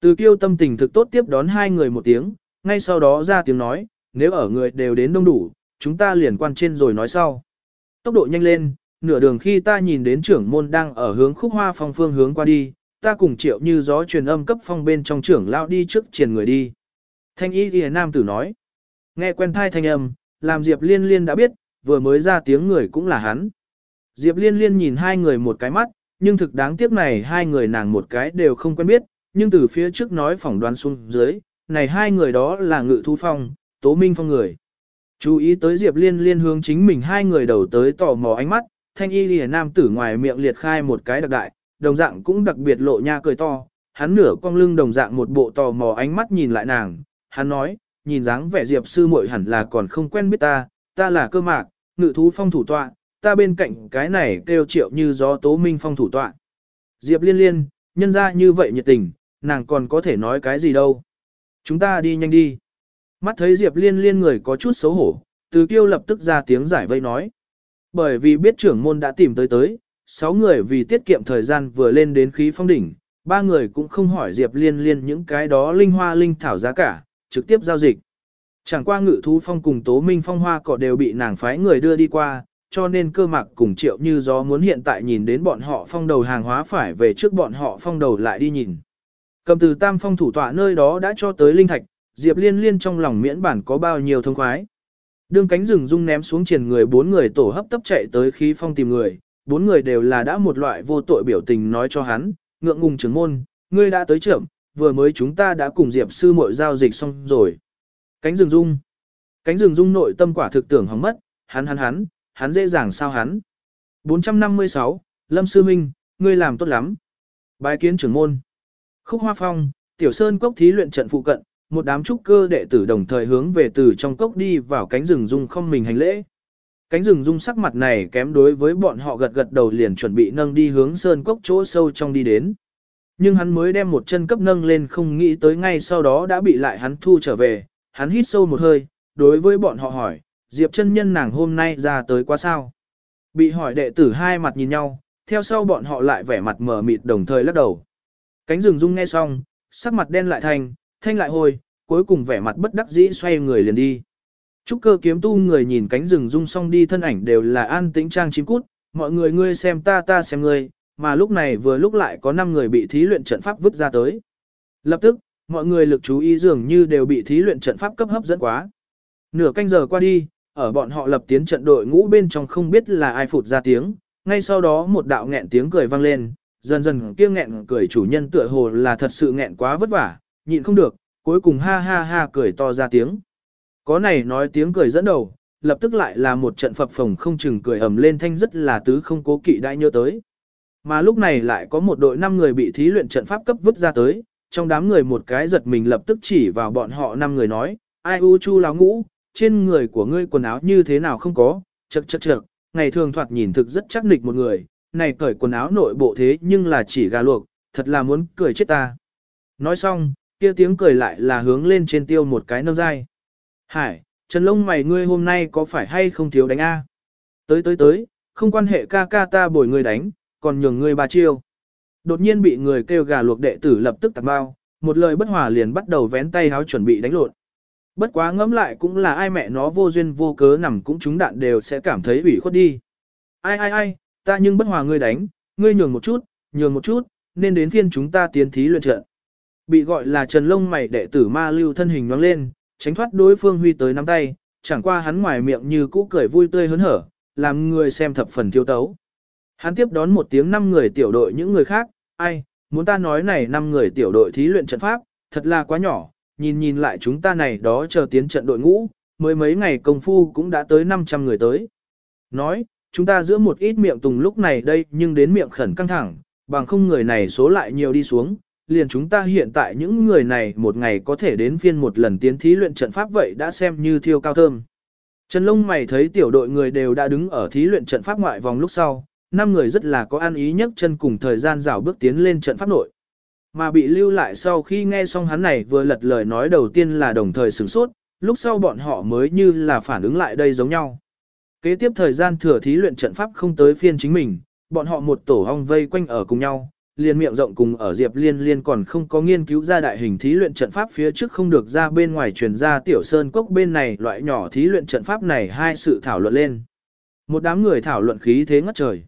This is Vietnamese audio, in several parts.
Từ kiêu tâm tình thực tốt tiếp đón hai người một tiếng, ngay sau đó ra tiếng nói, nếu ở người đều đến đông đủ, chúng ta liền quan trên rồi nói sau. Tốc độ nhanh lên, nửa đường khi ta nhìn đến trưởng môn đang ở hướng khúc hoa phong phương hướng qua đi, ta cùng triệu như gió truyền âm cấp phong bên trong trưởng lao đi trước triển người đi. Thanh y ghi nam tử nói, nghe quen thai thanh âm, làm Diệp liên liên đã biết, vừa mới ra tiếng người cũng là hắn. Diệp liên liên nhìn hai người một cái mắt, nhưng thực đáng tiếc này hai người nàng một cái đều không quen biết, nhưng từ phía trước nói phỏng đoán xuống dưới, này hai người đó là ngự thu phong, tố minh phong người. Chú ý tới Diệp liên liên hướng chính mình hai người đầu tới tò mò ánh mắt, thanh y lìa nam tử ngoài miệng liệt khai một cái đặc đại, đồng dạng cũng đặc biệt lộ nha cười to, hắn nửa cong lưng đồng dạng một bộ tò mò ánh mắt nhìn lại nàng, hắn nói, nhìn dáng vẻ diệp sư muội hẳn là còn không quen biết ta, ta là cơ mạc, ngự thú phong thủ tọa, ta bên cạnh cái này kêu triệu như gió tố minh phong thủ tọa. Diệp liên liên, nhân ra như vậy nhiệt tình, nàng còn có thể nói cái gì đâu. Chúng ta đi nhanh đi. Mắt thấy Diệp liên liên người có chút xấu hổ, từ kiêu lập tức ra tiếng giải vây nói. Bởi vì biết trưởng môn đã tìm tới tới, sáu người vì tiết kiệm thời gian vừa lên đến khí phong đỉnh, ba người cũng không hỏi Diệp Liên Liên những cái đó linh hoa linh thảo giá cả, trực tiếp giao dịch. Chẳng qua ngự thú phong cùng tố minh phong hoa cỏ đều bị nàng phái người đưa đi qua, cho nên cơ mạc cùng triệu như gió muốn hiện tại nhìn đến bọn họ phong đầu hàng hóa phải về trước bọn họ phong đầu lại đi nhìn. Cầm từ tam phong thủ tọa nơi đó đã cho tới linh thạch, Diệp Liên Liên trong lòng miễn bản có bao nhiêu thông khoái. Đương cánh rừng rung ném xuống triển người bốn người tổ hấp tấp chạy tới khí phong tìm người, bốn người đều là đã một loại vô tội biểu tình nói cho hắn, ngượng ngùng trưởng môn, ngươi đã tới trưởng, vừa mới chúng ta đã cùng Diệp sư muội giao dịch xong rồi. Cánh rừng rung. Cánh rừng rung nội tâm quả thực tưởng hỏng mất, hắn hắn hắn, hắn dễ dàng sao hắn. 456, Lâm Sư Minh, ngươi làm tốt lắm. Bài kiến trưởng môn. Khúc Hoa Phong, Tiểu Sơn Cốc thí luyện trận phụ cận, một đám trúc cơ đệ tử đồng thời hướng về từ trong cốc đi vào cánh rừng dung không mình hành lễ. Cánh rừng dung sắc mặt này kém đối với bọn họ gật gật đầu liền chuẩn bị nâng đi hướng sơn cốc chỗ sâu trong đi đến. Nhưng hắn mới đem một chân cấp nâng lên không nghĩ tới ngay sau đó đã bị lại hắn thu trở về, hắn hít sâu một hơi, đối với bọn họ hỏi, Diệp chân nhân nàng hôm nay ra tới quá sao? Bị hỏi đệ tử hai mặt nhìn nhau, theo sau bọn họ lại vẻ mặt mờ mịt đồng thời lắc đầu. Cánh rừng rung nghe xong, sắc mặt đen lại thành, thanh lại hồi, cuối cùng vẻ mặt bất đắc dĩ xoay người liền đi. Trúc cơ kiếm tu người nhìn cánh rừng rung xong đi thân ảnh đều là an tĩnh trang chim cút, mọi người ngươi xem ta ta xem ngươi, mà lúc này vừa lúc lại có 5 người bị thí luyện trận pháp vứt ra tới. Lập tức, mọi người lực chú ý dường như đều bị thí luyện trận pháp cấp hấp dẫn quá. Nửa canh giờ qua đi, ở bọn họ lập tiến trận đội ngũ bên trong không biết là ai phụt ra tiếng, ngay sau đó một đạo nghẹn tiếng cười vang lên, dần dần kia nghẹn cười chủ nhân tựa hồ là thật sự nghẹn quá vất vả, nhịn không được, cuối cùng ha ha ha cười to ra tiếng. Có này nói tiếng cười dẫn đầu, lập tức lại là một trận phập phồng không chừng cười ầm lên thanh rất là tứ không cố kỵ đã nhớ tới. Mà lúc này lại có một đội năm người bị thí luyện trận pháp cấp vứt ra tới, trong đám người một cái giật mình lập tức chỉ vào bọn họ năm người nói, ai u chu láo ngũ, trên người của ngươi quần áo như thế nào không có, chật chật chật, ngày thường thoạt nhìn thực rất chắc nịch một người, này cởi quần áo nội bộ thế nhưng là chỉ gà luộc, thật là muốn cười chết ta. Nói xong, kia tiếng cười lại là hướng lên trên tiêu một cái nâng dai. Hải, Trần Lông mày ngươi hôm nay có phải hay không thiếu đánh A? Tới tới tới, không quan hệ ca ca ta bồi ngươi đánh, còn nhường ngươi ba chiêu. Đột nhiên bị người kêu gà luộc đệ tử lập tức tạc bao, một lời bất hòa liền bắt đầu vén tay háo chuẩn bị đánh lộn. Bất quá ngẫm lại cũng là ai mẹ nó vô duyên vô cớ nằm cũng chúng đạn đều sẽ cảm thấy ủy khuất đi. Ai ai ai, ta nhưng bất hòa ngươi đánh, ngươi nhường một chút, nhường một chút, nên đến phiên chúng ta tiến thí luyện trận. Bị gọi là Trần Lông mày đệ tử ma lưu thân hình nhoáng lên, tránh thoát đối phương huy tới nắm tay, chẳng qua hắn ngoài miệng như cũ cười vui tươi hớn hở, làm người xem thập phần thiếu tấu. Hắn tiếp đón một tiếng năm người tiểu đội những người khác, ai, muốn ta nói này năm người tiểu đội thí luyện trận pháp, thật là quá nhỏ, nhìn nhìn lại chúng ta này đó chờ tiến trận đội ngũ, mới mấy ngày công phu cũng đã tới 500 người tới. Nói, chúng ta giữa một ít miệng tùng lúc này đây nhưng đến miệng khẩn căng thẳng, bằng không người này số lại nhiều đi xuống, liền chúng ta hiện tại những người này một ngày có thể đến phiên một lần tiến thí luyện trận pháp vậy đã xem như thiêu cao thơm. Trần Lông mày thấy tiểu đội người đều đã đứng ở thí luyện trận pháp ngoại vòng lúc sau, năm người rất là có an ý nhất chân cùng thời gian rảo bước tiến lên trận pháp nội. Mà bị lưu lại sau khi nghe xong hắn này vừa lật lời nói đầu tiên là đồng thời sửng sốt, lúc sau bọn họ mới như là phản ứng lại đây giống nhau. Kế tiếp thời gian thừa thí luyện trận pháp không tới phiên chính mình, bọn họ một tổ ong vây quanh ở cùng nhau, liền miệng rộng cùng ở Diệp Liên Liên còn không có nghiên cứu ra đại hình thí luyện trận pháp phía trước không được ra bên ngoài truyền ra tiểu sơn cốc bên này loại nhỏ thí luyện trận pháp này hai sự thảo luận lên. Một đám người thảo luận khí thế ngất trời.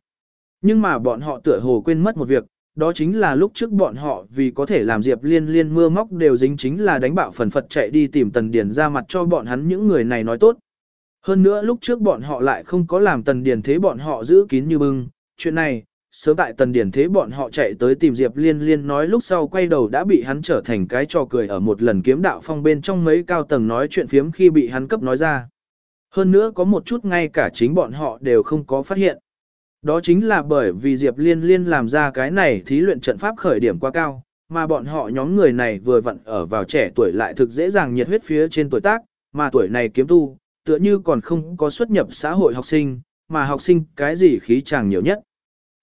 Nhưng mà bọn họ tựa hồ quên mất một việc, đó chính là lúc trước bọn họ vì có thể làm Diệp Liên Liên mưa móc đều dính chính là đánh bạo phần phật chạy đi tìm Tần Điền ra mặt cho bọn hắn những người này nói tốt. Hơn nữa lúc trước bọn họ lại không có làm Tần điển thế bọn họ giữ kín như bưng, chuyện này, sớm tại Tần điển thế bọn họ chạy tới tìm Diệp Liên Liên nói lúc sau quay đầu đã bị hắn trở thành cái trò cười ở một lần kiếm đạo phong bên trong mấy cao tầng nói chuyện phiếm khi bị hắn cấp nói ra. Hơn nữa có một chút ngay cả chính bọn họ đều không có phát hiện. Đó chính là bởi vì Diệp Liên Liên làm ra cái này thí luyện trận pháp khởi điểm quá cao, mà bọn họ nhóm người này vừa vặn ở vào trẻ tuổi lại thực dễ dàng nhiệt huyết phía trên tuổi tác, mà tuổi này kiếm tu, tựa như còn không có xuất nhập xã hội học sinh, mà học sinh cái gì khí chàng nhiều nhất.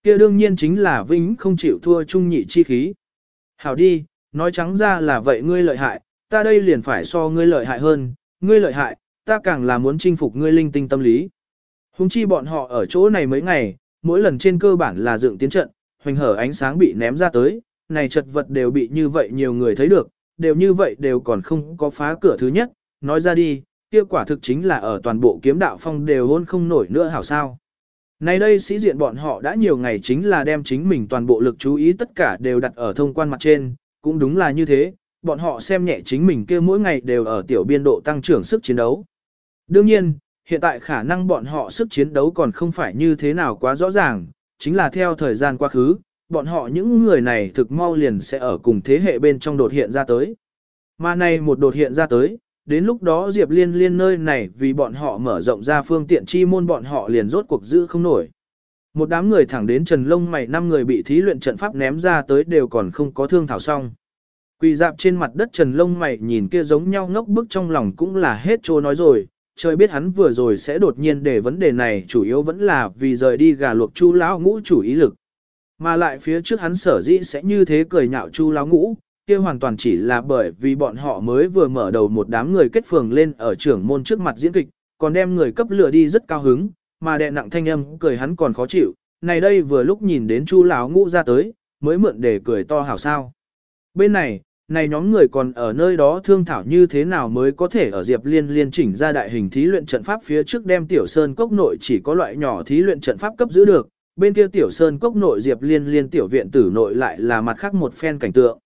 kia đương nhiên chính là vĩnh không chịu thua trung nhị chi khí. Hảo đi, nói trắng ra là vậy ngươi lợi hại, ta đây liền phải so ngươi lợi hại hơn, ngươi lợi hại, ta càng là muốn chinh phục ngươi linh tinh tâm lý. Hùng chi bọn họ ở chỗ này mấy ngày, mỗi lần trên cơ bản là dựng tiến trận, hoành hở ánh sáng bị ném ra tới, này chật vật đều bị như vậy nhiều người thấy được, đều như vậy đều còn không có phá cửa thứ nhất, nói ra đi, kia quả thực chính là ở toàn bộ kiếm đạo phong đều hôn không nổi nữa hảo sao. Nay đây sĩ diện bọn họ đã nhiều ngày chính là đem chính mình toàn bộ lực chú ý tất cả đều đặt ở thông quan mặt trên, cũng đúng là như thế, bọn họ xem nhẹ chính mình kia mỗi ngày đều ở tiểu biên độ tăng trưởng sức chiến đấu. Đương nhiên, hiện tại khả năng bọn họ sức chiến đấu còn không phải như thế nào quá rõ ràng, chính là theo thời gian quá khứ, bọn họ những người này thực mau liền sẽ ở cùng thế hệ bên trong đột hiện ra tới. Mà này một đột hiện ra tới, đến lúc đó Diệp Liên Liên nơi này vì bọn họ mở rộng ra phương tiện chi môn bọn họ liền rốt cuộc giữ không nổi. Một đám người thẳng đến Trần Lông mày năm người bị thí luyện trận pháp ném ra tới đều còn không có thương thảo xong. Quỳ dạp trên mặt đất Trần Lông mày nhìn kia giống nhau ngốc bức trong lòng cũng là hết trô nói rồi, trời biết hắn vừa rồi sẽ đột nhiên để vấn đề này chủ yếu vẫn là vì rời đi gà luộc chu lão ngũ chủ ý lực. Mà lại phía trước hắn sở dĩ sẽ như thế cười nhạo chu lão ngũ, kia hoàn toàn chỉ là bởi vì bọn họ mới vừa mở đầu một đám người kết phường lên ở trưởng môn trước mặt diễn kịch, còn đem người cấp lửa đi rất cao hứng, mà đè nặng thanh âm cười hắn còn khó chịu, này đây vừa lúc nhìn đến chu lão ngũ ra tới, mới mượn để cười to hảo sao. Bên này, này nhóm người còn ở nơi đó thương thảo như thế nào mới có thể ở Diệp Liên liên chỉnh ra đại hình thí luyện trận pháp phía trước đem Tiểu Sơn Cốc nội chỉ có loại nhỏ thí luyện trận pháp cấp giữ được, bên kia Tiểu Sơn Cốc nội Diệp Liên liên tiểu viện tử nội lại là mặt khác một phen cảnh tượng.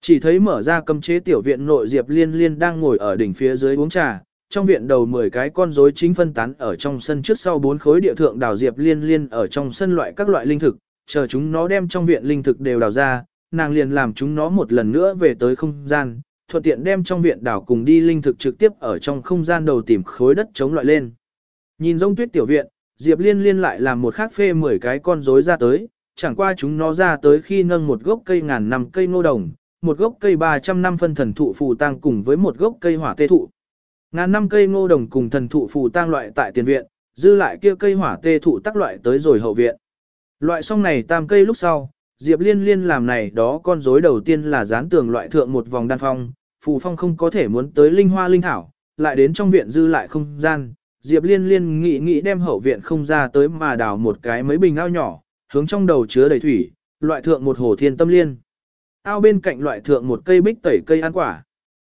Chỉ thấy mở ra cấm chế tiểu viện nội Diệp Liên liên đang ngồi ở đỉnh phía dưới uống trà, trong viện đầu 10 cái con rối chính phân tán ở trong sân trước sau bốn khối địa thượng đào Diệp Liên liên ở trong sân loại các loại linh thực, chờ chúng nó đem trong viện linh thực đều đào ra, nàng liền làm chúng nó một lần nữa về tới không gian, thuận tiện đem trong viện đảo cùng đi linh thực trực tiếp ở trong không gian đầu tìm khối đất chống loại lên. Nhìn rông tuyết tiểu viện, Diệp Liên liên lại làm một khác phê 10 cái con rối ra tới, chẳng qua chúng nó ra tới khi nâng một gốc cây ngàn năm cây ngô đồng, một gốc cây 300 năm phân thần thụ phù tang cùng với một gốc cây hỏa tê thụ. Ngàn năm cây ngô đồng cùng thần thụ phù tang loại tại tiền viện, dư lại kia cây hỏa tê thụ tác loại tới rồi hậu viện. Loại xong này tam cây lúc sau, Diệp Liên Liên làm này đó con rối đầu tiên là dán tường loại thượng một vòng đan phong, phù phong không có thể muốn tới linh hoa linh thảo, lại đến trong viện dư lại không gian. Diệp Liên Liên nghĩ nghĩ đem hậu viện không ra tới mà đào một cái mấy bình ao nhỏ, hướng trong đầu chứa đầy thủy, loại thượng một hồ thiên tâm liên. Ao bên cạnh loại thượng một cây bích tẩy cây ăn quả.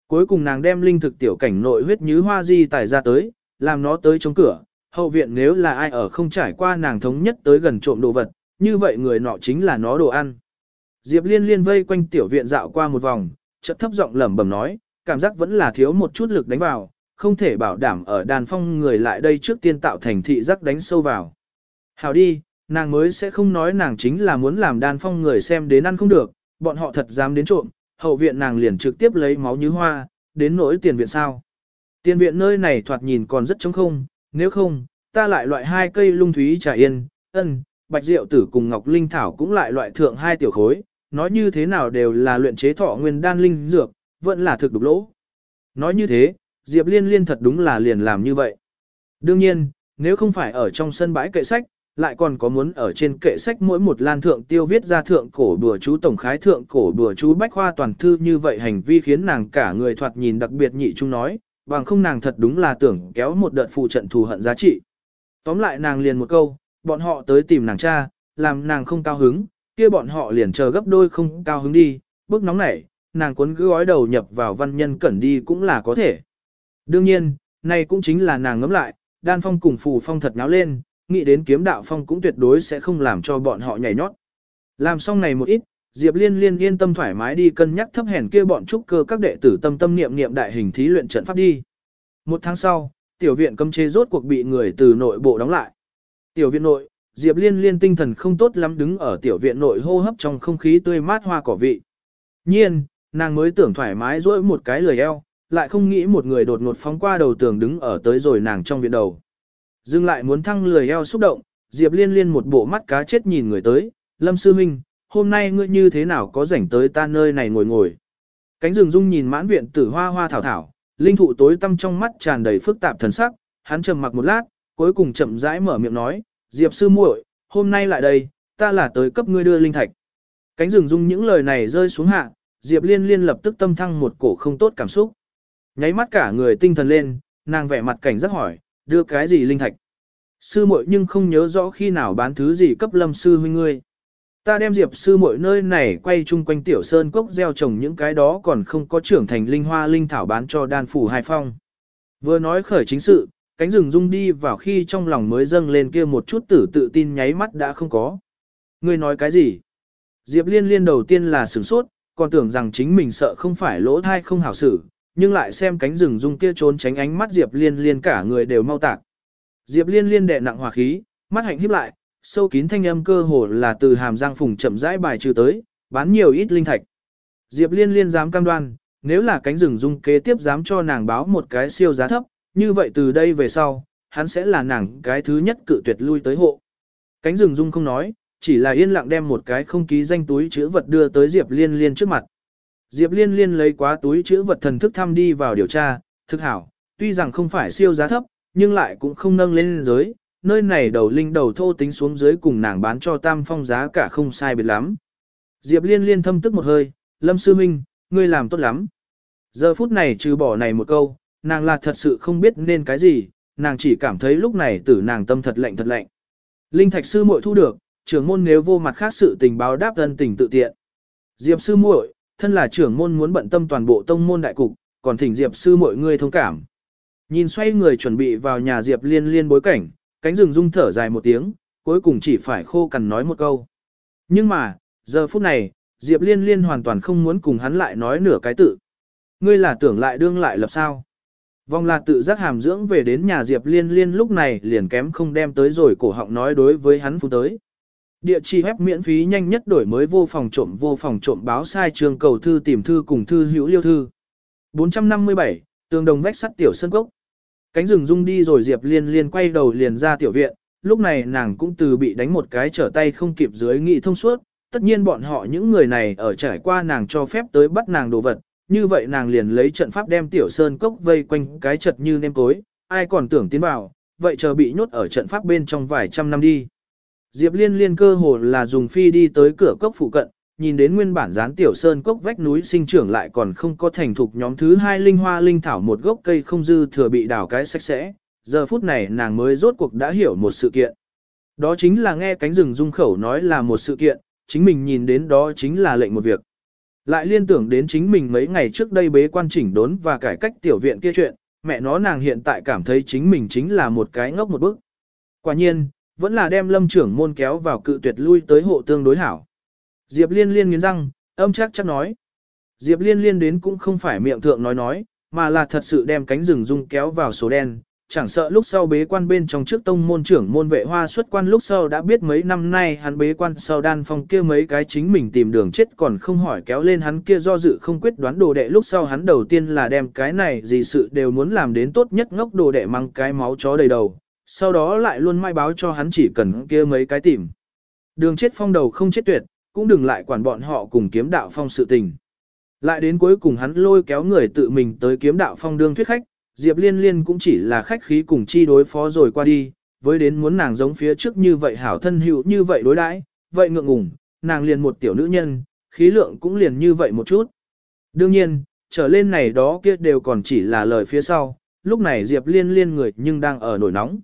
Cuối cùng nàng đem linh thực tiểu cảnh nội huyết như hoa di tải ra tới, làm nó tới chống cửa. Hậu viện nếu là ai ở không trải qua nàng thống nhất tới gần trộm đồ vật, như vậy người nọ chính là nó đồ ăn. Diệp liên liên vây quanh tiểu viện dạo qua một vòng, chợt thấp giọng lẩm bẩm nói, cảm giác vẫn là thiếu một chút lực đánh vào, không thể bảo đảm ở đàn phong người lại đây trước tiên tạo thành thị giác đánh sâu vào. Hào đi, nàng mới sẽ không nói nàng chính là muốn làm đàn phong người xem đến ăn không được, bọn họ thật dám đến trộm, hậu viện nàng liền trực tiếp lấy máu như hoa, đến nỗi tiền viện sao. Tiền viện nơi này thoạt nhìn còn rất trống không, nếu không, ta lại loại hai cây lung thúy trà yên, ân, bạch diệu tử cùng ngọc linh thảo cũng lại loại thượng hai tiểu khối, nói như thế nào đều là luyện chế thọ nguyên đan linh dược, vẫn là thực đục lỗ. Nói như thế, Diệp Liên Liên thật đúng là liền làm như vậy. Đương nhiên, nếu không phải ở trong sân bãi kệ sách, lại còn có muốn ở trên kệ sách mỗi một lan thượng tiêu viết ra thượng cổ đùa chú tổng khái thượng cổ đùa chú bách khoa toàn thư như vậy hành vi khiến nàng cả người thoạt nhìn đặc biệt nhị chung nói, bằng không nàng thật đúng là tưởng kéo một đợt phụ trận thù hận giá trị. Tóm lại nàng liền một câu, bọn họ tới tìm nàng cha, làm nàng không cao hứng, kia bọn họ liền chờ gấp đôi không cao hứng đi, bước nóng nảy, nàng cuốn cứ gói đầu nhập vào văn nhân cẩn đi cũng là có thể. Đương nhiên, này cũng chính là nàng ngấm lại, đan phong cùng phù phong thật náo lên, nghĩ đến kiếm đạo phong cũng tuyệt đối sẽ không làm cho bọn họ nhảy nhót. Làm xong này một ít, Diệp Liên Liên yên tâm thoải mái đi cân nhắc thấp hèn kia bọn trúc cơ các đệ tử tâm tâm niệm niệm đại hình thí luyện trận pháp đi. Một tháng sau, tiểu viện cấm chế rốt cuộc bị người từ nội bộ đóng lại. Tiểu viện nội, Diệp Liên Liên tinh thần không tốt lắm đứng ở tiểu viện nội hô hấp trong không khí tươi mát hoa cỏ vị. Nhiên, nàng mới tưởng thoải mái dỗi một cái lười eo, lại không nghĩ một người đột ngột phóng qua đầu tường đứng ở tới rồi nàng trong viện đầu. Dừng lại muốn thăng lười eo xúc động, Diệp Liên Liên một bộ mắt cá chết nhìn người tới, Lâm Sư Minh, hôm nay ngươi như thế nào có rảnh tới ta nơi này ngồi ngồi. Cánh rừng rung nhìn mãn viện tử hoa hoa thảo thảo, linh thụ tối tâm trong mắt tràn đầy phức tạp thần sắc, hắn trầm mặc một lát, cuối cùng chậm rãi mở miệng nói, Diệp sư muội, hôm nay lại đây, ta là tới cấp ngươi đưa linh thạch. Cánh rừng rung những lời này rơi xuống hạ, Diệp liên liên lập tức tâm thăng một cổ không tốt cảm xúc. Nháy mắt cả người tinh thần lên, nàng vẻ mặt cảnh rất hỏi, đưa cái gì linh thạch. Sư muội nhưng không nhớ rõ khi nào bán thứ gì cấp lâm sư huynh ngươi. Ta đem diệp sư muội nơi này quay chung quanh tiểu sơn cốc gieo trồng những cái đó còn không có trưởng thành linh hoa linh thảo bán cho đan phủ hai phong. Vừa nói khởi chính sự, cánh rừng rung đi vào khi trong lòng mới dâng lên kia một chút tử tự tin nháy mắt đã không có. Ngươi nói cái gì? Diệp liên liên đầu tiên là sửng sốt, còn tưởng rằng chính mình sợ không phải lỗ thai không hảo xử, nhưng lại xem cánh rừng dung kia trốn tránh ánh mắt Diệp liên liên cả người đều mau tạc. Diệp liên liên đệ nặng hòa khí, mắt hạnh híp lại, sâu kín thanh âm cơ hồ là từ hàm răng phùng chậm rãi bài trừ tới, bán nhiều ít linh thạch. Diệp liên liên dám cam đoan, nếu là cánh rừng dung kế tiếp dám cho nàng báo một cái siêu giá thấp, như vậy từ đây về sau, hắn sẽ là nàng cái thứ nhất cự tuyệt lui tới hộ. Cánh rừng dung không nói, chỉ là yên lặng đem một cái không ký danh túi chữ vật đưa tới Diệp liên liên trước mặt. Diệp liên liên lấy quá túi chữ vật thần thức thăm đi vào điều tra, thực hảo, tuy rằng không phải siêu giá thấp, nhưng lại cũng không nâng lên giới, nơi này đầu linh đầu thô tính xuống dưới cùng nàng bán cho tam phong giá cả không sai biệt lắm. Diệp liên liên thâm tức một hơi, lâm sư minh, ngươi làm tốt lắm. Giờ phút này trừ bỏ này một câu, nàng là thật sự không biết nên cái gì, nàng chỉ cảm thấy lúc này tử nàng tâm thật lạnh thật lạnh. Linh thạch sư muội thu được, trưởng môn nếu vô mặt khác sự tình báo đáp thân tình tự tiện. Diệp sư muội, thân là trưởng môn muốn bận tâm toàn bộ tông môn đại cục, còn thỉnh Diệp sư mọi người thông cảm. Nhìn xoay người chuẩn bị vào nhà Diệp liên liên bối cảnh, cánh rừng rung thở dài một tiếng, cuối cùng chỉ phải khô cằn nói một câu. Nhưng mà, giờ phút này, Diệp Liên Liên hoàn toàn không muốn cùng hắn lại nói nửa cái tự. Ngươi là tưởng lại đương lại lập sao? Vong là tự giác hàm dưỡng về đến nhà Diệp Liên Liên lúc này liền kém không đem tới rồi cổ họng nói đối với hắn phú tới. Địa chỉ web miễn phí nhanh nhất đổi mới vô phòng trộm vô phòng trộm báo sai trường cầu thư tìm thư cùng thư hữu liêu thư. 457, tường đồng vách sắt tiểu sân cốc. Cánh rừng rung đi rồi Diệp Liên Liên quay đầu liền ra tiểu viện, lúc này nàng cũng từ bị đánh một cái trở tay không kịp dưới nghị thông suốt, tất nhiên bọn họ những người này ở trải qua nàng cho phép tới bắt nàng đồ vật, như vậy nàng liền lấy trận pháp đem tiểu sơn cốc vây quanh cái chật như nêm cối, ai còn tưởng tiến vào, vậy chờ bị nhốt ở trận pháp bên trong vài trăm năm đi. Diệp Liên Liên cơ hồ là dùng phi đi tới cửa cốc phụ cận, nhìn đến nguyên bản dán tiểu sơn cốc vách núi sinh trưởng lại còn không có thành thục nhóm thứ hai linh hoa linh thảo một gốc cây không dư thừa bị đào cái sạch sẽ, giờ phút này nàng mới rốt cuộc đã hiểu một sự kiện. Đó chính là nghe cánh rừng dung khẩu nói là một sự kiện, chính mình nhìn đến đó chính là lệnh một việc. Lại liên tưởng đến chính mình mấy ngày trước đây bế quan chỉnh đốn và cải cách tiểu viện kia chuyện, mẹ nó nàng hiện tại cảm thấy chính mình chính là một cái ngốc một bức. Quả nhiên, vẫn là đem lâm trưởng môn kéo vào cự tuyệt lui tới hộ tương đối hảo. Diệp liên liên nghiến răng, âm chắc chắc nói. Diệp liên liên đến cũng không phải miệng thượng nói nói, mà là thật sự đem cánh rừng dung kéo vào số đen. Chẳng sợ lúc sau bế quan bên trong trước tông môn trưởng môn vệ hoa xuất quan lúc sau đã biết mấy năm nay hắn bế quan sau đan phong kia mấy cái chính mình tìm đường chết còn không hỏi kéo lên hắn kia do dự không quyết đoán đồ đệ lúc sau hắn đầu tiên là đem cái này gì sự đều muốn làm đến tốt nhất ngốc đồ đệ mang cái máu chó đầy đầu, sau đó lại luôn mai báo cho hắn chỉ cần kia mấy cái tìm. Đường chết phong đầu không chết tuyệt, cũng đừng lại quản bọn họ cùng kiếm đạo phong sự tình. Lại đến cuối cùng hắn lôi kéo người tự mình tới kiếm đạo phong đương thuyết khách, Diệp Liên Liên cũng chỉ là khách khí cùng chi đối phó rồi qua đi, với đến muốn nàng giống phía trước như vậy hảo thân hữu như vậy đối đãi, vậy ngượng ngùng, nàng liền một tiểu nữ nhân, khí lượng cũng liền như vậy một chút. Đương nhiên, trở lên này đó kia đều còn chỉ là lời phía sau, lúc này Diệp Liên Liên người nhưng đang ở nổi nóng.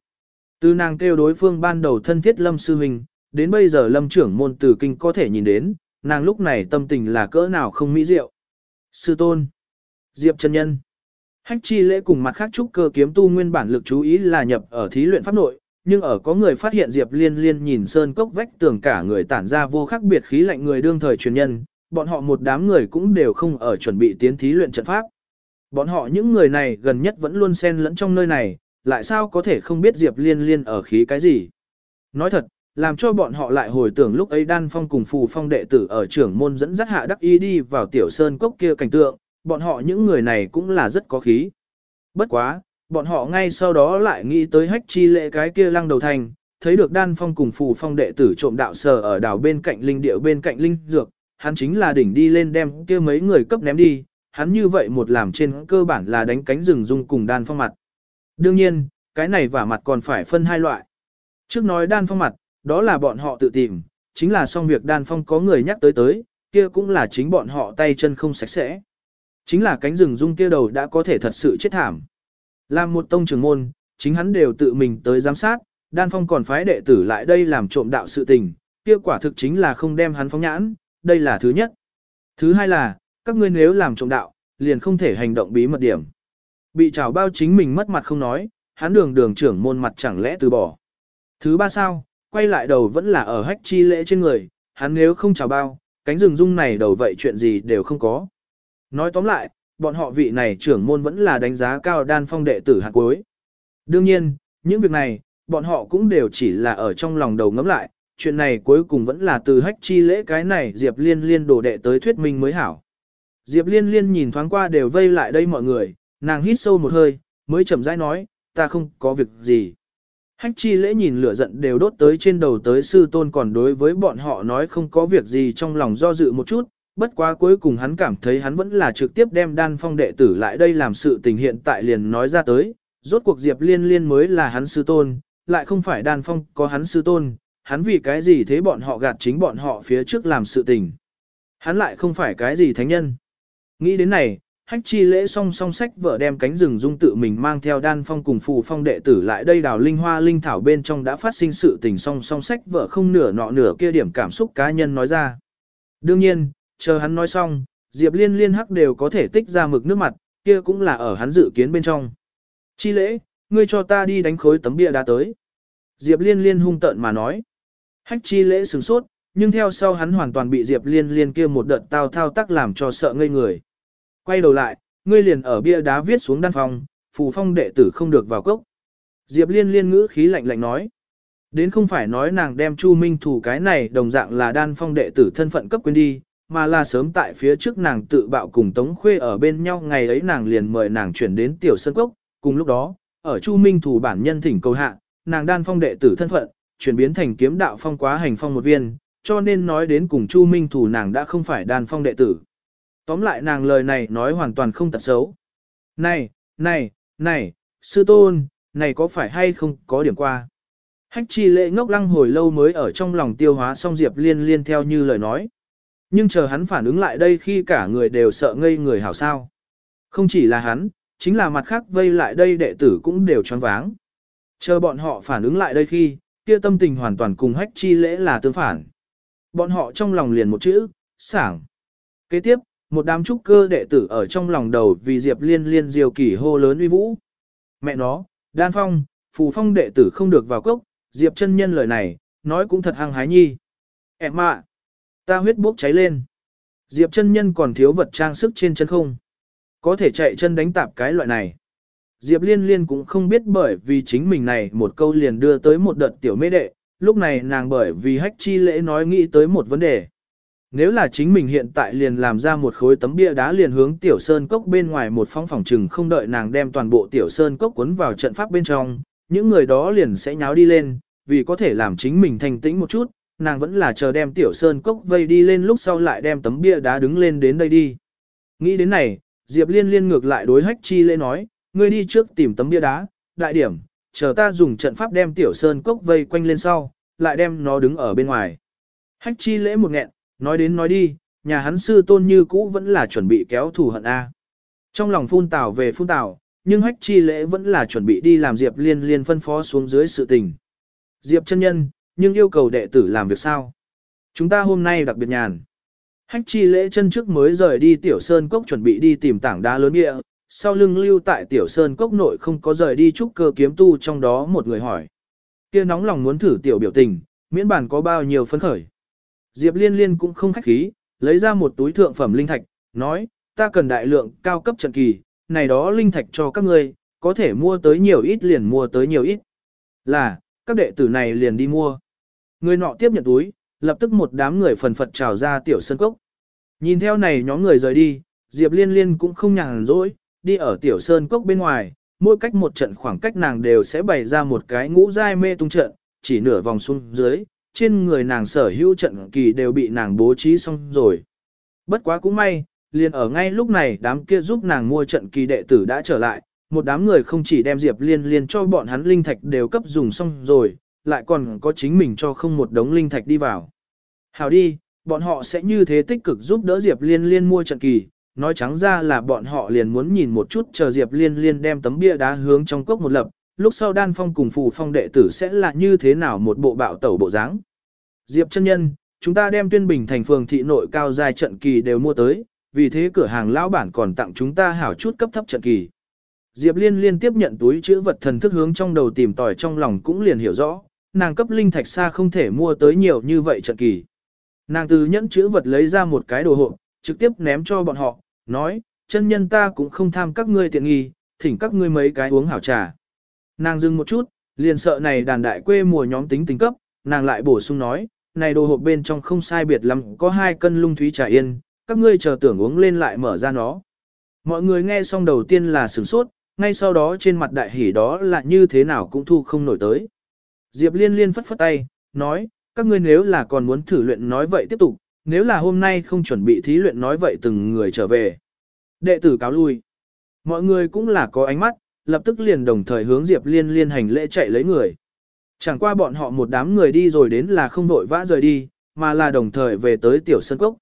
Từ nàng kêu đối phương ban đầu thân thiết lâm sư huynh, đến bây giờ lâm trưởng môn từ kinh có thể nhìn đến, nàng lúc này tâm tình là cỡ nào không mỹ diệu. Sư tôn, Diệp chân nhân, hách chi lễ cùng mặt khác trúc cơ kiếm tu nguyên bản lực chú ý là nhập ở thí luyện pháp nội, nhưng ở có người phát hiện Diệp liên liên nhìn sơn cốc vách tường cả người tản ra vô khác biệt khí lạnh người đương thời truyền nhân, bọn họ một đám người cũng đều không ở chuẩn bị tiến thí luyện trận pháp. Bọn họ những người này gần nhất vẫn luôn xen lẫn trong nơi này, lại sao có thể không biết Diệp liên liên ở khí cái gì. Nói thật, làm cho bọn họ lại hồi tưởng lúc ấy đan phong cùng phù phong đệ tử ở trưởng môn dẫn dắt hạ đắc y đi vào tiểu sơn cốc kia cảnh tượng, bọn họ những người này cũng là rất có khí. Bất quá, bọn họ ngay sau đó lại nghĩ tới hách chi lệ cái kia lăng đầu thành, thấy được đan phong cùng phù phong đệ tử trộm đạo sờ ở đảo bên cạnh linh điệu bên cạnh linh dược, hắn chính là đỉnh đi lên đem kia mấy người cấp ném đi, hắn như vậy một làm trên cơ bản là đánh cánh rừng dung cùng đan phong mặt. Đương nhiên, cái này vả mặt còn phải phân hai loại. Trước nói đan phong mặt, đó là bọn họ tự tìm, chính là xong việc đan phong có người nhắc tới tới, kia cũng là chính bọn họ tay chân không sạch sẽ. Chính là cánh rừng dung kia đầu đã có thể thật sự chết thảm. Làm một tông trưởng môn, chính hắn đều tự mình tới giám sát, đan phong còn phái đệ tử lại đây làm trộm đạo sự tình, kia quả thực chính là không đem hắn phóng nhãn, đây là thứ nhất. Thứ hai là, các ngươi nếu làm trộm đạo, liền không thể hành động bí mật điểm. Bị trào bao chính mình mất mặt không nói, hắn đường đường trưởng môn mặt chẳng lẽ từ bỏ. Thứ ba sao, quay lại đầu vẫn là ở hách chi lễ trên người, hắn nếu không trào bao, cánh rừng dung này đầu vậy chuyện gì đều không có. Nói tóm lại, bọn họ vị này trưởng môn vẫn là đánh giá cao đan phong đệ tử hạt cuối. Đương nhiên, những việc này, bọn họ cũng đều chỉ là ở trong lòng đầu ngẫm lại, chuyện này cuối cùng vẫn là từ hách chi lễ cái này Diệp Liên Liên đổ đệ tới thuyết minh mới hảo. Diệp Liên Liên nhìn thoáng qua đều vây lại đây mọi người, nàng hít sâu một hơi, mới chậm rãi nói, ta không có việc gì. Hách chi lễ nhìn lửa giận đều đốt tới trên đầu tới sư tôn còn đối với bọn họ nói không có việc gì trong lòng do dự một chút, bất quá cuối cùng hắn cảm thấy hắn vẫn là trực tiếp đem đan phong đệ tử lại đây làm sự tình hiện tại liền nói ra tới, rốt cuộc Diệp Liên Liên mới là hắn sư tôn, lại không phải đan phong có hắn sư tôn, hắn vì cái gì thế bọn họ gạt chính bọn họ phía trước làm sự tình. Hắn lại không phải cái gì thánh nhân. Nghĩ đến này, hách chi lễ song song sách vợ đem cánh rừng dung tự mình mang theo đan phong cùng phù phong đệ tử lại đây đào linh hoa linh thảo bên trong đã phát sinh sự tình song song sách vợ không nửa nọ nửa kia điểm cảm xúc cá nhân nói ra. Đương nhiên, chờ hắn nói xong, Diệp Liên liên hắc đều có thể tích ra mực nước mặt, kia cũng là ở hắn dự kiến bên trong. Chi lễ, ngươi cho ta đi đánh khối tấm bia đá tới. Diệp Liên liên hung tợn mà nói. Hách chi lễ sửng sốt, nhưng theo sau hắn hoàn toàn bị Diệp Liên liên kia một đợt tao thao tác làm cho sợ ngây người. Quay đầu lại, ngươi liền ở bia đá viết xuống đan phòng, phù phong đệ tử không được vào cốc. Diệp liên liên ngữ khí lạnh lạnh nói. Đến không phải nói nàng đem Chu Minh thủ cái này đồng dạng là đan phong đệ tử thân phận cấp quên đi, mà là sớm tại phía trước nàng tự bạo cùng Tống Khuê ở bên nhau ngày ấy nàng liền mời nàng chuyển đến Tiểu Sơn Cốc, cùng lúc đó, ở Chu Minh thủ bản nhân thỉnh cầu hạ, nàng đan phong đệ tử thân phận, chuyển biến thành kiếm đạo phong quá hành phong một viên, cho nên nói đến cùng Chu Minh thủ nàng đã không phải đan phong đệ tử. Tóm lại nàng lời này nói hoàn toàn không tật xấu. Này, này, này, sư tôn, này có phải hay không có điểm qua. Hách chi lệ ngốc lăng hồi lâu mới ở trong lòng tiêu hóa xong Diệp liên liên theo như lời nói. Nhưng chờ hắn phản ứng lại đây khi cả người đều sợ ngây người hảo sao. Không chỉ là hắn, chính là mặt khác vây lại đây đệ tử cũng đều choáng váng. Chờ bọn họ phản ứng lại đây khi, kia tâm tình hoàn toàn cùng hách chi lễ là tương phản. Bọn họ trong lòng liền một chữ, sảng. Kế tiếp, một đám trúc cơ đệ tử ở trong lòng đầu vì Diệp Liên Liên diều kỳ hô lớn uy vũ. Mẹ nó, đan phong, phù phong đệ tử không được vào cốc, Diệp chân nhân lời này, nói cũng thật hăng hái nhi. Em ạ, ta huyết bốc cháy lên. Diệp chân nhân còn thiếu vật trang sức trên chân không. Có thể chạy chân đánh tạp cái loại này. Diệp liên liên cũng không biết bởi vì chính mình này một câu liền đưa tới một đợt tiểu mê đệ, lúc này nàng bởi vì hách chi lễ nói nghĩ tới một vấn đề. Nếu là chính mình hiện tại liền làm ra một khối tấm bia đá liền hướng tiểu sơn cốc bên ngoài một phong phòng trừng không đợi nàng đem toàn bộ tiểu sơn cốc cuốn vào trận pháp bên trong, những người đó liền sẽ nháo đi lên, vì có thể làm chính mình thành tĩnh một chút, nàng vẫn là chờ đem tiểu sơn cốc vây đi lên lúc sau lại đem tấm bia đá đứng lên đến đây đi. Nghĩ đến này, Diệp Liên liên ngược lại đối hách chi lễ nói, ngươi đi trước tìm tấm bia đá, đại điểm, chờ ta dùng trận pháp đem tiểu sơn cốc vây quanh lên sau, lại đem nó đứng ở bên ngoài. Hách chi lễ một nghẹn, Nói đến nói đi, nhà hắn sư tôn như cũ vẫn là chuẩn bị kéo thù hận A. Trong lòng phun tào về phun tào, nhưng hách chi lễ vẫn là chuẩn bị đi làm Diệp liên liên phân phó xuống dưới sự tình. Diệp chân nhân, nhưng yêu cầu đệ tử làm việc sao? Chúng ta hôm nay đặc biệt nhàn. Hách chi lễ chân trước mới rời đi tiểu sơn cốc chuẩn bị đi tìm tảng đá lớn địa, sau lưng lưu tại tiểu sơn cốc nội không có rời đi trúc cơ kiếm tu trong đó một người hỏi. kia nóng lòng muốn thử tiểu biểu tình, miễn bản có bao nhiêu phấn khởi. Diệp liên liên cũng không khách khí, lấy ra một túi thượng phẩm linh thạch, nói, ta cần đại lượng cao cấp trận kỳ, này đó linh thạch cho các ngươi, có thể mua tới nhiều ít liền mua tới nhiều ít. Là, các đệ tử này liền đi mua. Người nọ tiếp nhận túi, lập tức một đám người phần phật trào ra tiểu sơn cốc. Nhìn theo này nhóm người rời đi, Diệp Liên Liên cũng không nhàn rỗi, đi ở tiểu sơn cốc bên ngoài, mỗi cách một trận khoảng cách nàng đều sẽ bày ra một cái ngũ giai mê tung trận, chỉ nửa vòng xuống dưới, trên người nàng sở hữu trận kỳ đều bị nàng bố trí xong rồi. Bất quá cũng may, liền ở ngay lúc này đám kia giúp nàng mua trận kỳ đệ tử đã trở lại, một đám người không chỉ đem Diệp Liên Liên cho bọn hắn linh thạch đều cấp dùng xong rồi, lại còn có chính mình cho không một đống linh thạch đi vào. Hào đi, bọn họ sẽ như thế tích cực giúp đỡ Diệp Liên Liên mua trận kỳ, nói trắng ra là bọn họ liền muốn nhìn một chút chờ Diệp Liên Liên đem tấm bia đá hướng trong cốc một lập, lúc sau đan phong cùng phù phong đệ tử sẽ là như thế nào một bộ bạo tẩu bộ dáng. Diệp chân nhân, chúng ta đem tuyên bình thành phường thị nội cao dài trận kỳ đều mua tới, vì thế cửa hàng lão bản còn tặng chúng ta hảo chút cấp thấp trận kỳ. Diệp Liên liên tiếp nhận túi chữ vật thần thức hướng trong đầu tìm tòi trong lòng cũng liền hiểu rõ, nàng cấp linh thạch xa không thể mua tới nhiều như vậy trận kỳ. Nàng từ nhẫn chữ vật lấy ra một cái đồ hộp, trực tiếp ném cho bọn họ, nói, chân nhân ta cũng không tham các ngươi tiện nghi, thỉnh các ngươi mấy cái uống hảo trà. Nàng dừng một chút, liền sợ này đàn đại quê mùa nhóm tính tính cấp, nàng lại bổ sung nói, này đồ hộp bên trong không sai biệt lắm, có hai cân lung thúy trà yên, các ngươi chờ tưởng uống lên lại mở ra nó. Mọi người nghe xong đầu tiên là sửng sốt, ngay sau đó trên mặt đại hỉ đó là như thế nào cũng thu không nổi tới. Diệp liên liên phất phất tay, nói, các ngươi nếu là còn muốn thử luyện nói vậy tiếp tục, nếu là hôm nay không chuẩn bị thí luyện nói vậy từng người trở về. Đệ tử cáo lui. Mọi người cũng là có ánh mắt, lập tức liền đồng thời hướng Diệp liên liên hành lễ chạy lấy người. Chẳng qua bọn họ một đám người đi rồi đến là không vội vã rời đi, mà là đồng thời về tới tiểu sân cốc.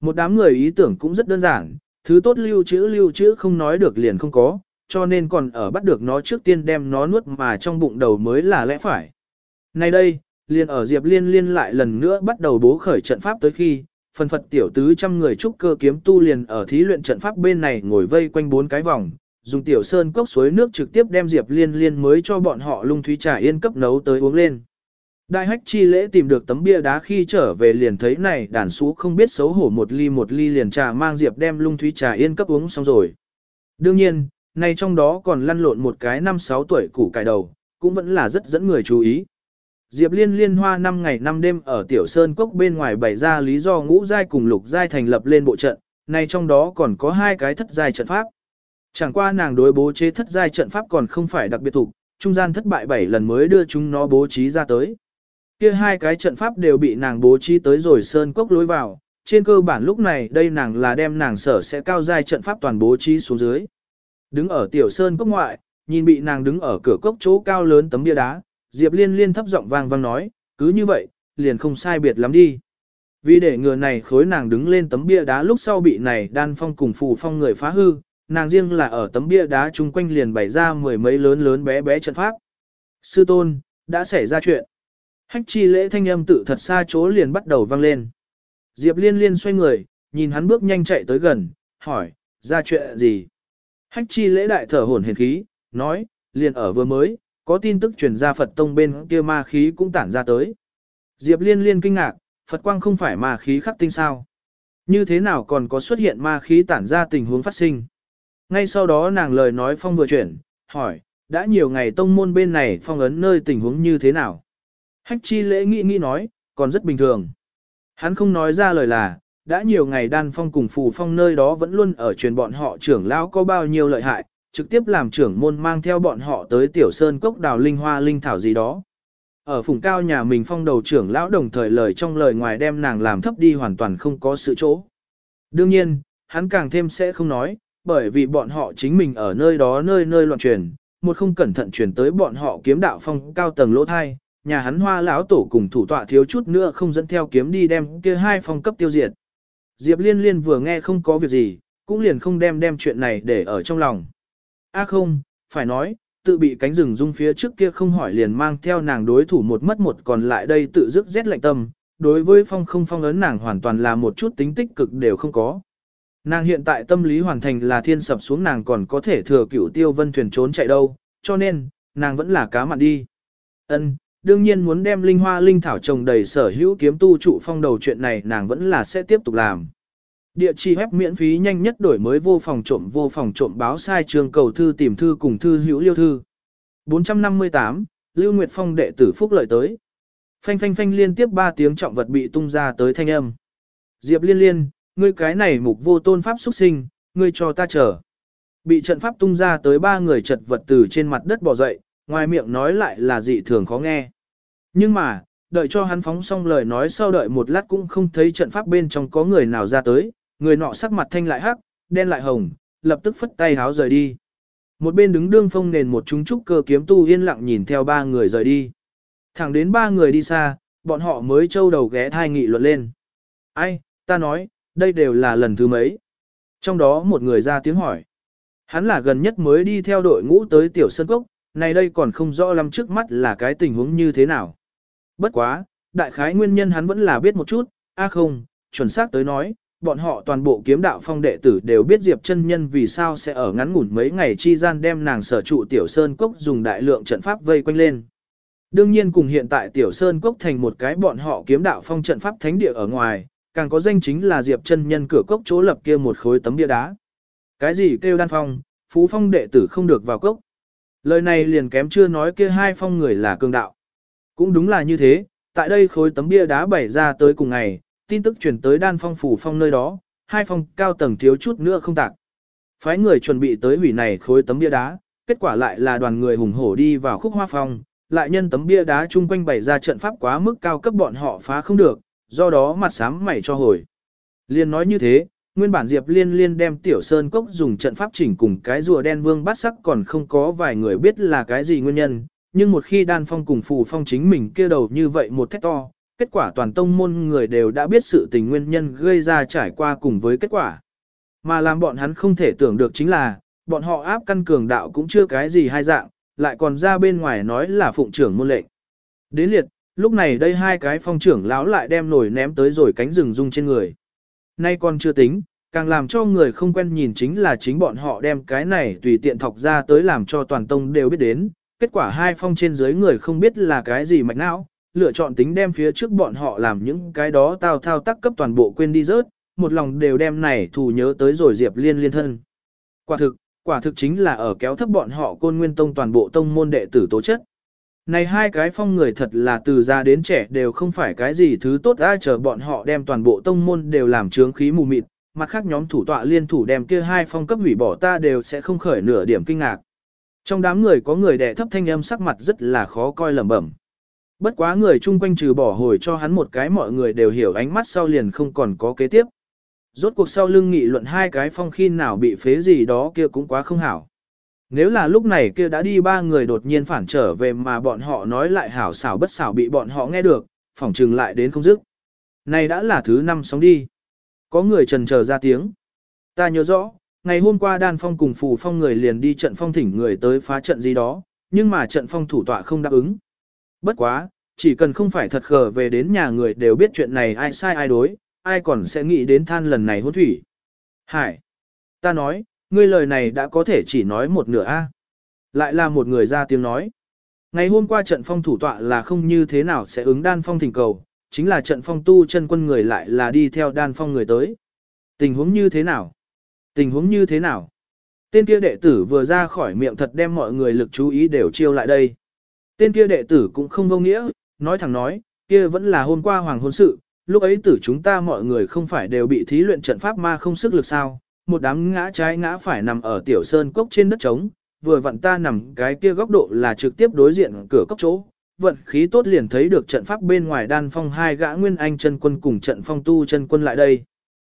Một đám người ý tưởng cũng rất đơn giản, thứ tốt lưu trữ lưu trữ không nói được liền không có, cho nên còn ở bắt được nó trước tiên đem nó nuốt mà trong bụng đầu mới là lẽ phải. Nay đây, liền ở Diệp Liên liên lại lần nữa bắt đầu bố khởi trận pháp tới khi, phần phật tiểu tứ trăm người trúc cơ kiếm tu liền ở thí luyện trận pháp bên này ngồi vây quanh bốn cái vòng, dùng tiểu sơn cốc suối nước trực tiếp đem Diệp Liên liên mới cho bọn họ lung thúy trà yên cấp nấu tới uống lên. Đại hách chi lễ tìm được tấm bia đá khi trở về liền thấy này đàn sú không biết xấu hổ một ly một ly liền trà mang Diệp đem lung thúy trà yên cấp uống xong rồi. Đương nhiên, này trong đó còn lăn lộn một cái năm sáu tuổi củ cải đầu, cũng vẫn là rất dẫn người chú ý. Diệp Liên liên hoa năm ngày năm đêm ở Tiểu Sơn Cốc bên ngoài bày ra lý do ngũ giai cùng lục giai thành lập lên bộ trận, này trong đó còn có hai cái thất giai trận pháp. Chẳng qua nàng đối bố chế thất giai trận pháp còn không phải đặc biệt thủ, trung gian thất bại 7 lần mới đưa chúng nó bố trí ra tới. Kia hai cái trận pháp đều bị nàng bố trí tới rồi sơn cốc lối vào, trên cơ bản lúc này đây nàng là đem nàng sở sẽ cao giai trận pháp toàn bố trí xuống dưới. Đứng ở tiểu sơn cốc ngoại, nhìn bị nàng đứng ở cửa cốc chỗ cao lớn tấm bia đá, Diệp Liên liên thấp giọng vang vang nói, cứ như vậy, liền không sai biệt lắm đi. Vì để ngừa này khối nàng đứng lên tấm bia đá lúc sau bị này đan phong cùng phù phong người phá hư, nàng riêng là ở tấm bia đá chung quanh liền bày ra mười mấy lớn lớn bé bé trận pháp. Sư tôn, đã xảy ra chuyện. Hách chi lễ thanh âm tự thật xa chỗ liền bắt đầu vang lên. Diệp liên liên xoay người, nhìn hắn bước nhanh chạy tới gần, hỏi, ra chuyện gì? Hách chi lễ đại thở hổn hển khí, nói, liền ở vừa mới, có tin tức truyền ra Phật tông bên kia ma khí cũng tản ra tới. Diệp liên liên kinh ngạc, Phật quang không phải ma khí khắc tinh sao? Như thế nào còn có xuất hiện ma khí tản ra tình huống phát sinh? Ngay sau đó nàng lời nói phong vừa chuyển, hỏi, đã nhiều ngày tông môn bên này phong ấn nơi tình huống như thế nào? Hách chi lễ nghĩ nghĩ nói, còn rất bình thường. Hắn không nói ra lời là, đã nhiều ngày đan phong cùng phù phong nơi đó vẫn luôn ở truyền bọn họ trưởng lão có bao nhiêu lợi hại, trực tiếp làm trưởng môn mang theo bọn họ tới tiểu sơn cốc đào linh hoa linh thảo gì đó. Ở phùng cao nhà mình phong đầu trưởng lão đồng thời lời trong lời ngoài đem nàng làm thấp đi hoàn toàn không có sự chỗ. Đương nhiên, hắn càng thêm sẽ không nói, bởi vì bọn họ chính mình ở nơi đó nơi nơi loạn truyền, một không cẩn thận truyền tới bọn họ kiếm đạo phong cao tầng lỗ thai, nhà hắn hoa lão tổ cùng thủ tọa thiếu chút nữa không dẫn theo kiếm đi đem kia hai phong cấp tiêu diệt. Diệp liên liên vừa nghe không có việc gì, cũng liền không đem đem chuyện này để ở trong lòng. A không, phải nói, tự bị cánh rừng rung phía trước kia không hỏi liền mang theo nàng đối thủ một mất một còn lại đây tự dứt rét lạnh tâm, đối với phong không phong ấn nàng hoàn toàn là một chút tính tích cực đều không có. Nàng hiện tại tâm lý hoàn thành là thiên sập xuống nàng còn có thể thừa cửu tiêu vân thuyền trốn chạy đâu, cho nên, nàng vẫn là cá mặn đi. Ân, đương nhiên muốn đem linh hoa linh thảo trồng đầy sở hữu kiếm tu trụ phong đầu chuyện này nàng vẫn là sẽ tiếp tục làm. Địa chỉ web miễn phí nhanh nhất đổi mới vô phòng trộm vô phòng trộm báo sai trường cầu thư tìm thư cùng thư hữu liêu thư. 458, Lưu Nguyệt Phong đệ tử phúc lợi tới. Phanh phanh phanh liên tiếp ba tiếng trọng vật bị tung ra tới thanh âm. Diệp liên liên, ngươi cái này mục vô tôn pháp xuất sinh, ngươi cho ta chờ. Bị trận pháp tung ra tới ba người chật vật từ trên mặt đất bò dậy, ngoài miệng nói lại là dị thường khó nghe. Nhưng mà, đợi cho hắn phóng xong lời nói sau đợi một lát cũng không thấy trận pháp bên trong có người nào ra tới, người nọ sắc mặt thanh lại hắc, đen lại hồng, lập tức phất tay háo rời đi. Một bên đứng đương phong nền một chúng trúc cơ kiếm tu yên lặng nhìn theo ba người rời đi. Thẳng đến ba người đi xa, bọn họ mới trâu đầu ghé thai nghị luận lên. Ai, ta nói, đây đều là lần thứ mấy. Trong đó một người ra tiếng hỏi. Hắn là gần nhất mới đi theo đội ngũ tới Tiểu Sơn Cốc, này đây còn không rõ lắm trước mắt là cái tình huống như thế nào. Bất quá, đại khái nguyên nhân hắn vẫn là biết một chút, a không, chuẩn xác tới nói, bọn họ toàn bộ kiếm đạo phong đệ tử đều biết Diệp chân nhân vì sao sẽ ở ngắn ngủn mấy ngày chi gian đem nàng sở trụ Tiểu Sơn Cốc dùng đại lượng trận pháp vây quanh lên. Đương nhiên cùng hiện tại Tiểu Sơn Cốc thành một cái bọn họ kiếm đạo phong trận pháp thánh địa ở ngoài, càng có danh chính là Diệp chân nhân cửa cốc chỗ lập kia một khối tấm bia đá. Cái gì kêu đan phong, phú phong đệ tử không được vào cốc. Lời này liền kém chưa nói kia hai phong người là cường đạo. Cũng đúng là như thế, tại đây khối tấm bia đá bày ra tới cùng ngày, tin tức truyền tới đan phong phủ phong nơi đó, hai phong cao tầng thiếu chút nữa không tạc. Phái người chuẩn bị tới hủy này khối tấm bia đá, kết quả lại là đoàn người hùng hổ đi vào khúc hoa phong, lại nhân tấm bia đá chung quanh bày ra trận pháp quá mức cao cấp bọn họ phá không được, do đó mặt sám mày cho hồi. Liên nói như thế, nguyên bản Diệp Liên Liên đem Tiểu Sơn Cốc dùng trận pháp chỉnh cùng cái rùa đen vương bát sắc còn không có vài người biết là cái gì nguyên nhân, nhưng một khi đan phong cùng phù phong chính mình kia đầu như vậy một thét to, kết quả toàn tông môn người đều đã biết sự tình nguyên nhân gây ra trải qua cùng với kết quả. Mà làm bọn hắn không thể tưởng được chính là, bọn họ áp căn cường đạo cũng chưa cái gì hai dạng, lại còn ra bên ngoài nói là phụng trưởng môn lệnh. Đến liệt, lúc này đây hai cái phong trưởng lão lại đem nổi ném tới rồi cánh rừng rung trên người. Nay còn chưa tính, càng làm cho người không quen nhìn chính là chính bọn họ đem cái này tùy tiện thọc ra tới làm cho toàn tông đều biết đến. Kết quả hai phong trên dưới người không biết là cái gì mạch não, lựa chọn tính đem phía trước bọn họ làm những cái đó tao thao tác cấp toàn bộ quên đi rớt, một lòng đều đem này thù nhớ tới rồi Diệp Liên liên thân. Quả thực, quả thực chính là ở kéo thấp bọn họ côn nguyên tông toàn bộ tông môn đệ tử tố chất. Này hai cái phong người thật là từ già đến trẻ đều không phải cái gì thứ tốt ai chờ bọn họ đem toàn bộ tông môn đều làm trướng khí mù mịt, mặt khác nhóm thủ tọa liên thủ đem kia hai phong cấp hủy bỏ ta đều sẽ không khởi nửa điểm kinh ngạc. Trong đám người có người đẻ thấp thanh âm sắc mặt rất là khó coi lẩm bẩm. Bất quá người chung quanh trừ bỏ hồi cho hắn một cái mọi người đều hiểu ánh mắt sau liền không còn có kế tiếp. Rốt cuộc sau lưng nghị luận hai cái phong khi nào bị phế gì đó kia cũng quá không hảo. Nếu là lúc này kia đã đi ba người đột nhiên phản trở về mà bọn họ nói lại hảo xảo bất xảo bị bọn họ nghe được, phỏng trừng lại đến không dứt. Này đã là thứ năm sóng đi. Có người trần chờ ra tiếng. Ta nhớ rõ, ngày hôm qua đan phong cùng phù phong người liền đi trận phong thỉnh người tới phá trận gì đó, nhưng mà trận phong thủ tọa không đáp ứng. Bất quá, chỉ cần không phải thật khờ về đến nhà người đều biết chuyện này ai sai ai đối, ai còn sẽ nghĩ đến than lần này hôn thủy. Hải! Ta nói, ngươi lời này đã có thể chỉ nói một nửa a. À? Lại là một người ra tiếng nói. Ngày hôm qua trận phong thủ tọa là không như thế nào sẽ ứng đan phong thỉnh cầu, chính là trận phong tu chân quân người lại là đi theo đan phong người tới. Tình huống như thế nào? Tình huống như thế nào? Tên kia đệ tử vừa ra khỏi miệng thật đem mọi người lực chú ý đều chiêu lại đây. Tên kia đệ tử cũng không vô nghĩa, nói thẳng nói, kia vẫn là hôm qua hoàng hôn sự, lúc ấy tử chúng ta mọi người không phải đều bị thí luyện trận pháp ma không sức lực sao, một đám ngã trái ngã phải nằm ở tiểu sơn cốc trên đất trống, vừa vặn ta nằm cái kia góc độ là trực tiếp đối diện cửa cốc chỗ. Vận khí tốt liền thấy được trận pháp bên ngoài đan phong hai gã nguyên anh chân quân cùng trận phong tu chân quân lại đây.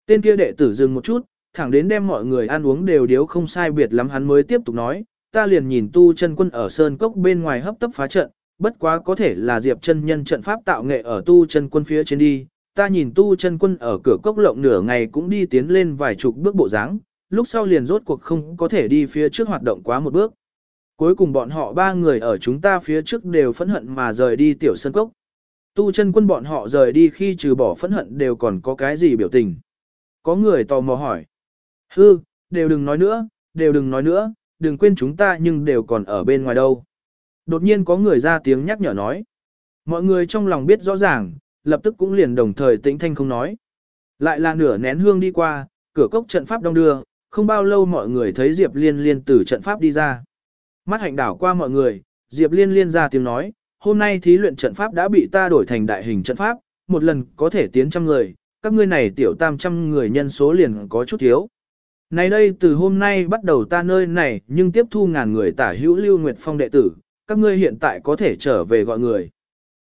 Tên kia đệ tử dừng một chút, thẳng đến đem mọi người ăn uống đều điếu không sai biệt lắm hắn mới tiếp tục nói, ta liền nhìn tu chân quân ở sơn cốc bên ngoài hấp tấp phá trận, bất quá có thể là diệp chân nhân trận pháp tạo nghệ ở tu chân quân phía trên đi, ta nhìn tu chân quân ở cửa cốc lộng nửa ngày cũng đi tiến lên vài chục bước bộ dáng, lúc sau liền rốt cuộc không có thể đi phía trước hoạt động quá một bước. Cuối cùng bọn họ ba người ở chúng ta phía trước đều phẫn hận mà rời đi tiểu sân cốc. Tu chân quân bọn họ rời đi khi trừ bỏ phẫn hận đều còn có cái gì biểu tình. Có người tò mò hỏi. Hư, đều đừng nói nữa, đều đừng nói nữa, đừng quên chúng ta nhưng đều còn ở bên ngoài đâu. Đột nhiên có người ra tiếng nhắc nhở nói. Mọi người trong lòng biết rõ ràng, lập tức cũng liền đồng thời tĩnh thanh không nói. Lại là nửa nén hương đi qua, cửa cốc trận pháp đông đưa, không bao lâu mọi người thấy Diệp Liên Liên từ trận pháp đi ra. Mắt hạnh đảo qua mọi người, Diệp Liên Liên ra tiếng nói, hôm nay thí luyện trận pháp đã bị ta đổi thành đại hình trận pháp, một lần có thể tiến trăm người, các ngươi này tiểu tam trăm người nhân số liền có chút thiếu. Này đây từ hôm nay bắt đầu ta nơi này nhưng tiếp thu ngàn người tả hữu lưu nguyệt phong đệ tử, các ngươi hiện tại có thể trở về gọi người.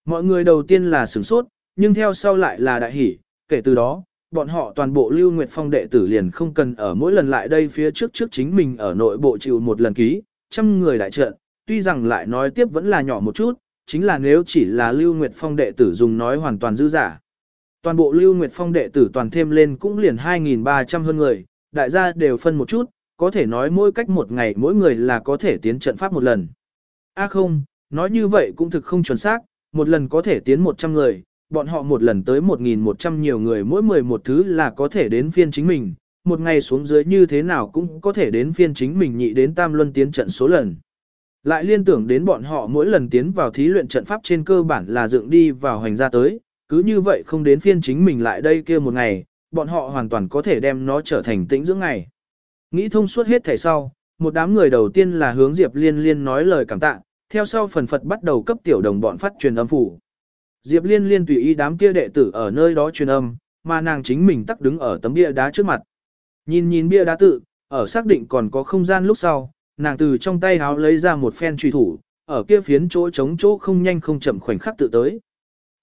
Mọi người đầu tiên là sửng sốt, nhưng theo sau lại là đại hỷ, kể từ đó, bọn họ toàn bộ lưu nguyệt phong đệ tử liền không cần ở mỗi lần lại đây phía trước trước chính mình ở nội bộ chịu một lần ký, trăm người đại trận, tuy rằng lại nói tiếp vẫn là nhỏ một chút, chính là nếu chỉ là lưu nguyệt phong đệ tử dùng nói hoàn toàn dư giả. Toàn bộ lưu nguyệt phong đệ tử toàn thêm lên cũng liền 2.300 hơn người, đại gia đều phân một chút, có thể nói mỗi cách một ngày mỗi người là có thể tiến trận pháp một lần. A à không, nói như vậy cũng thực không chuẩn xác, một lần có thể tiến 100 người, bọn họ một lần tới 1.100 nhiều người mỗi 11 thứ là có thể đến phiên chính mình, một ngày xuống dưới như thế nào cũng có thể đến phiên chính mình nhị đến tam luân tiến trận số lần. Lại liên tưởng đến bọn họ mỗi lần tiến vào thí luyện trận pháp trên cơ bản là dựng đi vào hành ra tới, cứ như vậy không đến phiên chính mình lại đây kia một ngày, bọn họ hoàn toàn có thể đem nó trở thành tĩnh dưỡng ngày. Nghĩ thông suốt hết thảy sau, một đám người đầu tiên là hướng Diệp Liên Liên nói lời cảm tạ, theo sau phần phật bắt đầu cấp tiểu đồng bọn phát truyền âm phủ. Diệp Liên Liên tùy ý đám kia đệ tử ở nơi đó truyền âm, mà nàng chính mình tắc đứng ở tấm bia đá trước mặt. Nhìn nhìn bia đá tự, ở xác định còn có không gian lúc sau, nàng từ trong tay háo lấy ra một phen truy thủ, ở kia phiến chỗ trống chỗ không nhanh không chậm khoảnh khắc tự tới.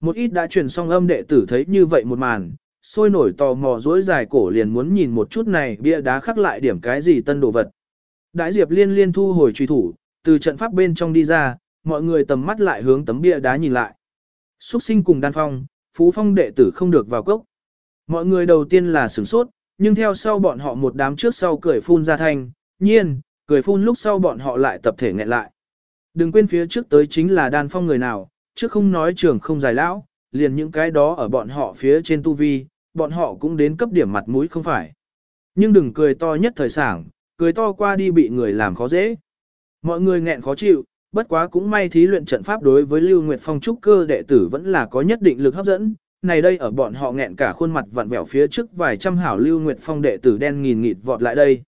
Một ít đã truyền xong âm đệ tử thấy như vậy một màn, sôi nổi tò mò dối dài cổ liền muốn nhìn một chút này bia đá khắc lại điểm cái gì tân đồ vật. Đại diệp liên liên thu hồi truy thủ, từ trận pháp bên trong đi ra, mọi người tầm mắt lại hướng tấm bia đá nhìn lại. Xuất sinh cùng đan phong, phú phong đệ tử không được vào cốc. Mọi người đầu tiên là sửng sốt, nhưng theo sau bọn họ một đám trước sau cười phun ra thanh, nhiên, cười phun lúc sau bọn họ lại tập thể nghẹn lại. Đừng quên phía trước tới chính là đan phong người nào, trước không nói trường không dài lão, liền những cái đó ở bọn họ phía trên tu vi, bọn họ cũng đến cấp điểm mặt mũi không phải. Nhưng đừng cười to nhất thời sảng, cười to qua đi bị người làm khó dễ. Mọi người nghẹn khó chịu, bất quá cũng may thí luyện trận pháp đối với Lưu Nguyệt Phong trúc cơ đệ tử vẫn là có nhất định lực hấp dẫn. Này đây ở bọn họ nghẹn cả khuôn mặt vặn vẹo phía trước vài trăm hảo Lưu Nguyệt Phong đệ tử đen nghìn nghịt vọt lại đây.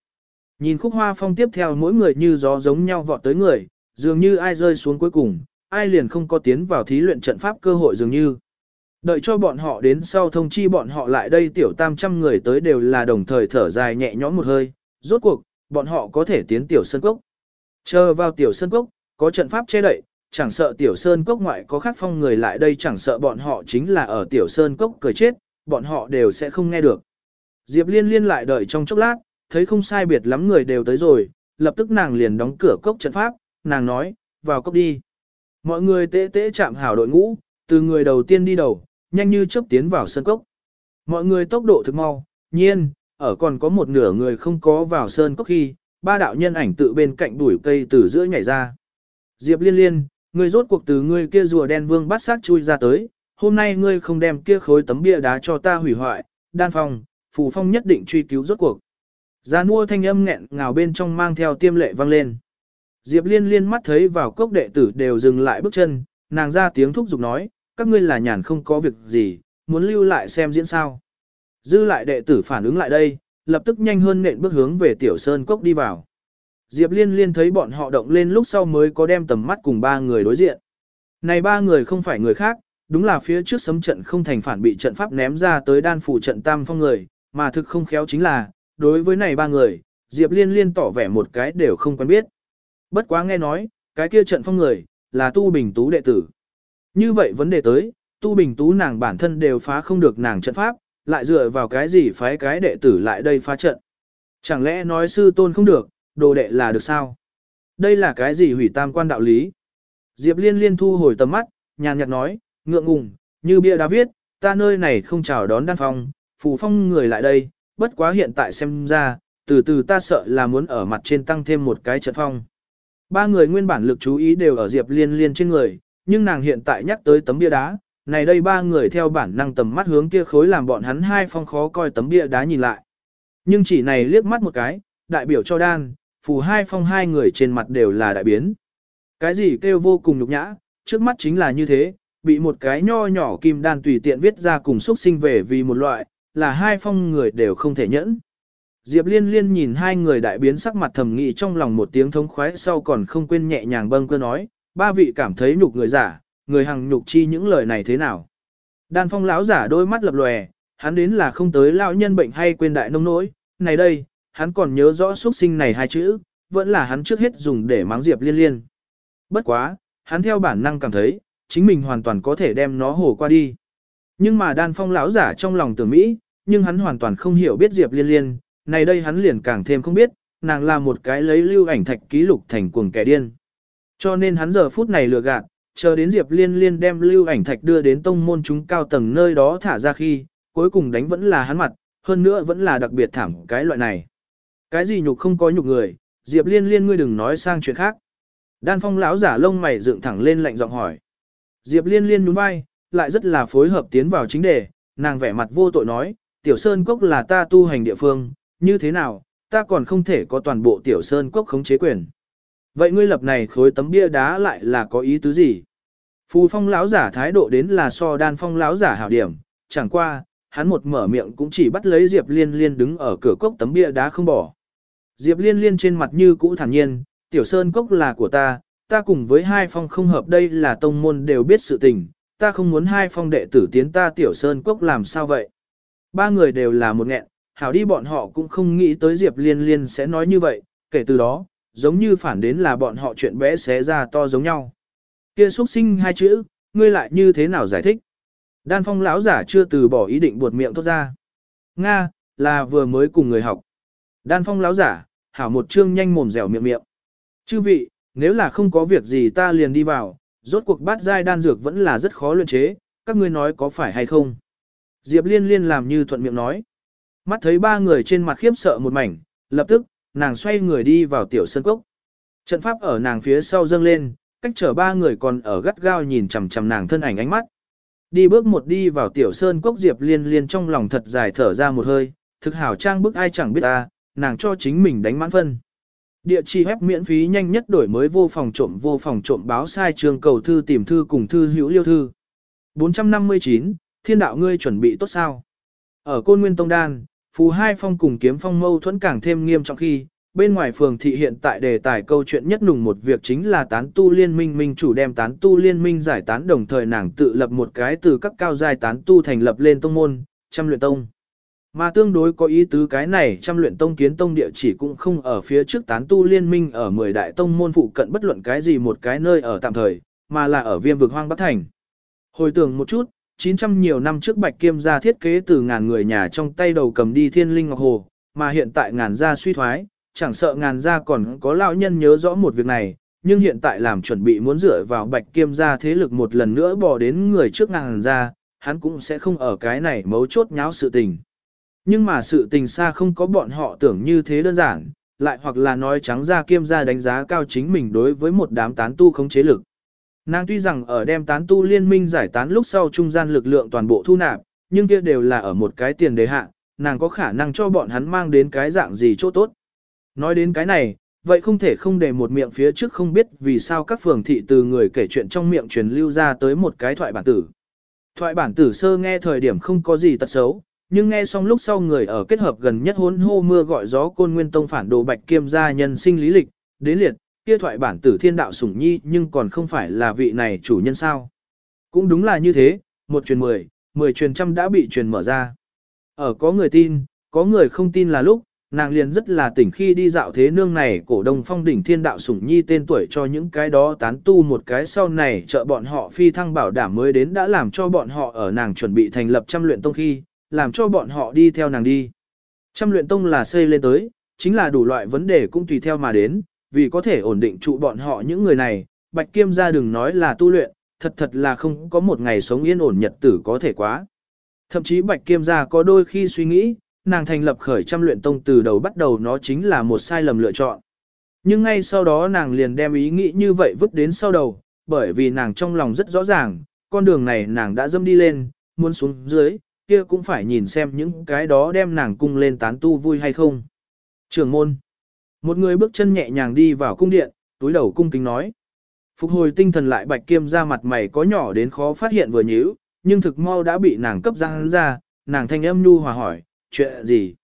Nhìn khúc hoa phong tiếp theo mỗi người như gió giống nhau vọt tới người, dường như ai rơi xuống cuối cùng, ai liền không có tiến vào thí luyện trận pháp cơ hội dường như. Đợi cho bọn họ đến sau thông chi bọn họ lại đây tiểu tam trăm người tới đều là đồng thời thở dài nhẹ nhõm một hơi, rốt cuộc, bọn họ có thể tiến tiểu sân cốc. Chờ vào tiểu sân cốc, có trận pháp che đậy, chẳng sợ tiểu sơn cốc ngoại có khác phong người lại đây chẳng sợ bọn họ chính là ở tiểu sơn cốc cười chết, bọn họ đều sẽ không nghe được. Diệp liên liên lại đợi trong chốc lát, thấy không sai biệt lắm người đều tới rồi, lập tức nàng liền đóng cửa cốc trận pháp, nàng nói, vào cốc đi. Mọi người tế tế chạm hảo đội ngũ, từ người đầu tiên đi đầu, nhanh như chớp tiến vào sơn cốc. Mọi người tốc độ thực mau, nhiên, ở còn có một nửa người không có vào sơn cốc khi, ba đạo nhân ảnh tự bên cạnh đuổi cây từ giữa nhảy ra. Diệp liên liên, người rốt cuộc từ người kia rùa đen vương bắt sát chui ra tới, hôm nay ngươi không đem kia khối tấm bia đá cho ta hủy hoại, đan phong, phù phong nhất định truy cứu rốt cuộc. Gia nua thanh âm nghẹn ngào bên trong mang theo tiêm lệ vang lên. Diệp liên liên mắt thấy vào cốc đệ tử đều dừng lại bước chân, nàng ra tiếng thúc giục nói, các ngươi là nhàn không có việc gì, muốn lưu lại xem diễn sao. Dư lại đệ tử phản ứng lại đây, lập tức nhanh hơn nện bước hướng về tiểu sơn cốc đi vào. Diệp liên liên thấy bọn họ động lên lúc sau mới có đem tầm mắt cùng ba người đối diện. Này ba người không phải người khác, đúng là phía trước sấm trận không thành phản bị trận pháp ném ra tới đan phủ trận tam phong người, mà thực không khéo chính là, đối với này ba người, Diệp liên liên tỏ vẻ một cái đều không quen biết. Bất quá nghe nói, cái kia trận phong người, là tu bình tú đệ tử. Như vậy vấn đề tới, tu bình tú nàng bản thân đều phá không được nàng trận pháp, lại dựa vào cái gì phái cái đệ tử lại đây phá trận. Chẳng lẽ nói sư tôn không được, đồ đệ là được sao? Đây là cái gì hủy tam quan đạo lý? Diệp liên liên thu hồi tầm mắt, nhàn nhạt nói, ngượng ngùng, như bia đã viết, ta nơi này không chào đón đan phong, phù phong người lại đây, bất quá hiện tại xem ra, từ từ ta sợ là muốn ở mặt trên tăng thêm một cái trận phong. Ba người nguyên bản lực chú ý đều ở Diệp Liên Liên trên người, nhưng nàng hiện tại nhắc tới tấm bia đá, này đây ba người theo bản năng tầm mắt hướng kia khối làm bọn hắn hai phong khó coi tấm bia đá nhìn lại. Nhưng chỉ này liếc mắt một cái, đại biểu cho đan, phù hai phong hai người trên mặt đều là đại biến. Cái gì kêu vô cùng nhục nhã, trước mắt chính là như thế, bị một cái nho nhỏ kim đan tùy tiện viết ra cùng xuất sinh về vì một loại, là hai phong người đều không thể nhẫn. Diệp liên liên nhìn hai người đại biến sắc mặt thầm nghị trong lòng một tiếng thống khoái sau còn không quên nhẹ nhàng bâng cơ nói, ba vị cảm thấy nhục người giả, người hằng nhục chi những lời này thế nào. Đan phong lão giả đôi mắt lập lòe, hắn đến là không tới lão nhân bệnh hay quên đại nông nỗi, này đây, hắn còn nhớ rõ xuất sinh này hai chữ, vẫn là hắn trước hết dùng để mắng Diệp liên liên. Bất quá, hắn theo bản năng cảm thấy, chính mình hoàn toàn có thể đem nó hổ qua đi. Nhưng mà đan phong lão giả trong lòng tưởng Mỹ, nhưng hắn hoàn toàn không hiểu biết Diệp liên liên, này đây hắn liền càng thêm không biết, nàng là một cái lấy lưu ảnh thạch ký lục thành cuồng kẻ điên. Cho nên hắn giờ phút này lừa gạt, chờ đến Diệp Liên Liên đem lưu ảnh thạch đưa đến tông môn chúng cao tầng nơi đó thả ra khi, cuối cùng đánh vẫn là hắn mặt, hơn nữa vẫn là đặc biệt thảm cái loại này. Cái gì nhục không có nhục người, Diệp Liên Liên ngươi đừng nói sang chuyện khác. Đan Phong lão giả lông mày dựng thẳng lên lạnh giọng hỏi. Diệp Liên Liên nhún vai, lại rất là phối hợp tiến vào chính đề, nàng vẻ mặt vô tội nói, Tiểu Sơn Cốc là ta tu hành địa phương, như thế nào, ta còn không thể có toàn bộ Tiểu Sơn Cốc khống chế quyền. Vậy ngươi lập này khối tấm bia đá lại là có ý tứ gì? Phù phong lão giả thái độ đến là so đan phong lão giả hảo điểm, chẳng qua, hắn một mở miệng cũng chỉ bắt lấy Diệp Liên Liên đứng ở cửa cốc tấm bia đá không bỏ. Diệp Liên Liên trên mặt như cũ thản nhiên, tiểu sơn cốc là của ta, ta cùng với hai phong không hợp đây là tông môn đều biết sự tình, ta không muốn hai phong đệ tử tiến ta tiểu sơn cốc làm sao vậy. Ba người đều là một nghẹn, hảo đi bọn họ cũng không nghĩ tới Diệp Liên Liên sẽ nói như vậy, kể từ đó, giống như phản đến là bọn họ chuyện bé xé ra to giống nhau. Kia xuất sinh hai chữ, ngươi lại như thế nào giải thích? Đan phong lão giả chưa từ bỏ ý định buột miệng thốt ra. Nga, là vừa mới cùng người học. Đan phong lão giả, hảo một chương nhanh mồm dẻo miệng miệng. Chư vị, nếu là không có việc gì ta liền đi vào, rốt cuộc bát giai đan dược vẫn là rất khó luyện chế, các ngươi nói có phải hay không? Diệp liên liên làm như thuận miệng nói. Mắt thấy ba người trên mặt khiếp sợ một mảnh, lập tức, nàng xoay người đi vào tiểu sân cốc. Trận pháp ở nàng phía sau dâng lên, cách trở ba người còn ở gắt gao nhìn chằm chằm nàng thân ảnh ánh mắt. Đi bước một đi vào tiểu sơn cốc Diệp liên liên trong lòng thật dài thở ra một hơi, thực hảo trang bức ai chẳng biết ta, nàng cho chính mình đánh mãn phân. Địa chỉ web miễn phí nhanh nhất đổi mới vô phòng trộm vô phòng trộm báo sai trường cầu thư tìm thư cùng thư hữu liêu thư. 459, thiên đạo ngươi chuẩn bị tốt sao? Ở Côn Nguyên Tông Đan, Phù Hai Phong cùng Kiếm Phong mâu thuẫn càng thêm nghiêm trọng khi, bên ngoài phường thị hiện tại đề tài câu chuyện nhất nùng một việc chính là tán tu liên minh minh chủ đem tán tu liên minh giải tán đồng thời nàng tự lập một cái từ các cao giai tán tu thành lập lên tông môn, trăm luyện tông. Mà tương đối có ý tứ cái này trăm luyện tông kiến tông địa chỉ cũng không ở phía trước tán tu liên minh ở 10 đại tông môn phụ cận bất luận cái gì một cái nơi ở tạm thời, mà là ở viêm vực hoang Bắc Thành. Hồi tưởng một chút, 900 nhiều năm trước Bạch Kiêm gia thiết kế từ ngàn người nhà trong tay đầu cầm đi thiên linh ngọc hồ, mà hiện tại ngàn gia suy thoái, chẳng sợ ngàn gia còn có lão nhân nhớ rõ một việc này, nhưng hiện tại làm chuẩn bị muốn dựa vào Bạch Kiêm gia thế lực một lần nữa bỏ đến người trước ngàn gia, hắn cũng sẽ không ở cái này mấu chốt nháo sự tình. Nhưng mà sự tình xa không có bọn họ tưởng như thế đơn giản, lại hoặc là nói trắng ra kiêm ra đánh giá cao chính mình đối với một đám tán tu không chế lực. Nàng tuy rằng ở đem tán tu liên minh giải tán lúc sau trung gian lực lượng toàn bộ thu nạp, nhưng kia đều là ở một cái tiền đề hạ, nàng có khả năng cho bọn hắn mang đến cái dạng gì chỗ tốt. Nói đến cái này, vậy không thể không để một miệng phía trước không biết vì sao các phường thị từ người kể chuyện trong miệng truyền lưu ra tới một cái thoại bản tử. Thoại bản tử sơ nghe thời điểm không có gì tật xấu, nhưng nghe xong lúc sau người ở kết hợp gần nhất hôn hô mưa gọi gió côn nguyên tông phản đồ bạch kiêm gia nhân sinh lý lịch, đến liệt, kia thoại bản tử thiên đạo sủng nhi nhưng còn không phải là vị này chủ nhân sao. Cũng đúng là như thế, một truyền mười, mười truyền trăm đã bị truyền mở ra. Ở có người tin, có người không tin là lúc, nàng liền rất là tỉnh khi đi dạo thế nương này cổ đông phong đỉnh thiên đạo sủng nhi tên tuổi cho những cái đó tán tu một cái sau này trợ bọn họ phi thăng bảo đảm mới đến đã làm cho bọn họ ở nàng chuẩn bị thành lập trăm luyện tông khi, làm cho bọn họ đi theo nàng đi. Trăm luyện tông là xây lên tới, chính là đủ loại vấn đề cũng tùy theo mà đến, vì có thể ổn định trụ bọn họ những người này, Bạch Kiêm gia đừng nói là tu luyện, thật thật là không có một ngày sống yên ổn nhật tử có thể quá. Thậm chí Bạch Kiêm gia có đôi khi suy nghĩ, nàng thành lập khởi trăm luyện tông từ đầu bắt đầu nó chính là một sai lầm lựa chọn. Nhưng ngay sau đó nàng liền đem ý nghĩ như vậy vứt đến sau đầu, bởi vì nàng trong lòng rất rõ ràng, con đường này nàng đã dâm đi lên, muốn xuống dưới, kia cũng phải nhìn xem những cái đó đem nàng cung lên tán tu vui hay không. Trường môn. Một người bước chân nhẹ nhàng đi vào cung điện, túi đầu cung kính nói. Phục hồi tinh thần lại bạch kiêm ra mặt mày có nhỏ đến khó phát hiện vừa nhíu, nhưng thực mau đã bị nàng cấp ra hắn ra, nàng thanh âm nhu hòa hỏi, chuyện gì?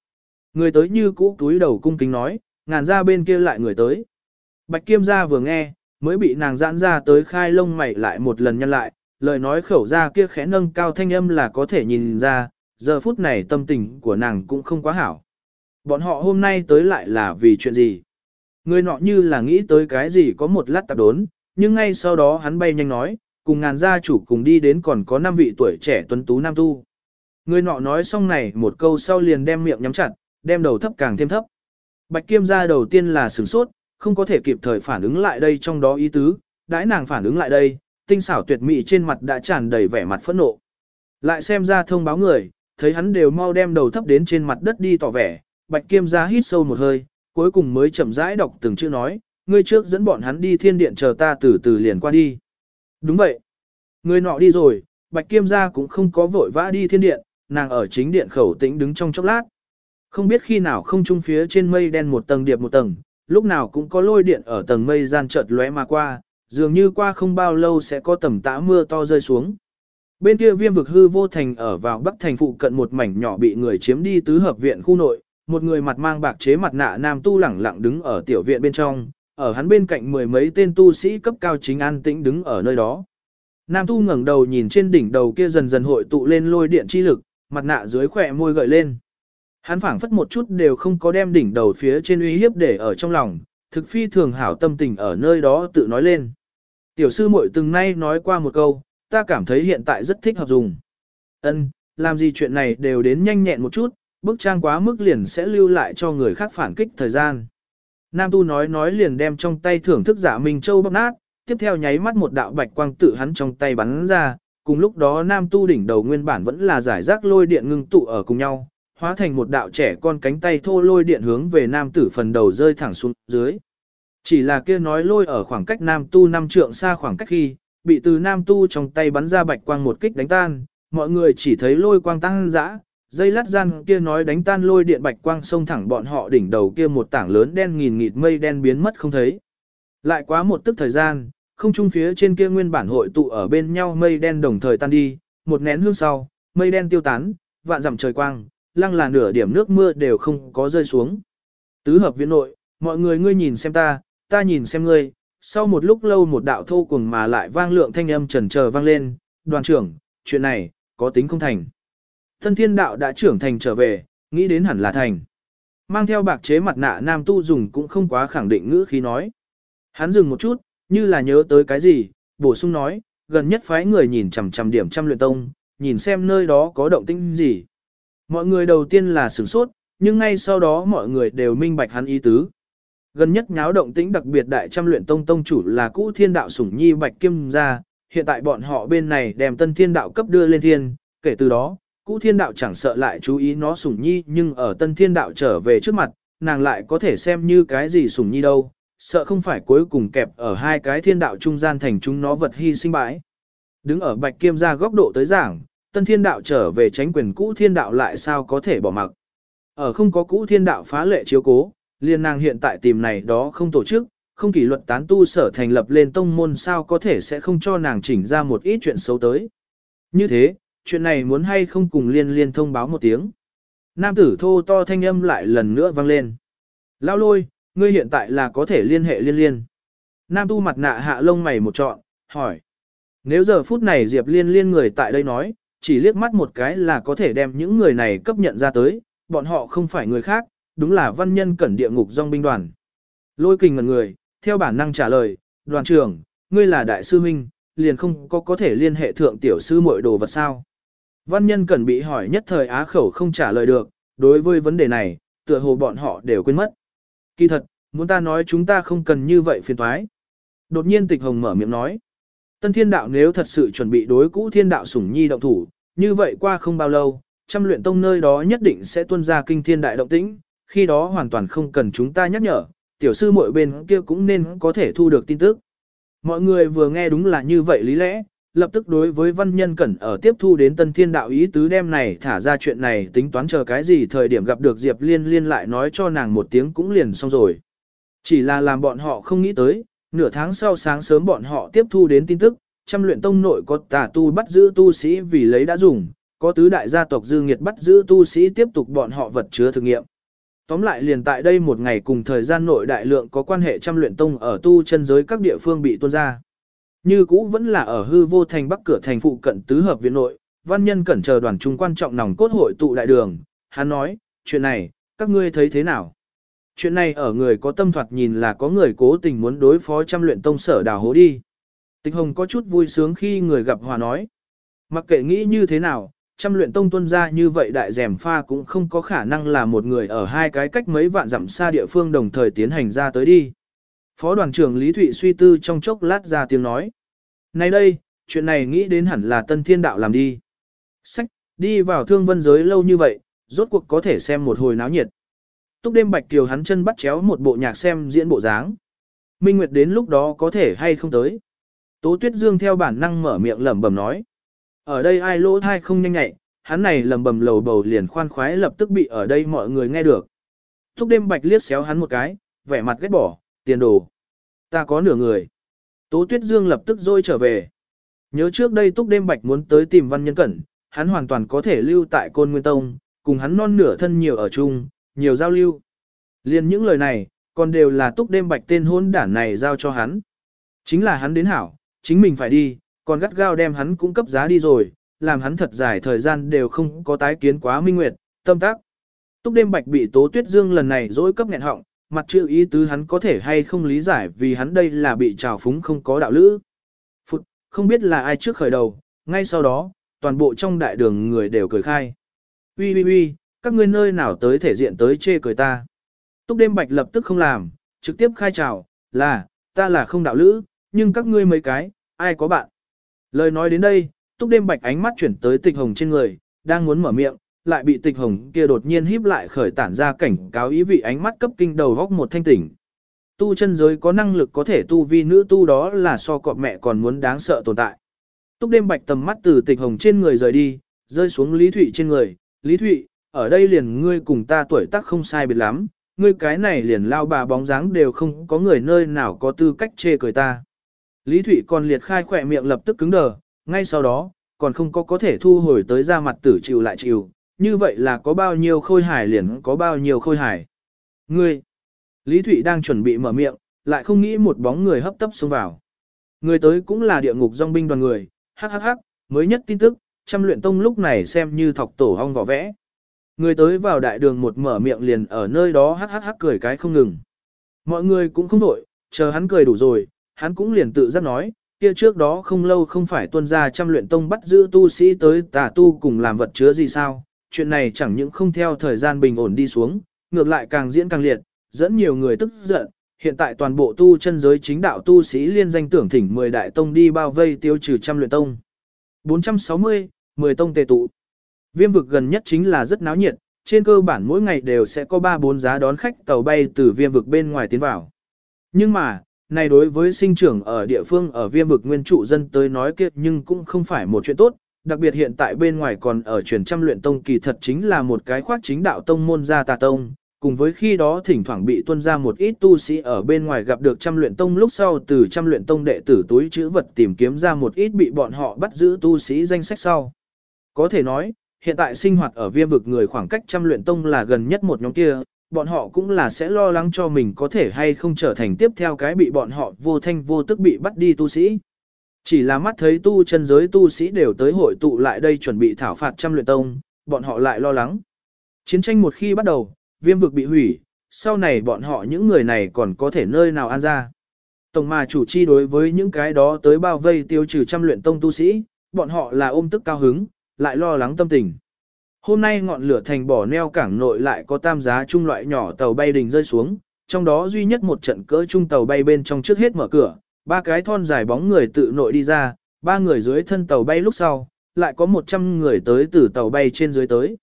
Người tới như cũ túi đầu cung kính nói, ngàn ra bên kia lại người tới. Bạch kiêm ra vừa nghe, mới bị nàng giãn ra tới khai lông mày lại một lần nhân lại, lời nói khẩu ra kia khẽ nâng cao thanh âm là có thể nhìn ra, giờ phút này tâm tình của nàng cũng không quá hảo. Bọn họ hôm nay tới lại là vì chuyện gì? Người nọ như là nghĩ tới cái gì có một lát tạp đốn, nhưng ngay sau đó hắn bay nhanh nói, cùng ngàn gia chủ cùng đi đến còn có 5 vị tuổi trẻ tuấn tú nam tu. Người nọ nói xong này một câu sau liền đem miệng nhắm chặt, đem đầu thấp càng thêm thấp. Bạch kiêm gia đầu tiên là sửng sốt, không có thể kịp thời phản ứng lại đây trong đó ý tứ, đãi nàng phản ứng lại đây, tinh xảo tuyệt mỹ trên mặt đã tràn đầy vẻ mặt phẫn nộ. Lại xem ra thông báo người, thấy hắn đều mau đem đầu thấp đến trên mặt đất đi tỏ vẻ, bạch kiêm gia hít sâu một hơi, cuối cùng mới chậm rãi đọc từng chữ nói, ngươi trước dẫn bọn hắn đi thiên điện chờ ta từ từ liền qua đi. Đúng vậy. Người nọ đi rồi, bạch kiêm gia cũng không có vội vã đi thiên điện, nàng ở chính điện khẩu tĩnh đứng trong chốc lát. Không biết khi nào không trung phía trên mây đen một tầng điệp một tầng, lúc nào cũng có lôi điện ở tầng mây gian chợt lóe mà qua, dường như qua không bao lâu sẽ có tầm tã mưa to rơi xuống. Bên kia viêm vực hư vô thành ở vào bắc thành phụ cận một mảnh nhỏ bị người chiếm đi tứ hợp viện khu nội, một người mặt mang bạc chế mặt nạ nam tu lẳng lặng đứng ở tiểu viện bên trong, ở hắn bên cạnh mười mấy tên tu sĩ cấp cao chính an tĩnh đứng ở nơi đó. Nam tu ngẩng đầu nhìn trên đỉnh đầu kia dần dần hội tụ lên lôi điện chi lực, mặt nạ dưới khỏe môi gợi lên. Hắn phảng phất một chút đều không có đem đỉnh đầu phía trên uy hiếp để ở trong lòng, thực phi thường hảo tâm tình ở nơi đó tự nói lên. Tiểu sư muội từng nay nói qua một câu, ta cảm thấy hiện tại rất thích hợp dùng. Ân, làm gì chuyện này đều đến nhanh nhẹn một chút, bức trang quá mức liền sẽ lưu lại cho người khác phản kích thời gian. Nam tu nói nói liền đem trong tay thưởng thức giả Minh Châu bóc nát, tiếp theo nháy mắt một đạo bạch quang tự hắn trong tay bắn ra, cùng lúc đó Nam tu đỉnh đầu nguyên bản vẫn là giải rác lôi điện ngưng tụ ở cùng nhau, hóa thành một đạo trẻ con cánh tay thô lôi điện hướng về nam tử phần đầu rơi thẳng xuống dưới. Chỉ là kia nói lôi ở khoảng cách nam tu năm trượng xa khoảng cách khi, bị từ nam tu trong tay bắn ra bạch quang một kích đánh tan, mọi người chỉ thấy lôi quang tăng dã, dây lát gian kia nói đánh tan lôi điện bạch quang xông thẳng bọn họ đỉnh đầu kia một tảng lớn đen nghìn nghịt mây đen biến mất không thấy. Lại quá một tức thời gian, không trung phía trên kia nguyên bản hội tụ ở bên nhau mây đen đồng thời tan đi, một nén hương sau, mây đen tiêu tán, vạn dặm trời quang, lăng là nửa điểm nước mưa đều không có rơi xuống. Tứ hợp viện nội, mọi người ngươi nhìn xem ta, ta nhìn xem ngươi, sau một lúc lâu một đạo thô cùng mà lại vang lượng thanh âm trần chờ vang lên, đoàn trưởng, chuyện này, có tính không thành. Thân thiên đạo đã trưởng thành trở về, nghĩ đến hẳn là thành. Mang theo bạc chế mặt nạ nam tu dùng cũng không quá khẳng định ngữ khí nói. Hắn dừng một chút, như là nhớ tới cái gì, bổ sung nói, gần nhất phái người nhìn chằm chằm điểm trăm luyện tông, nhìn xem nơi đó có động tĩnh gì. Mọi người đầu tiên là sửng sốt, nhưng ngay sau đó mọi người đều minh bạch hắn ý tứ. Gần nhất nháo động tĩnh đặc biệt đại trăm luyện tông tông chủ là cũ thiên đạo sủng nhi bạch kim gia, hiện tại bọn họ bên này đem tân thiên đạo cấp đưa lên thiên, kể từ đó, cũ thiên đạo chẳng sợ lại chú ý nó sủng nhi nhưng ở tân thiên đạo trở về trước mặt, nàng lại có thể xem như cái gì sủng nhi đâu, sợ không phải cuối cùng kẹp ở hai cái thiên đạo trung gian thành chúng nó vật hy sinh bãi. Đứng ở bạch kim gia góc độ tới giảng, tân thiên đạo trở về tránh quyền cũ thiên đạo lại sao có thể bỏ mặc. Ở không có cũ thiên đạo phá lệ chiếu cố, liên nàng hiện tại tìm này đó không tổ chức, không kỷ luật tán tu sở thành lập lên tông môn sao có thể sẽ không cho nàng chỉnh ra một ít chuyện xấu tới. Như thế, chuyện này muốn hay không cùng liên liên thông báo một tiếng. Nam tử thô to thanh âm lại lần nữa vang lên. Lao lôi, ngươi hiện tại là có thể liên hệ liên liên. Nam tu mặt nạ hạ lông mày một trọn, hỏi. Nếu giờ phút này Diệp liên liên người tại đây nói, chỉ liếc mắt một cái là có thể đem những người này cấp nhận ra tới, bọn họ không phải người khác, đúng là văn nhân cẩn địa ngục dòng binh đoàn. Lôi kình ngần người, theo bản năng trả lời, đoàn trưởng, ngươi là đại sư minh, liền không có có thể liên hệ thượng tiểu sư muội đồ vật sao. Văn nhân cẩn bị hỏi nhất thời á khẩu không trả lời được, đối với vấn đề này, tựa hồ bọn họ đều quên mất. Kỳ thật, muốn ta nói chúng ta không cần như vậy phiền thoái. Đột nhiên tịch hồng mở miệng nói. Tân thiên đạo nếu thật sự chuẩn bị đối cũ thiên đạo sủng nhi động thủ, như vậy qua không bao lâu, trăm luyện tông nơi đó nhất định sẽ tuân ra kinh thiên đại động tĩnh, khi đó hoàn toàn không cần chúng ta nhắc nhở, tiểu sư muội bên kia cũng nên có thể thu được tin tức. Mọi người vừa nghe đúng là như vậy lý lẽ, lập tức đối với văn nhân cẩn ở tiếp thu đến tân thiên đạo ý tứ đem này thả ra chuyện này tính toán chờ cái gì thời điểm gặp được Diệp Liên liên lại nói cho nàng một tiếng cũng liền xong rồi. Chỉ là làm bọn họ không nghĩ tới, nửa tháng sau sáng sớm bọn họ tiếp thu đến tin tức, trăm luyện tông nội có tà tu bắt giữ tu sĩ vì lấy đã dùng, có tứ đại gia tộc dư nghiệt bắt giữ tu sĩ tiếp tục bọn họ vật chứa thực nghiệm. Tóm lại liền tại đây một ngày cùng thời gian nội đại lượng có quan hệ trăm luyện tông ở tu chân giới các địa phương bị tuôn ra. Như cũ vẫn là ở hư vô thành bắc cửa thành phụ cận tứ hợp viện nội, văn nhân cẩn chờ đoàn trung quan trọng nòng cốt hội tụ đại đường, hắn nói, chuyện này, các ngươi thấy thế nào? Chuyện này ở người có tâm thoạt nhìn là có người cố tình muốn đối phó trăm luyện tông sở đào hố đi. Tịch hồng có chút vui sướng khi người gặp hòa nói. Mặc kệ nghĩ như thế nào, trăm luyện tông tuân ra như vậy đại rèm pha cũng không có khả năng là một người ở hai cái cách mấy vạn dặm xa địa phương đồng thời tiến hành ra tới đi. Phó đoàn trưởng Lý Thụy suy tư trong chốc lát ra tiếng nói. Này đây, chuyện này nghĩ đến hẳn là tân thiên đạo làm đi. Sách, đi vào thương vân giới lâu như vậy, rốt cuộc có thể xem một hồi náo nhiệt. Túc đêm bạch kiều hắn chân bắt chéo một bộ nhạc xem diễn bộ dáng. Minh Nguyệt đến lúc đó có thể hay không tới. Tố Tuyết Dương theo bản năng mở miệng lẩm bẩm nói. Ở đây ai lỗ thai không nhanh nhạy, hắn này lầm bầm lầu bầu liền khoan khoái lập tức bị ở đây mọi người nghe được. Túc đêm bạch liếc xéo hắn một cái, vẻ mặt ghét bỏ, tiền đồ. Ta có nửa người. Tố Tuyết Dương lập tức rôi trở về. Nhớ trước đây Túc đêm bạch muốn tới tìm văn nhân cẩn, hắn hoàn toàn có thể lưu tại Côn Nguyên Tông, cùng hắn non nửa thân nhiều ở chung, nhiều giao lưu. Liên những lời này, còn đều là Túc đêm bạch tên hôn đản này giao cho hắn. Chính là hắn đến hảo, chính mình phải đi, còn gắt gao đem hắn cũng cấp giá đi rồi, làm hắn thật dài thời gian đều không có tái kiến quá minh nguyệt, tâm tác. Túc đêm bạch bị Tố Tuyết Dương lần này dối cấp nghẹn họng, mặt chữ ý tứ hắn có thể hay không lý giải vì hắn đây là bị trào phúng không có đạo lữ. Phụt, không biết là ai trước khởi đầu, ngay sau đó, toàn bộ trong đại đường người đều cười khai. Ui ui ui, các ngươi nơi nào tới thể diện tới chê cười ta. Túc đêm bạch lập tức không làm, trực tiếp khai trào, là, ta là không đạo lữ, nhưng các ngươi mấy cái, ai có bạn. Lời nói đến đây, túc đêm bạch ánh mắt chuyển tới tịch hồng trên người, đang muốn mở miệng, lại bị tịch hồng kia đột nhiên híp lại khởi tản ra cảnh cáo ý vị ánh mắt cấp kinh đầu góc một thanh tỉnh. Tu chân giới có năng lực có thể tu vi nữ tu đó là so cọp mẹ còn muốn đáng sợ tồn tại. Túc đêm bạch tầm mắt từ tịch hồng trên người rời đi, rơi xuống Lý Thụy trên người. Lý Thụy, ở đây liền ngươi cùng ta tuổi tác không sai biệt lắm, ngươi cái này liền lao bà bóng dáng đều không có người nơi nào có tư cách chê cười ta. Lý Thụy còn liệt khai khỏe miệng lập tức cứng đờ, ngay sau đó, còn không có có thể thu hồi tới ra mặt tử chịu lại chịu, như vậy là có bao nhiêu khôi hài liền có bao nhiêu khôi hài. Ngươi, Lý Thụy đang chuẩn bị mở miệng, lại không nghĩ một bóng người hấp tấp xông vào. Người tới cũng là địa ngục dòng binh đoàn người, hắc hắc hắc, mới nhất tin tức, trăm luyện tông lúc này xem như thọc tổ hong vỏ vẽ. Người tới vào đại đường một mở miệng liền ở nơi đó hắc hắc hắc cười cái không ngừng. Mọi người cũng không đổi, chờ hắn cười đủ rồi, hắn cũng liền tự giác nói, kia trước đó không lâu không phải tuân ra trăm luyện tông bắt giữ tu sĩ tới tà tu cùng làm vật chứa gì sao, chuyện này chẳng những không theo thời gian bình ổn đi xuống, ngược lại càng diễn càng liệt, dẫn nhiều người tức giận, hiện tại toàn bộ tu chân giới chính đạo tu sĩ liên danh tưởng thỉnh 10 đại tông đi bao vây tiêu trừ trăm luyện tông. 460, 10 tông tề tụ. Viêm vực gần nhất chính là rất náo nhiệt, trên cơ bản mỗi ngày đều sẽ có 3-4 giá đón khách tàu bay từ viêm vực bên ngoài tiến vào. Nhưng mà, này đối với sinh trưởng ở địa phương ở viêm vực nguyên trụ dân tới nói kiệt nhưng cũng không phải một chuyện tốt, đặc biệt hiện tại bên ngoài còn ở truyền trăm luyện tông kỳ thật chính là một cái khoác chính đạo tông môn gia tà tông, cùng với khi đó thỉnh thoảng bị tuân ra một ít tu sĩ ở bên ngoài gặp được trăm luyện tông lúc sau từ trăm luyện tông đệ tử túi chữ vật tìm kiếm ra một ít bị bọn họ bắt giữ tu sĩ danh sách sau. Có thể nói, hiện tại sinh hoạt ở viêm vực người khoảng cách trăm luyện tông là gần nhất một nhóm kia, bọn họ cũng là sẽ lo lắng cho mình có thể hay không trở thành tiếp theo cái bị bọn họ vô thanh vô tức bị bắt đi tu sĩ. Chỉ là mắt thấy tu chân giới tu sĩ đều tới hội tụ lại đây chuẩn bị thảo phạt trăm luyện tông, bọn họ lại lo lắng. Chiến tranh một khi bắt đầu, viêm vực bị hủy, sau này bọn họ những người này còn có thể nơi nào an ra. Tổng mà chủ chi đối với những cái đó tới bao vây tiêu trừ trăm luyện tông tu sĩ, bọn họ là ôm tức cao hứng, lại lo lắng tâm tình. Hôm nay ngọn lửa thành bỏ neo cảng nội lại có tam giá trung loại nhỏ tàu bay đình rơi xuống, trong đó duy nhất một trận cỡ trung tàu bay bên trong trước hết mở cửa, ba cái thon dài bóng người tự nội đi ra, ba người dưới thân tàu bay lúc sau, lại có 100 người tới từ tàu bay trên dưới tới.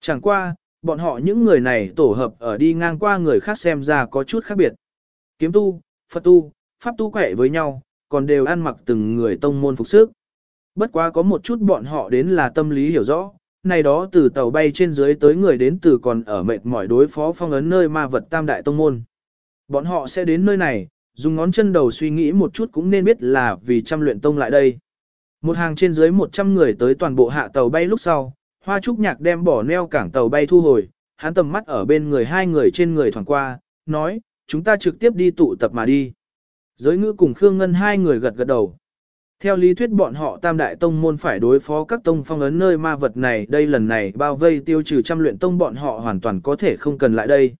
Chẳng qua, bọn họ những người này tổ hợp ở đi ngang qua người khác xem ra có chút khác biệt. Kiếm tu, Phật tu, Pháp tu quẻ với nhau, còn đều ăn mặc từng người tông môn phục sức. Bất quá có một chút bọn họ đến là tâm lý hiểu rõ, này đó từ tàu bay trên dưới tới người đến từ còn ở mệt mỏi đối phó phong ấn nơi ma vật tam đại tông môn. Bọn họ sẽ đến nơi này, dùng ngón chân đầu suy nghĩ một chút cũng nên biết là vì trăm luyện tông lại đây. Một hàng trên dưới 100 người tới toàn bộ hạ tàu bay lúc sau, Hoa Trúc Nhạc đem bỏ neo cảng tàu bay thu hồi, hắn tầm mắt ở bên người hai người trên người thoảng qua, nói, chúng ta trực tiếp đi tụ tập mà đi. Giới ngữ cùng Khương Ngân hai người gật gật đầu. Theo lý thuyết bọn họ tam đại tông môn phải đối phó các tông phong ấn nơi ma vật này đây lần này bao vây tiêu trừ trăm luyện tông bọn họ hoàn toàn có thể không cần lại đây.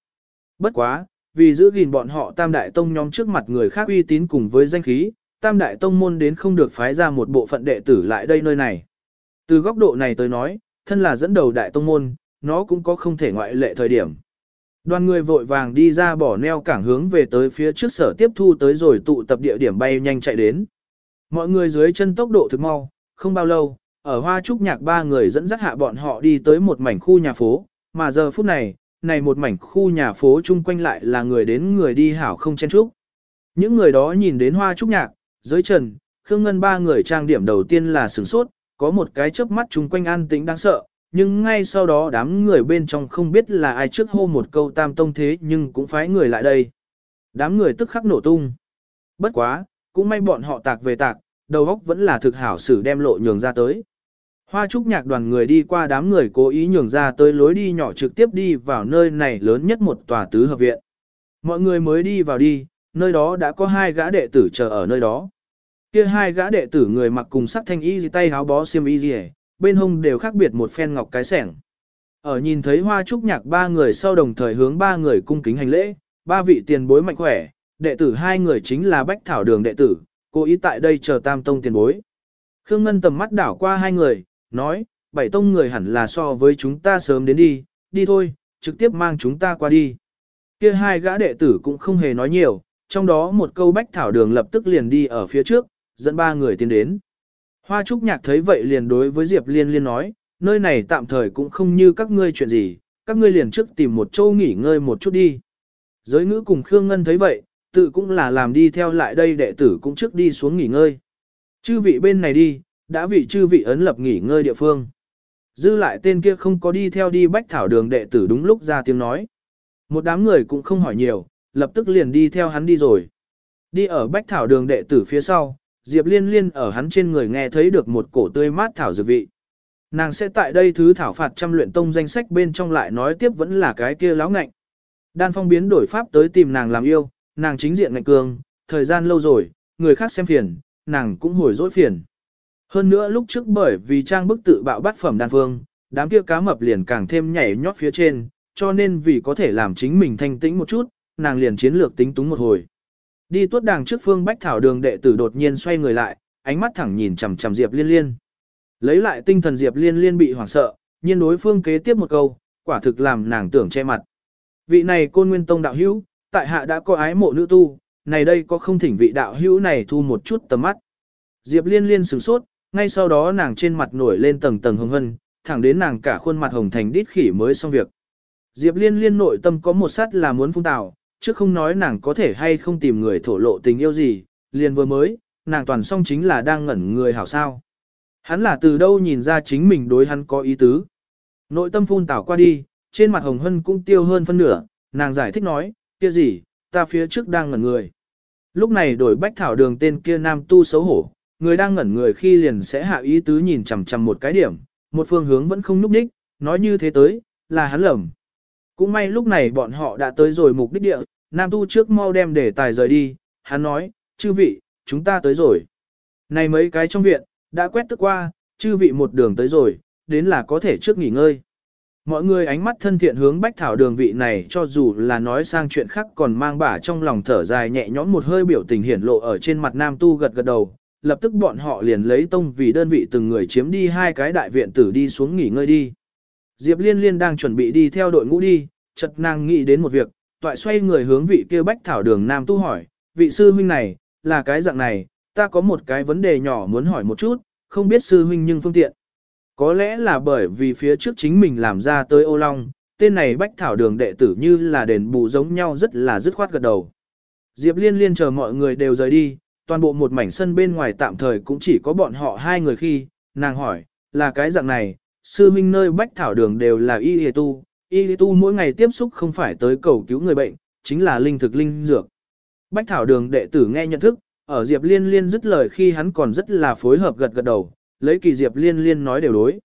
Bất quá, vì giữ gìn bọn họ tam đại tông nhóm trước mặt người khác uy tín cùng với danh khí, tam đại tông môn đến không được phái ra một bộ phận đệ tử lại đây nơi này. Từ góc độ này tới nói, thân là dẫn đầu đại tông môn, nó cũng có không thể ngoại lệ thời điểm. Đoàn người vội vàng đi ra bỏ neo cảng hướng về tới phía trước sở tiếp thu tới rồi tụ tập địa điểm bay nhanh chạy đến. Mọi người dưới chân tốc độ thực mau, không bao lâu, ở hoa trúc nhạc ba người dẫn dắt hạ bọn họ đi tới một mảnh khu nhà phố, mà giờ phút này, này một mảnh khu nhà phố chung quanh lại là người đến người đi hảo không chen trúc. Những người đó nhìn đến hoa trúc nhạc, dưới trần, Khương Ngân ba người trang điểm đầu tiên là sửng sốt, có một cái chớp mắt chung quanh an tĩnh đáng sợ, nhưng ngay sau đó đám người bên trong không biết là ai trước hô một câu tam tông thế nhưng cũng phái người lại đây. Đám người tức khắc nổ tung. Bất quá, cũng may bọn họ tạc về tạc, đầu óc vẫn là thực hảo xử đem lộ nhường ra tới. Hoa trúc nhạc đoàn người đi qua đám người cố ý nhường ra tới lối đi nhỏ trực tiếp đi vào nơi này lớn nhất một tòa tứ hợp viện. Mọi người mới đi vào đi, nơi đó đã có hai gã đệ tử chờ ở nơi đó. Kia hai gã đệ tử người mặc cùng sắc thanh y tay háo bó xiêm y gì bên hông đều khác biệt một phen ngọc cái sẻng. Ở nhìn thấy hoa trúc nhạc ba người sau đồng thời hướng ba người cung kính hành lễ, ba vị tiền bối mạnh khỏe, đệ tử hai người chính là bách thảo đường đệ tử, cố ý tại đây chờ tam tông tiền bối. Khương Ngân tầm mắt đảo qua hai người, nói, bảy tông người hẳn là so với chúng ta sớm đến đi, đi thôi, trực tiếp mang chúng ta qua đi. Kia hai gã đệ tử cũng không hề nói nhiều, trong đó một câu bách thảo đường lập tức liền đi ở phía trước, dẫn ba người tiến đến. Hoa Trúc Nhạc thấy vậy liền đối với Diệp Liên Liên nói, nơi này tạm thời cũng không như các ngươi chuyện gì, các ngươi liền trước tìm một chỗ nghỉ ngơi một chút đi. Giới ngữ cùng Khương Ngân thấy vậy, tự cũng là làm đi theo lại đây đệ tử cũng trước đi xuống nghỉ ngơi. Chư vị bên này đi, đã vị chư vị ấn lập nghỉ ngơi địa phương. Dư lại tên kia không có đi theo đi bách thảo đường đệ tử đúng lúc ra tiếng nói. Một đám người cũng không hỏi nhiều, lập tức liền đi theo hắn đi rồi. Đi ở bách thảo đường đệ tử phía sau, Diệp Liên Liên ở hắn trên người nghe thấy được một cổ tươi mát thảo dược vị. Nàng sẽ tại đây thứ thảo phạt trăm luyện tông danh sách bên trong lại nói tiếp vẫn là cái kia láo ngạnh. Đan phong biến đổi pháp tới tìm nàng làm yêu, nàng chính diện ngạnh cường, thời gian lâu rồi, người khác xem phiền, nàng cũng hồi dỗi phiền. Hơn nữa lúc trước bởi vì trang bức tự bạo bắt phẩm đan phương, đám kia cá mập liền càng thêm nhảy nhót phía trên, cho nên vì có thể làm chính mình thanh tĩnh một chút, nàng liền chiến lược tính túng một hồi. Đi tuốt đàng trước phương bách thảo đường đệ tử đột nhiên xoay người lại, ánh mắt thẳng nhìn chằm chằm Diệp Liên Liên. Lấy lại tinh thần Diệp Liên Liên bị hoảng sợ, nhiên đối phương kế tiếp một câu, quả thực làm nàng tưởng che mặt. Vị này côn nguyên tông đạo hữu, tại hạ đã có ái mộ nữ tu, này đây có không thỉnh vị đạo hữu này thu một chút tầm mắt. Diệp Liên Liên sửng sốt, ngay sau đó nàng trên mặt nổi lên tầng tầng hồng hân, thẳng đến nàng cả khuôn mặt hồng thành đít khỉ mới xong việc. Diệp Liên Liên nội tâm có một sát là muốn phung tạo, chứ không nói nàng có thể hay không tìm người thổ lộ tình yêu gì, liền vừa mới, nàng toàn song chính là đang ngẩn người hảo sao. Hắn là từ đâu nhìn ra chính mình đối hắn có ý tứ. Nội tâm phun tảo qua đi, trên mặt hồng hân cũng tiêu hơn phân nửa, nàng giải thích nói, kia gì, ta phía trước đang ngẩn người. Lúc này đổi bách thảo đường tên kia nam tu xấu hổ, người đang ngẩn người khi liền sẽ hạ ý tứ nhìn chằm chằm một cái điểm, một phương hướng vẫn không núp đích, nói như thế tới, là hắn lầm. Cũng may lúc này bọn họ đã tới rồi mục đích địa, nam tu trước mau đem để tài rời đi, hắn nói, chư vị, chúng ta tới rồi. Này mấy cái trong viện, đã quét tức qua, chư vị một đường tới rồi, đến là có thể trước nghỉ ngơi. Mọi người ánh mắt thân thiện hướng bách thảo đường vị này cho dù là nói sang chuyện khác còn mang bả trong lòng thở dài nhẹ nhõm một hơi biểu tình hiển lộ ở trên mặt nam tu gật gật đầu, lập tức bọn họ liền lấy tông vì đơn vị từng người chiếm đi hai cái đại viện tử đi xuống nghỉ ngơi đi. Diệp Liên Liên đang chuẩn bị đi theo đội ngũ đi, chợt nàng nghĩ đến một việc, toại xoay người hướng vị kia bách thảo đường nam tu hỏi, vị sư huynh này, là cái dạng này, ta có một cái vấn đề nhỏ muốn hỏi một chút, không biết sư huynh nhưng phương tiện. Có lẽ là bởi vì phía trước chính mình làm ra tới ô long, tên này bách thảo đường đệ tử như là đền bù giống nhau rất là dứt khoát gật đầu. Diệp Liên Liên chờ mọi người đều rời đi, toàn bộ một mảnh sân bên ngoài tạm thời cũng chỉ có bọn họ hai người khi, nàng hỏi, là cái dạng này, sư minh nơi bách thảo đường đều là y y tu, y y tu mỗi ngày tiếp xúc không phải tới cầu cứu người bệnh, chính là linh thực linh dược. Bách thảo đường đệ tử nghe nhận thức, ở Diệp Liên Liên dứt lời khi hắn còn rất là phối hợp gật gật đầu, lấy kỳ Diệp Liên Liên nói đều đối.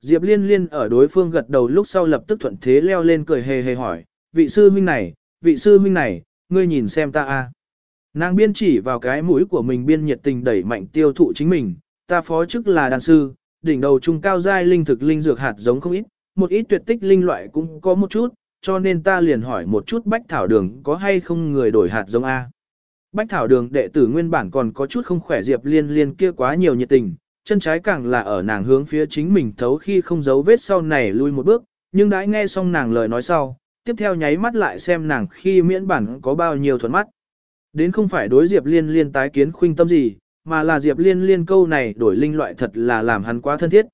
Diệp Liên Liên ở đối phương gật đầu lúc sau lập tức thuận thế leo lên cười hề hề hỏi, vị sư huynh này, vị sư huynh này, ngươi nhìn xem ta a. Nàng biên chỉ vào cái mũi của mình biên nhiệt tình đẩy mạnh tiêu thụ chính mình, ta phó chức là đàn sư, đỉnh đầu trung cao giai linh thực linh dược hạt giống không ít, một ít tuyệt tích linh loại cũng có một chút, cho nên ta liền hỏi một chút bách thảo đường có hay không người đổi hạt giống A. Bách thảo đường đệ tử nguyên bản còn có chút không khỏe diệp liên liên kia quá nhiều nhiệt tình, chân trái càng là ở nàng hướng phía chính mình thấu khi không giấu vết sau này lui một bước, nhưng đã nghe xong nàng lời nói sau, tiếp theo nháy mắt lại xem nàng khi miễn bản có bao nhiêu thuận mắt. Đến không phải đối Diệp Liên Liên tái kiến khuynh tâm gì, mà là Diệp Liên Liên câu này đổi linh loại thật là làm hắn quá thân thiết.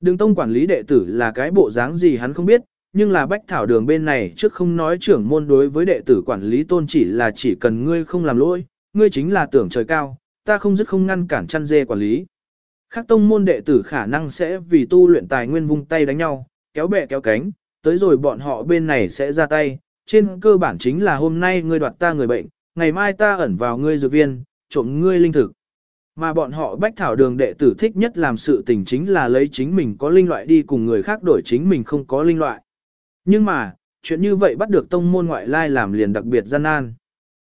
Đường tông quản lý đệ tử là cái bộ dáng gì hắn không biết, nhưng là bách thảo đường bên này trước không nói trưởng môn đối với đệ tử quản lý tôn chỉ là chỉ cần ngươi không làm lỗi, ngươi chính là tưởng trời cao, ta không dứt không ngăn cản chăn dê quản lý. Khác tông môn đệ tử khả năng sẽ vì tu luyện tài nguyên vung tay đánh nhau, kéo bè kéo cánh, tới rồi bọn họ bên này sẽ ra tay, trên cơ bản chính là hôm nay ngươi đoạt ta người bệnh, ngày mai ta ẩn vào ngươi dược viên, trộm ngươi linh thực. Mà bọn họ bách thảo đường đệ tử thích nhất làm sự tình chính là lấy chính mình có linh loại đi cùng người khác đổi chính mình không có linh loại. Nhưng mà, chuyện như vậy bắt được tông môn ngoại lai làm liền đặc biệt gian nan.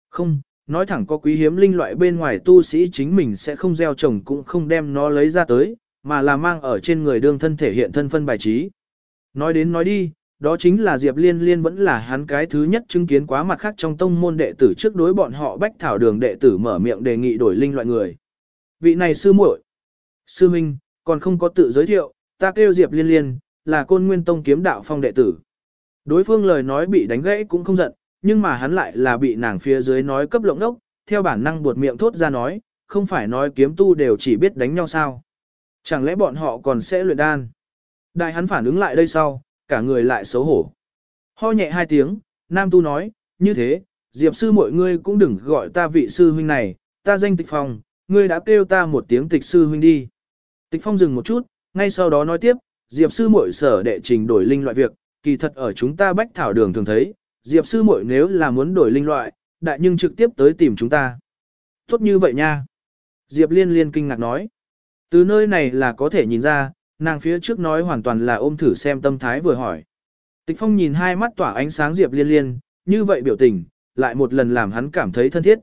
Không, nói thẳng có quý hiếm linh loại bên ngoài tu sĩ chính mình sẽ không gieo trồng cũng không đem nó lấy ra tới, mà là mang ở trên người đương thân thể hiện thân phân bài trí. Nói đến nói đi, đó chính là Diệp Liên Liên vẫn là hắn cái thứ nhất chứng kiến quá mặt khác trong tông môn đệ tử trước đối bọn họ bách thảo đường đệ tử mở miệng đề nghị đổi linh loại người. Vị này sư muội, sư minh, còn không có tự giới thiệu, ta kêu Diệp Liên Liên, là côn nguyên tông kiếm đạo phong đệ tử. Đối phương lời nói bị đánh gãy cũng không giận, nhưng mà hắn lại là bị nàng phía dưới nói cấp lộng đốc, theo bản năng buột miệng thốt ra nói, không phải nói kiếm tu đều chỉ biết đánh nhau sao. Chẳng lẽ bọn họ còn sẽ luyện đan? Đại hắn phản ứng lại đây sau, cả người lại xấu hổ. Ho nhẹ hai tiếng, nam tu nói, như thế, diệp sư mọi ngươi cũng đừng gọi ta vị sư huynh này, ta danh tịch phong, ngươi đã kêu ta một tiếng tịch sư huynh đi. Tịch phong dừng một chút, ngay sau đó nói tiếp, diệp sư mọi sở đệ trình đổi linh loại việc, kỳ thật ở chúng ta bách thảo đường thường thấy, diệp sư muội nếu là muốn đổi linh loại, đại nhưng trực tiếp tới tìm chúng ta. Tốt như vậy nha. Diệp liên liên kinh ngạc nói. Từ nơi này là có thể nhìn ra, nàng phía trước nói hoàn toàn là ôm thử xem tâm thái vừa hỏi. Tịch phong nhìn hai mắt tỏa ánh sáng Diệp liên liên, như vậy biểu tình, lại một lần làm hắn cảm thấy thân thiết.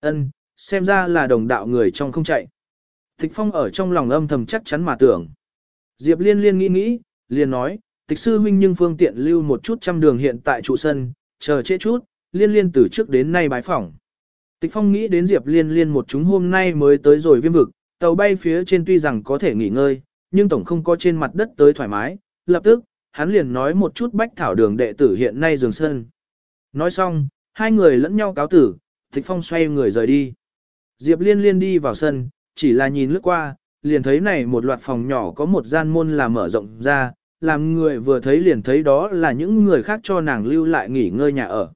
Ân, xem ra là đồng đạo người trong không chạy. Tịch phong ở trong lòng âm thầm chắc chắn mà tưởng. Diệp liên liên nghĩ nghĩ, liền nói, tịch sư huynh nhưng phương tiện lưu một chút trăm đường hiện tại trụ sân, chờ trễ chút, liên liên từ trước đến nay bái phỏng. Tịch phong nghĩ đến Diệp liên liên một chúng hôm nay mới tới rồi viêm vực, tàu bay phía trên tuy rằng có thể nghỉ ngơi, nhưng tổng không có trên mặt đất tới thoải mái, lập tức, hắn liền nói một chút bách thảo đường đệ tử hiện nay dừng sân. Nói xong, hai người lẫn nhau cáo tử, Tịch Phong xoay người rời đi. Diệp Liên Liên đi vào sân, chỉ là nhìn lướt qua, liền thấy này một loạt phòng nhỏ có một gian môn là mở rộng ra, làm người vừa thấy liền thấy đó là những người khác cho nàng lưu lại nghỉ ngơi nhà ở.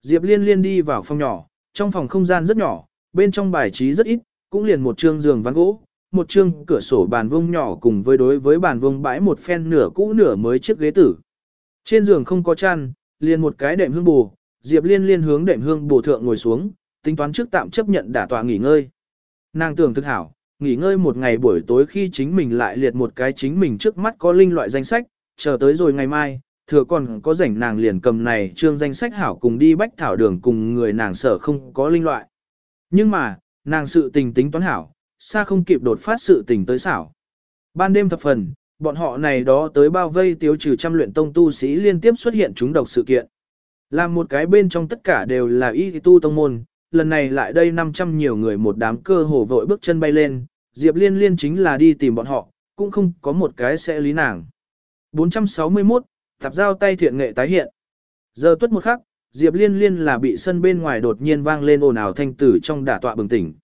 Diệp Liên Liên đi vào phòng nhỏ, trong phòng không gian rất nhỏ, bên trong bài trí rất ít, cũng liền một trương giường ván gỗ, một chương cửa sổ bàn vông nhỏ cùng với đối với bàn vông bãi một phen nửa cũ nửa mới chiếc ghế tử. Trên giường không có chăn, liền một cái đệm hương bù, Diệp Liên liên hướng đệm hương bù thượng ngồi xuống, tính toán trước tạm chấp nhận đả tọa nghỉ ngơi. Nàng tưởng thực hảo, nghỉ ngơi một ngày buổi tối khi chính mình lại liệt một cái chính mình trước mắt có linh loại danh sách, chờ tới rồi ngày mai, thừa còn có rảnh nàng liền cầm này trương danh sách hảo cùng đi bách thảo đường cùng người nàng sở không có linh loại. Nhưng mà, nàng sự tình tính toán hảo, xa không kịp đột phát sự tình tới xảo. Ban đêm thập phần, bọn họ này đó tới bao vây tiêu trừ trăm luyện tông tu sĩ liên tiếp xuất hiện chúng độc sự kiện. Làm một cái bên trong tất cả đều là y tu tông môn, lần này lại đây 500 nhiều người một đám cơ hồ vội bước chân bay lên, Diệp Liên Liên chính là đi tìm bọn họ, cũng không có một cái sẽ lý nàng. 461, tạp giao tay thiện nghệ tái hiện. Giờ tuất một khắc, Diệp Liên Liên là bị sân bên ngoài đột nhiên vang lên ồn ào thanh tử trong đả tọa bừng tỉnh.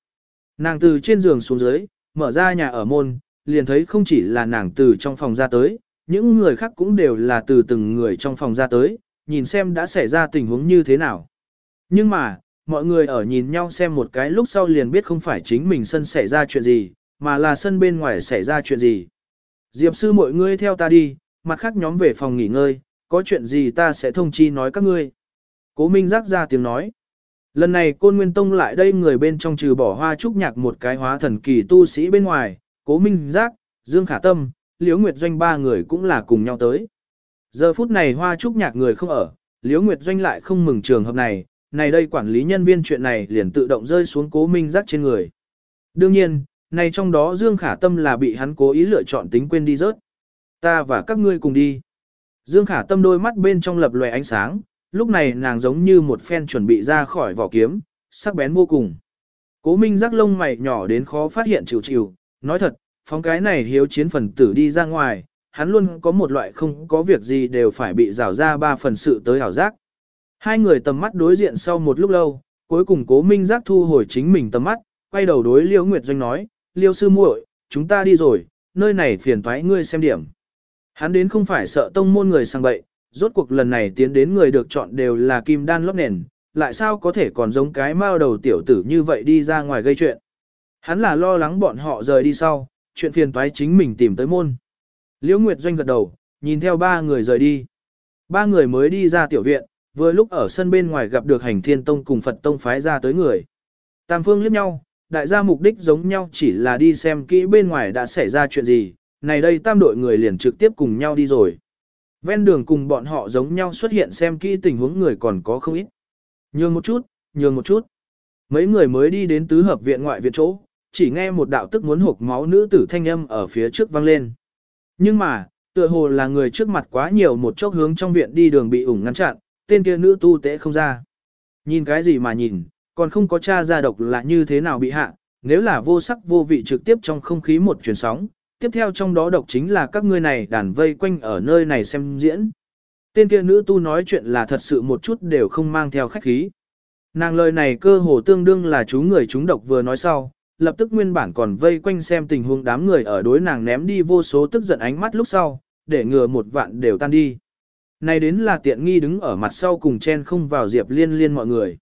Nàng từ trên giường xuống dưới, mở ra nhà ở môn, liền thấy không chỉ là nàng từ trong phòng ra tới, những người khác cũng đều là từ từng người trong phòng ra tới, nhìn xem đã xảy ra tình huống như thế nào. Nhưng mà, mọi người ở nhìn nhau xem một cái lúc sau liền biết không phải chính mình sân xảy ra chuyện gì, mà là sân bên ngoài xảy ra chuyện gì. Diệp sư mọi ngươi theo ta đi, mặt khác nhóm về phòng nghỉ ngơi, có chuyện gì ta sẽ thông chi nói các ngươi. Cố Minh giác ra tiếng nói. Lần này Côn Nguyên Tông lại đây người bên trong trừ bỏ hoa trúc nhạc một cái hóa thần kỳ tu sĩ bên ngoài, Cố Minh giác, Dương Khả Tâm, Liễu Nguyệt Doanh ba người cũng là cùng nhau tới. Giờ phút này hoa trúc nhạc người không ở, Liễu Nguyệt Doanh lại không mừng trường hợp này, này đây quản lý nhân viên chuyện này liền tự động rơi xuống Cố Minh giác trên người. Đương nhiên, này trong đó Dương Khả Tâm là bị hắn cố ý lựa chọn tính quên đi rớt. Ta và các ngươi cùng đi. Dương Khả Tâm đôi mắt bên trong lập lòe ánh sáng, lúc này nàng giống như một phen chuẩn bị ra khỏi vỏ kiếm, sắc bén vô cùng. Cố Minh rắc lông mày nhỏ đến khó phát hiện chịu chịu, nói thật, phóng cái này hiếu chiến phần tử đi ra ngoài, hắn luôn có một loại không có việc gì đều phải bị rào ra ba phần sự tới hảo giác. Hai người tầm mắt đối diện sau một lúc lâu, cuối cùng cố Minh giác thu hồi chính mình tầm mắt, quay đầu đối Liễu Nguyệt Doanh nói, Liêu sư muội, chúng ta đi rồi, nơi này phiền thoái ngươi xem điểm. Hắn đến không phải sợ tông môn người sang bậy, rốt cuộc lần này tiến đến người được chọn đều là kim đan lót nền, lại sao có thể còn giống cái mao đầu tiểu tử như vậy đi ra ngoài gây chuyện. Hắn là lo lắng bọn họ rời đi sau, chuyện phiền toái chính mình tìm tới môn. Liễu Nguyệt Doanh gật đầu, nhìn theo ba người rời đi. Ba người mới đi ra tiểu viện, vừa lúc ở sân bên ngoài gặp được hành thiên tông cùng Phật tông phái ra tới người. Tam phương liếc nhau, đại gia mục đích giống nhau chỉ là đi xem kỹ bên ngoài đã xảy ra chuyện gì, này đây tam đội người liền trực tiếp cùng nhau đi rồi. Ven đường cùng bọn họ giống nhau xuất hiện xem kỹ tình huống người còn có không ít. Nhường một chút, nhường một chút. Mấy người mới đi đến tứ hợp viện ngoại viện chỗ, chỉ nghe một đạo tức muốn hộp máu nữ tử thanh âm ở phía trước vang lên. Nhưng mà, tựa hồ là người trước mặt quá nhiều một chốc hướng trong viện đi đường bị ủng ngăn chặn, tên kia nữ tu tế không ra. Nhìn cái gì mà nhìn, còn không có cha ra độc là như thế nào bị hạ, nếu là vô sắc vô vị trực tiếp trong không khí một chuyển sóng, tiếp theo trong đó độc chính là các ngươi này đàn vây quanh ở nơi này xem diễn. Tên kia nữ tu nói chuyện là thật sự một chút đều không mang theo khách khí. Nàng lời này cơ hồ tương đương là chú người chúng độc vừa nói sau, lập tức nguyên bản còn vây quanh xem tình huống đám người ở đối nàng ném đi vô số tức giận ánh mắt lúc sau, để ngừa một vạn đều tan đi. Này đến là tiện nghi đứng ở mặt sau cùng chen không vào Diệp Liên Liên mọi người.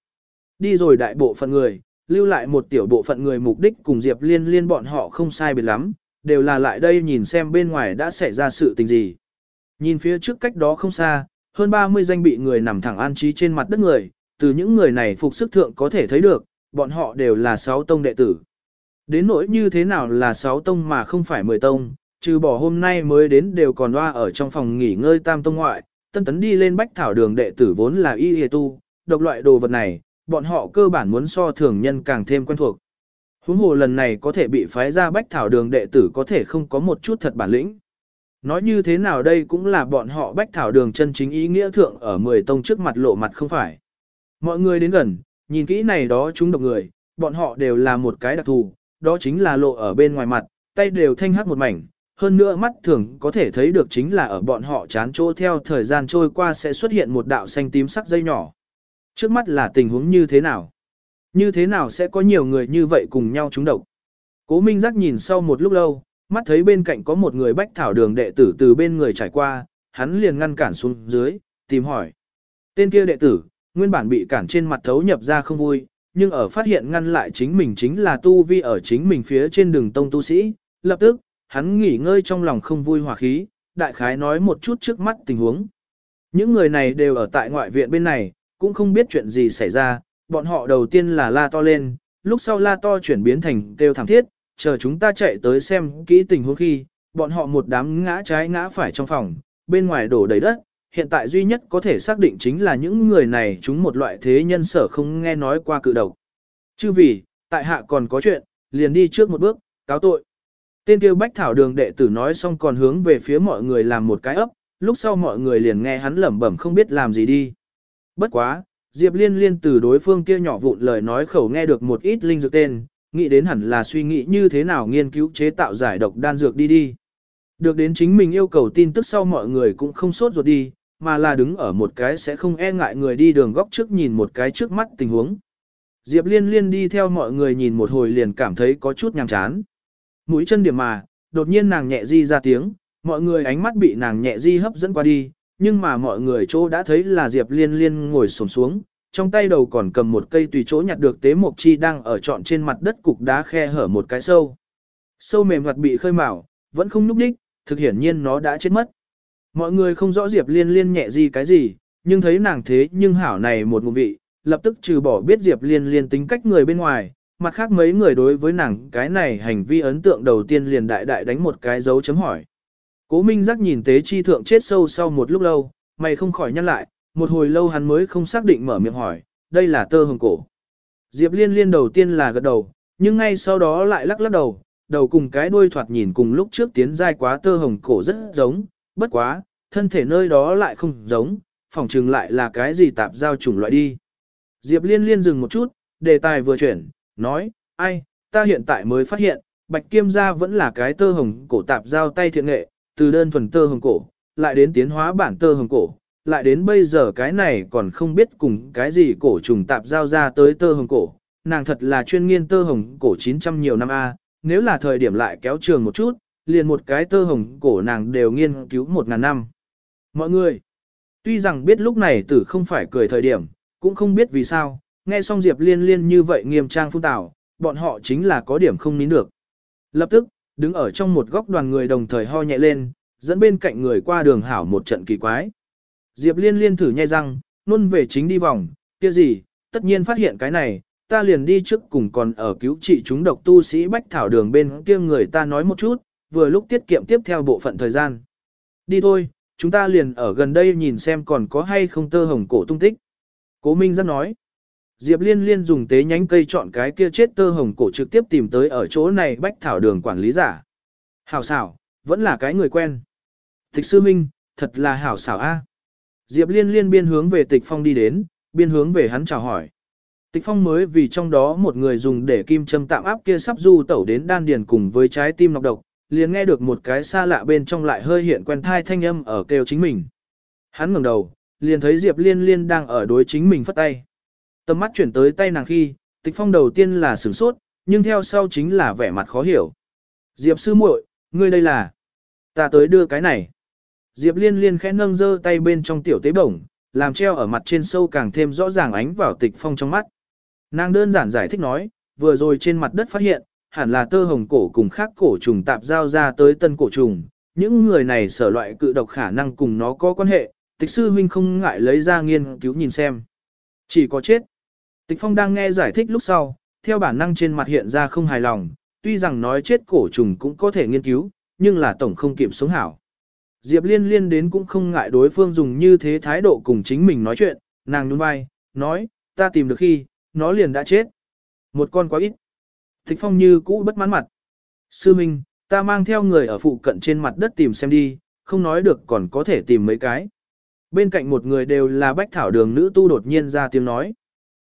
Đi rồi đại bộ phận người, lưu lại một tiểu bộ phận người mục đích cùng Diệp Liên Liên bọn họ không sai biệt lắm, đều là lại đây nhìn xem bên ngoài đã xảy ra sự tình gì. Nhìn phía trước cách đó không xa, hơn 30 danh bị người nằm thẳng an trí trên mặt đất người, từ những người này phục sức thượng có thể thấy được, bọn họ đều là 6 tông đệ tử. Đến nỗi như thế nào là 6 tông mà không phải 10 tông, trừ bỏ hôm nay mới đến đều còn loa ở trong phòng nghỉ ngơi tam tông ngoại, tân tấn đi lên bách thảo đường đệ tử vốn là y hề tu, độc loại đồ vật này, bọn họ cơ bản muốn so thường nhân càng thêm quen thuộc. Huống hồ lần này có thể bị phái ra bách thảo đường đệ tử có thể không có một chút thật bản lĩnh. Nói như thế nào đây cũng là bọn họ bách thảo đường chân chính ý nghĩa thượng ở 10 tông trước mặt lộ mặt không phải. Mọi người đến gần, nhìn kỹ này đó chúng độc người, bọn họ đều là một cái đặc thù, đó chính là lộ ở bên ngoài mặt, tay đều thanh hắc một mảnh, hơn nữa mắt thường có thể thấy được chính là ở bọn họ chán chỗ theo thời gian trôi qua sẽ xuất hiện một đạo xanh tím sắc dây nhỏ. Trước mắt là tình huống như thế nào? Như thế nào sẽ có nhiều người như vậy cùng nhau trúng độc? Cố Minh Giác nhìn sau một lúc lâu, mắt thấy bên cạnh có một người bách thảo đường đệ tử từ bên người trải qua, hắn liền ngăn cản xuống dưới, tìm hỏi. Tên kia đệ tử, nguyên bản bị cản trên mặt thấu nhập ra không vui, nhưng ở phát hiện ngăn lại chính mình chính là tu vi ở chính mình phía trên đường tông tu sĩ, lập tức, hắn nghỉ ngơi trong lòng không vui hòa khí, đại khái nói một chút trước mắt tình huống. Những người này đều ở tại ngoại viện bên này, cũng không biết chuyện gì xảy ra, bọn họ đầu tiên là la to lên, lúc sau la to chuyển biến thành kêu thảm thiết, chờ chúng ta chạy tới xem kỹ tình huống khi, bọn họ một đám ngã trái ngã phải trong phòng, bên ngoài đổ đầy đất, hiện tại duy nhất có thể xác định chính là những người này chúng một loại thế nhân sở không nghe nói qua cự độc. Chứ vì, tại hạ còn có chuyện, liền đi trước một bước, cáo tội. Tên kêu bách thảo đường đệ tử nói xong còn hướng về phía mọi người làm một cái ấp, lúc sau mọi người liền nghe hắn lẩm bẩm không biết làm gì đi. Bất quá, Diệp Liên Liên từ đối phương kia nhỏ vụn lời nói khẩu nghe được một ít linh dược tên, nghĩ đến hẳn là suy nghĩ như thế nào nghiên cứu chế tạo giải độc đan dược đi đi. Được đến chính mình yêu cầu tin tức sau mọi người cũng không sốt ruột đi, mà là đứng ở một cái sẽ không e ngại người đi đường góc trước nhìn một cái trước mắt tình huống. Diệp Liên Liên đi theo mọi người nhìn một hồi liền cảm thấy có chút nhàm chán. Mũi chân điểm mà, đột nhiên nàng nhẹ di ra tiếng, mọi người ánh mắt bị nàng nhẹ di hấp dẫn qua đi, nhưng mà mọi người chỗ đã thấy là Diệp Liên Liên ngồi xổm xuống, trong tay đầu còn cầm một cây tùy chỗ nhặt được tế mộc chi đang ở trọn trên mặt đất cục đá khe hở một cái sâu. Sâu mềm hoạt bị khơi mào, vẫn không núp đích, thực hiển nhiên nó đã chết mất. Mọi người không rõ Diệp Liên Liên nhẹ gì cái gì, nhưng thấy nàng thế nhưng hảo này một ngụ vị, lập tức trừ bỏ biết Diệp Liên Liên tính cách người bên ngoài, mặt khác mấy người đối với nàng cái này hành vi ấn tượng đầu tiên liền đại đại đánh một cái dấu chấm hỏi. Cố Minh giác nhìn tế chi thượng chết sâu sau một lúc lâu, mày không khỏi nhăn lại, một hồi lâu hắn mới không xác định mở miệng hỏi, đây là tơ hồng cổ. Diệp liên liên đầu tiên là gật đầu, nhưng ngay sau đó lại lắc lắc đầu, đầu cùng cái đuôi thoạt nhìn cùng lúc trước tiến dai quá tơ hồng cổ rất giống, bất quá, thân thể nơi đó lại không giống, phỏng chừng lại là cái gì tạp giao chủng loại đi. Diệp liên liên dừng một chút, đề tài vừa chuyển, nói, ai, ta hiện tại mới phát hiện, bạch kiêm gia vẫn là cái tơ hồng cổ tạp giao tay thiện nghệ, từ đơn thuần tơ hồng cổ, lại đến tiến hóa bản tơ hồng cổ, lại đến bây giờ cái này còn không biết cùng cái gì cổ trùng tạp giao ra tới tơ hồng cổ. Nàng thật là chuyên nghiên tơ hồng cổ 900 nhiều năm A, nếu là thời điểm lại kéo trường một chút, liền một cái tơ hồng cổ nàng đều nghiên cứu một ngàn năm. Mọi người, tuy rằng biết lúc này tử không phải cười thời điểm, cũng không biết vì sao, nghe xong Diệp liên liên như vậy nghiêm trang phun tảo, bọn họ chính là có điểm không nín được. Lập tức, đứng ở trong một góc đoàn người đồng thời ho nhẹ lên, dẫn bên cạnh người qua đường hảo một trận kỳ quái. Diệp liên liên thử nhai răng, nôn về chính đi vòng, kia gì, tất nhiên phát hiện cái này, ta liền đi trước cùng còn ở cứu trị chúng độc tu sĩ bách thảo đường bên kia người ta nói một chút, vừa lúc tiết kiệm tiếp theo bộ phận thời gian. Đi thôi, chúng ta liền ở gần đây nhìn xem còn có hay không tơ hồng cổ tung tích. Cố Minh rất nói. Diệp Liên Liên dùng tế nhánh cây chọn cái kia chết tơ hồng cổ trực tiếp tìm tới ở chỗ này bách thảo đường quản lý giả. Hảo xảo, vẫn là cái người quen. Tịch sư minh, thật là hảo xảo a. Diệp Liên Liên biên hướng về Tịch Phong đi đến, biên hướng về hắn chào hỏi. Tịch Phong mới vì trong đó một người dùng để kim châm tạm áp kia sắp du tẩu đến đan điền cùng với trái tim nọc độc, liền nghe được một cái xa lạ bên trong lại hơi hiện quen thai thanh âm ở kêu chính mình. Hắn ngẩng đầu, liền thấy Diệp Liên Liên đang ở đối chính mình phất tay. Tầm mắt chuyển tới tay nàng khi, Tịch Phong đầu tiên là sửng sốt, nhưng theo sau chính là vẻ mặt khó hiểu. Diệp sư muội, ngươi đây là? Ta tới đưa cái này. Diệp liên liên khẽ nâng giơ tay bên trong tiểu tế bổng, làm treo ở mặt trên sâu càng thêm rõ ràng ánh vào tịch phong trong mắt. Nàng đơn giản giải thích nói, vừa rồi trên mặt đất phát hiện, hẳn là tơ hồng cổ cùng khác cổ trùng tạp giao ra tới tân cổ trùng. Những người này sở loại cự độc khả năng cùng nó có quan hệ, tịch sư huynh không ngại lấy ra nghiên cứu nhìn xem. Chỉ có chết. Tịch phong đang nghe giải thích lúc sau, theo bản năng trên mặt hiện ra không hài lòng, tuy rằng nói chết cổ trùng cũng có thể nghiên cứu, nhưng là tổng không kịp sống hảo. Diệp liên liên đến cũng không ngại đối phương dùng như thế thái độ cùng chính mình nói chuyện, nàng nhún vai, nói, ta tìm được khi, nó liền đã chết. Một con quá ít. Tịch phong như cũ bất mãn mặt. Sư Minh, ta mang theo người ở phụ cận trên mặt đất tìm xem đi, không nói được còn có thể tìm mấy cái. Bên cạnh một người đều là bách thảo đường nữ tu đột nhiên ra tiếng nói.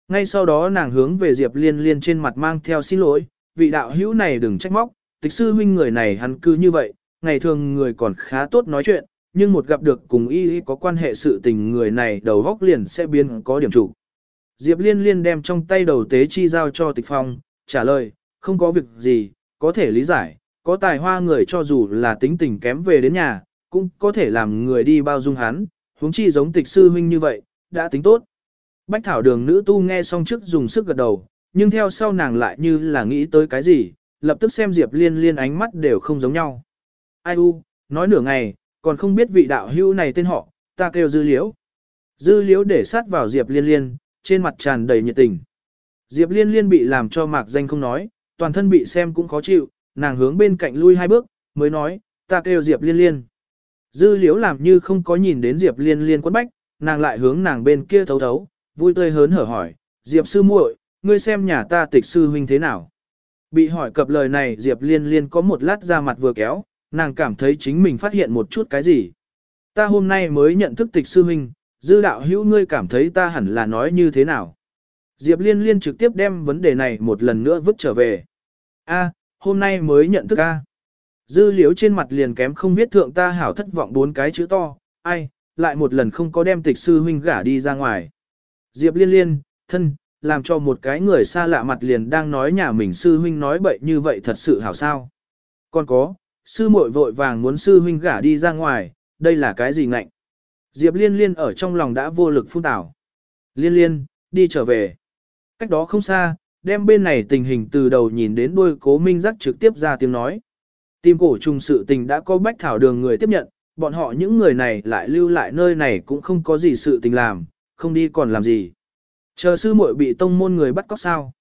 Ngay sau đó nàng hướng về Diệp liên liên trên mặt mang theo xin lỗi, vị đạo hữu này đừng trách móc, tịch sư huynh người này hắn cứ như vậy, ngày thường người còn khá tốt nói chuyện, nhưng một gặp được cùng y có quan hệ sự tình người này đầu góc liền sẽ biến có điểm chủ. Diệp liên liên đem trong tay đầu tế chi giao cho tịch phong, trả lời, không có việc gì, có thể lý giải, có tài hoa người cho dù là tính tình kém về đến nhà, cũng có thể làm người đi bao dung hắn, huống chi giống tịch sư huynh như vậy, đã tính tốt. Bách thảo đường nữ tu nghe xong trước dùng sức gật đầu, nhưng theo sau nàng lại như là nghĩ tới cái gì, lập tức xem Diệp liên liên ánh mắt đều không giống nhau. Ai u, nói nửa ngày, còn không biết vị đạo hữu này tên họ, ta kêu dư liễu. Dư liễu để sát vào Diệp liên liên, trên mặt tràn đầy nhiệt tình. Diệp liên liên bị làm cho mạc danh không nói, toàn thân bị xem cũng khó chịu, nàng hướng bên cạnh lui hai bước, mới nói, ta kêu Diệp liên liên. Dư liễu làm như không có nhìn đến Diệp liên liên quấn bách, nàng lại hướng nàng bên kia thấu thấu, vui tươi hớn hở hỏi, Diệp sư muội, ngươi xem nhà ta tịch sư huynh thế nào. Bị hỏi cập lời này Diệp liên liên có một lát ra mặt vừa kéo, nàng cảm thấy chính mình phát hiện một chút cái gì. Ta hôm nay mới nhận thức tịch sư huynh, dư đạo hữu ngươi cảm thấy ta hẳn là nói như thế nào. Diệp liên liên trực tiếp đem vấn đề này một lần nữa vứt trở về. A, hôm nay mới nhận thức A. Dư liếu trên mặt liền kém không biết thượng ta hảo thất vọng bốn cái chữ to, ai, lại một lần không có đem tịch sư huynh gả đi ra ngoài. Diệp liên liên, thân, làm cho một cái người xa lạ mặt liền đang nói nhà mình sư huynh nói bậy như vậy thật sự hảo sao. Còn có, sư muội vội vàng muốn sư huynh gả đi ra ngoài, đây là cái gì ngạnh. Diệp liên liên ở trong lòng đã vô lực phun tảo. Liên liên, đi trở về. Cách đó không xa, đem bên này tình hình từ đầu nhìn đến đuôi cố minh giác trực tiếp ra tiếng nói. Tim cổ trùng sự tình đã có bách thảo đường người tiếp nhận, bọn họ những người này lại lưu lại nơi này cũng không có gì sự tình làm, không đi còn làm gì. Chờ sư muội bị tông môn người bắt cóc sao.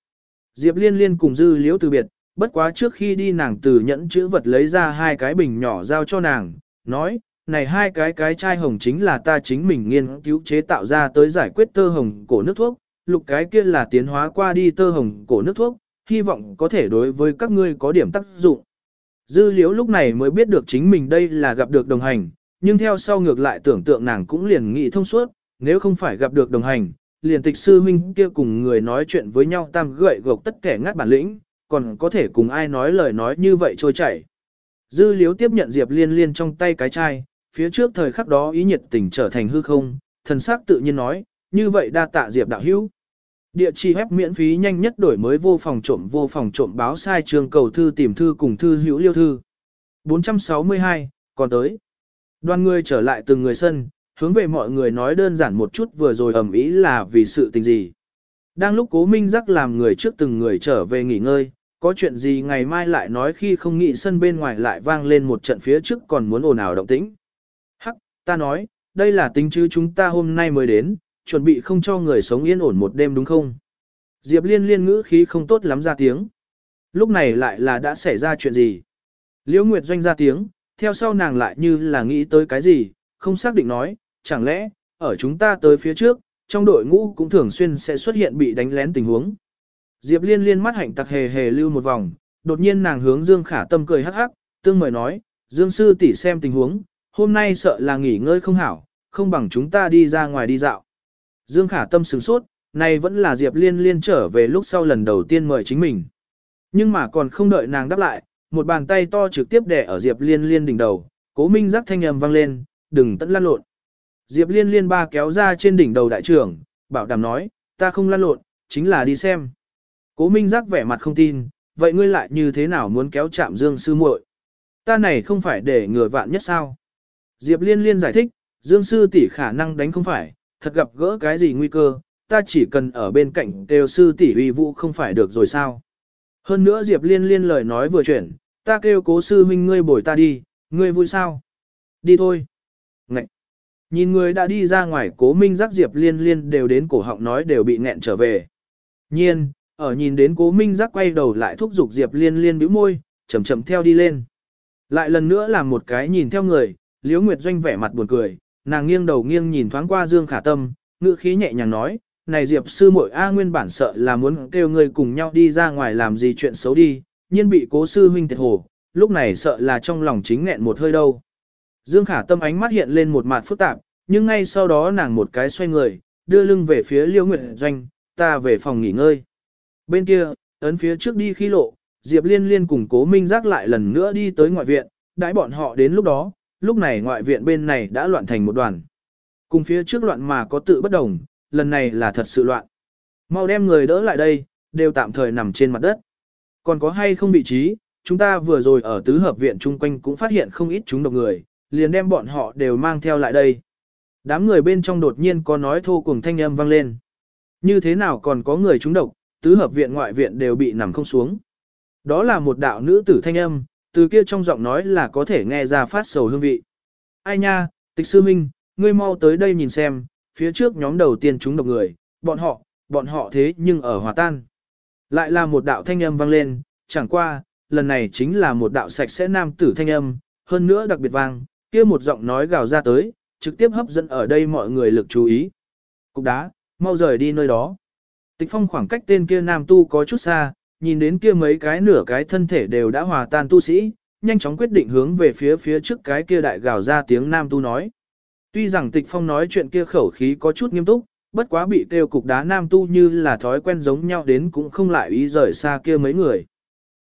Diệp liên liên cùng dư liễu từ biệt, bất quá trước khi đi nàng từ nhẫn chữ vật lấy ra hai cái bình nhỏ giao cho nàng, nói, này hai cái cái chai hồng chính là ta chính mình nghiên cứu chế tạo ra tới giải quyết tơ hồng cổ nước thuốc, lục cái kia là tiến hóa qua đi tơ hồng cổ nước thuốc, hy vọng có thể đối với các ngươi có điểm tác dụng. Dư liễu lúc này mới biết được chính mình đây là gặp được đồng hành, nhưng theo sau ngược lại tưởng tượng nàng cũng liền nghĩ thông suốt, nếu không phải gặp được đồng hành, liền tịch sư huynh kia cùng người nói chuyện với nhau tam gậy gộc tất kẻ ngắt bản lĩnh, còn có thể cùng ai nói lời nói như vậy trôi chảy. Dư liếu tiếp nhận Diệp liên liên trong tay cái chai, phía trước thời khắc đó ý nhiệt tình trở thành hư không, thần sắc tự nhiên nói, như vậy đa tạ Diệp đạo hữu. Địa chỉ web miễn phí nhanh nhất đổi mới vô phòng trộm vô phòng trộm báo sai trường cầu thư tìm thư cùng thư hữu liêu thư. 462, còn tới. Đoàn người trở lại từng người sân, hướng về mọi người nói đơn giản một chút vừa rồi ầm ý là vì sự tình gì. Đang lúc cố minh giác làm người trước từng người trở về nghỉ ngơi, có chuyện gì ngày mai lại nói khi không nghĩ sân bên ngoài lại vang lên một trận phía trước còn muốn ồn ào động tĩnh. Hắc, ta nói, đây là tính chứ chúng ta hôm nay mới đến, chuẩn bị không cho người sống yên ổn một đêm đúng không? Diệp liên liên ngữ khí không tốt lắm ra tiếng. Lúc này lại là đã xảy ra chuyện gì? Liễu Nguyệt Doanh ra tiếng, theo sau nàng lại như là nghĩ tới cái gì, không xác định nói, chẳng lẽ, ở chúng ta tới phía trước, trong đội ngũ cũng thường xuyên sẽ xuất hiện bị đánh lén tình huống. Diệp liên liên mắt hạnh tặc hề hề lưu một vòng, đột nhiên nàng hướng Dương Khả Tâm cười hắc hắc, tương mời nói, Dương Sư tỷ xem tình huống, hôm nay sợ là nghỉ ngơi không hảo, không bằng chúng ta đi ra ngoài đi dạo. Dương Khả Tâm sửng sốt, này vẫn là Diệp liên liên trở về lúc sau lần đầu tiên mời chính mình. Nhưng mà còn không đợi nàng đáp lại, một bàn tay to trực tiếp đè ở Diệp liên liên đỉnh đầu, cố minh giác thanh âm vang lên, đừng tận lăn lộn. Diệp liên liên ba kéo ra trên đỉnh đầu đại trưởng, bảo đảm nói, ta không lăn lộn, chính là đi xem. Cố Minh giác vẻ mặt không tin, vậy ngươi lại như thế nào muốn kéo chạm Dương sư muội? Ta này không phải để ngừa vạn nhất sao? Diệp Liên Liên giải thích, Dương sư tỷ khả năng đánh không phải, thật gặp gỡ cái gì nguy cơ, ta chỉ cần ở bên cạnh đều sư tỷ uy vũ không phải được rồi sao? Hơn nữa Diệp Liên Liên lời nói vừa chuyển, ta kêu cố sư huynh ngươi bồi ta đi, ngươi vui sao? Đi thôi. Nhìn người đã đi ra ngoài cố minh giác Diệp Liên Liên đều đến cổ họng nói đều bị nghẹn trở về. Nhiên, ở nhìn đến cố minh giác quay đầu lại thúc giục Diệp liên liên bĩu môi, chậm chậm theo đi lên. Lại lần nữa làm một cái nhìn theo người, Liễu Nguyệt Doanh vẻ mặt buồn cười, nàng nghiêng đầu nghiêng nhìn thoáng qua Dương Khả Tâm, ngữ khí nhẹ nhàng nói, này Diệp sư muội A nguyên bản sợ là muốn kêu người cùng nhau đi ra ngoài làm gì chuyện xấu đi, nhiên bị cố sư huynh thiệt hồ, lúc này sợ là trong lòng chính nghẹn một hơi đâu. Dương Khả Tâm ánh mắt hiện lên một mặt phức tạp, nhưng ngay sau đó nàng một cái xoay người, đưa lưng về phía Liễu Nguyệt Doanh, ta về phòng nghỉ ngơi. Bên kia, ấn phía trước đi khi lộ, Diệp Liên Liên cùng Cố Minh Giác lại lần nữa đi tới ngoại viện, đãi bọn họ đến lúc đó, lúc này ngoại viện bên này đã loạn thành một đoàn. Cùng phía trước loạn mà có tự bất đồng, lần này là thật sự loạn. Mau đem người đỡ lại đây, đều tạm thời nằm trên mặt đất. Còn có hay không vị trí, chúng ta vừa rồi ở tứ hợp viện chung quanh cũng phát hiện không ít chúng độc người, liền đem bọn họ đều mang theo lại đây. Đám người bên trong đột nhiên có nói thô cùng thanh âm vang lên. Như thế nào còn có người chúng độc, tứ hợp viện ngoại viện đều bị nằm không xuống. Đó là một đạo nữ tử thanh âm, từ kia trong giọng nói là có thể nghe ra phát sầu hương vị. Ai nha, tịch sư minh, ngươi mau tới đây nhìn xem, phía trước nhóm đầu tiên chúng độc người, bọn họ, bọn họ thế nhưng ở hòa tan. Lại là một đạo thanh âm vang lên, chẳng qua, lần này chính là một đạo sạch sẽ nam tử thanh âm, hơn nữa đặc biệt vang, kia một giọng nói gào ra tới, trực tiếp hấp dẫn ở đây mọi người lực chú ý. Cục đá, mau rời đi nơi đó. Tịch phong khoảng cách tên kia nam tu có chút xa, nhìn đến kia mấy cái nửa cái thân thể đều đã hòa tan tu sĩ, nhanh chóng quyết định hướng về phía phía trước cái kia đại gào ra tiếng nam tu nói. Tuy rằng tịch phong nói chuyện kia khẩu khí có chút nghiêm túc, bất quá bị kêu cục đá nam tu như là thói quen giống nhau đến cũng không lại ý rời xa kia mấy người.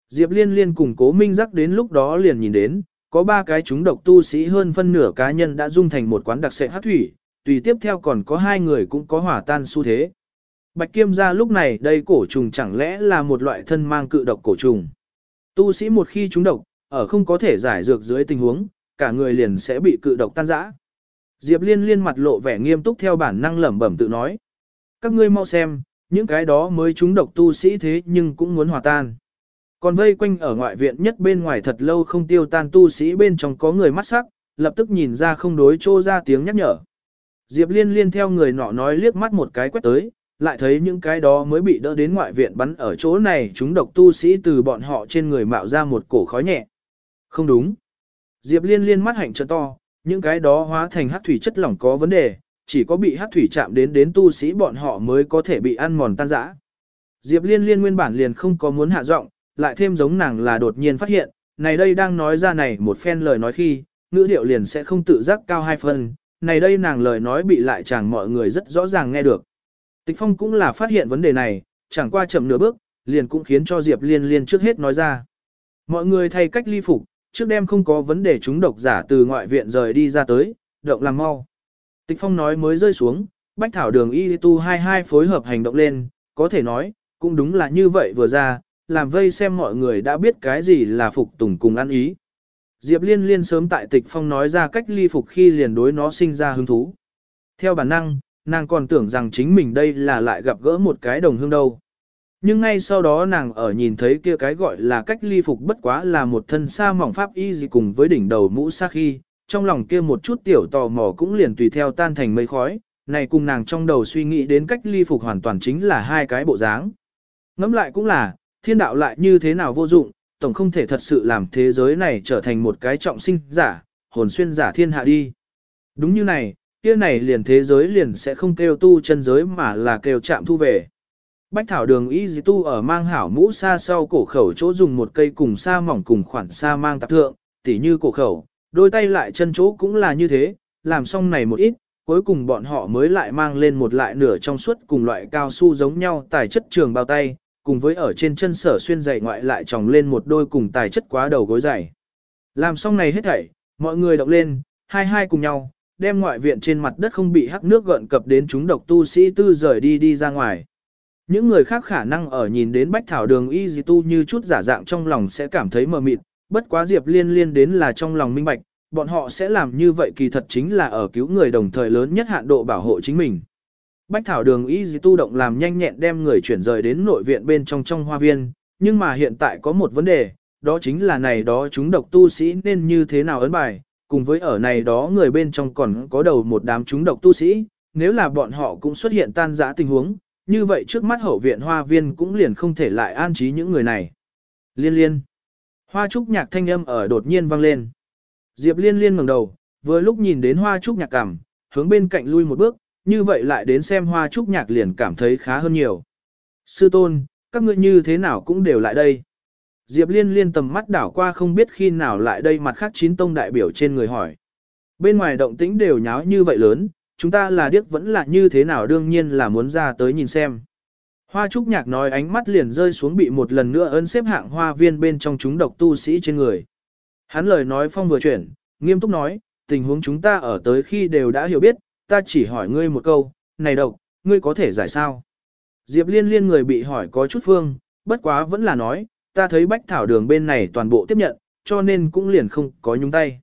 Diệp liên liên cùng cố minh giác đến lúc đó liền nhìn đến, có ba cái chúng độc tu sĩ hơn phân nửa cá nhân đã dung thành một quán đặc sệ hát thủy, tùy tiếp theo còn có hai người cũng có hỏa tan xu thế. Bạch Kiêm gia lúc này đây cổ trùng chẳng lẽ là một loại thân mang cự độc cổ trùng. Tu sĩ một khi chúng độc, ở không có thể giải dược dưới tình huống, cả người liền sẽ bị cự độc tan rã. Diệp Liên liên mặt lộ vẻ nghiêm túc theo bản năng lẩm bẩm tự nói. Các ngươi mau xem, những cái đó mới chúng độc tu sĩ thế nhưng cũng muốn hòa tan. Còn vây quanh ở ngoại viện nhất bên ngoài thật lâu không tiêu tan tu sĩ bên trong có người mắt sắc, lập tức nhìn ra không đối trô ra tiếng nhắc nhở. Diệp liên liên theo người nọ nói liếc mắt một cái quét tới, lại thấy những cái đó mới bị đỡ đến ngoại viện bắn ở chỗ này chúng độc tu sĩ từ bọn họ trên người mạo ra một cổ khói nhẹ. Không đúng. Diệp liên liên mắt hạnh trợ to, những cái đó hóa thành hắc thủy chất lỏng có vấn đề, chỉ có bị hắc thủy chạm đến đến tu sĩ bọn họ mới có thể bị ăn mòn tan rã. Diệp liên liên nguyên bản liền không có muốn hạ giọng, lại thêm giống nàng là đột nhiên phát hiện, này đây đang nói ra này một phen lời nói khi, ngữ điệu liền sẽ không tự giác cao hai phần, này đây nàng lời nói bị lại chẳng mọi người rất rõ ràng nghe được. Tịch Phong cũng là phát hiện vấn đề này, chẳng qua chậm nửa bước, liền cũng khiến cho Diệp Liên Liên trước hết nói ra. Mọi người thay cách ly phục, trước đêm không có vấn đề chúng độc giả từ ngoại viện rời đi ra tới, động làm mau. Tịch Phong nói mới rơi xuống, Bách Thảo Đường Y Tu 22 phối hợp hành động lên, có thể nói, cũng đúng là như vậy vừa ra, làm vây xem mọi người đã biết cái gì là phục tùng cùng ăn ý. Diệp Liên Liên sớm tại Tịch Phong nói ra cách ly phục khi liền đối nó sinh ra hứng thú. Theo bản năng, nàng còn tưởng rằng chính mình đây là lại gặp gỡ một cái đồng hương đâu. Nhưng ngay sau đó nàng ở nhìn thấy kia cái gọi là cách ly phục bất quá là một thân sa mỏng pháp y gì cùng với đỉnh đầu mũ sa khi, trong lòng kia một chút tiểu tò mò cũng liền tùy theo tan thành mây khói, này cùng nàng trong đầu suy nghĩ đến cách ly phục hoàn toàn chính là hai cái bộ dáng. Ngẫm lại cũng là, thiên đạo lại như thế nào vô dụng, tổng không thể thật sự làm thế giới này trở thành một cái trọng sinh giả, hồn xuyên giả thiên hạ đi. Đúng như này, kia này liền thế giới liền sẽ không kêu tu chân giới mà là kêu chạm thu về. Bách thảo đường y dì tu ở mang hảo mũ xa sau cổ khẩu chỗ dùng một cây cùng sa mỏng cùng khoản sa mang tạp thượng, tỉ như cổ khẩu, đôi tay lại chân chỗ cũng là như thế, làm xong này một ít, cuối cùng bọn họ mới lại mang lên một lại nửa trong suốt cùng loại cao su giống nhau tài chất trường bao tay, cùng với ở trên chân sở xuyên giày ngoại lại tròng lên một đôi cùng tài chất quá đầu gối giày. Làm xong này hết thảy, mọi người động lên, hai hai cùng nhau, đem ngoại viện trên mặt đất không bị hắc nước gợn cập đến chúng độc tu sĩ tư rời đi đi ra ngoài. Những người khác khả năng ở nhìn đến bách thảo đường y dì tu như chút giả dạng trong lòng sẽ cảm thấy mờ mịt, bất quá diệp liên liên đến là trong lòng minh bạch, bọn họ sẽ làm như vậy kỳ thật chính là ở cứu người đồng thời lớn nhất hạn độ bảo hộ chính mình. Bách thảo đường y dì tu động làm nhanh nhẹn đem người chuyển rời đến nội viện bên trong trong hoa viên, nhưng mà hiện tại có một vấn đề, đó chính là này đó chúng độc tu sĩ nên như thế nào ấn bài, cùng với ở này đó người bên trong còn có đầu một đám chúng độc tu sĩ, nếu là bọn họ cũng xuất hiện tan rã tình huống, như vậy trước mắt hậu viện hoa viên cũng liền không thể lại an trí những người này. Liên liên. Hoa trúc nhạc thanh âm ở đột nhiên vang lên. Diệp liên liên ngẩng đầu, vừa lúc nhìn đến hoa trúc nhạc cảm, hướng bên cạnh lui một bước, như vậy lại đến xem hoa trúc nhạc liền cảm thấy khá hơn nhiều. Sư tôn, các ngươi như thế nào cũng đều lại đây. Diệp liên liên tầm mắt đảo qua không biết khi nào lại đây mặt khác chín tông đại biểu trên người hỏi. Bên ngoài động tĩnh đều nháo như vậy lớn, chúng ta là điếc vẫn là như thế nào đương nhiên là muốn ra tới nhìn xem. Hoa trúc nhạc nói ánh mắt liền rơi xuống bị một lần nữa ấn xếp hạng hoa viên bên trong chúng độc tu sĩ trên người. Hắn lời nói phong vừa chuyển, nghiêm túc nói, tình huống chúng ta ở tới khi đều đã hiểu biết, ta chỉ hỏi ngươi một câu, này độc, ngươi có thể giải sao? Diệp liên liên người bị hỏi có chút phương, bất quá vẫn là nói, ta thấy bách thảo đường bên này toàn bộ tiếp nhận, cho nên cũng liền không có nhúng tay.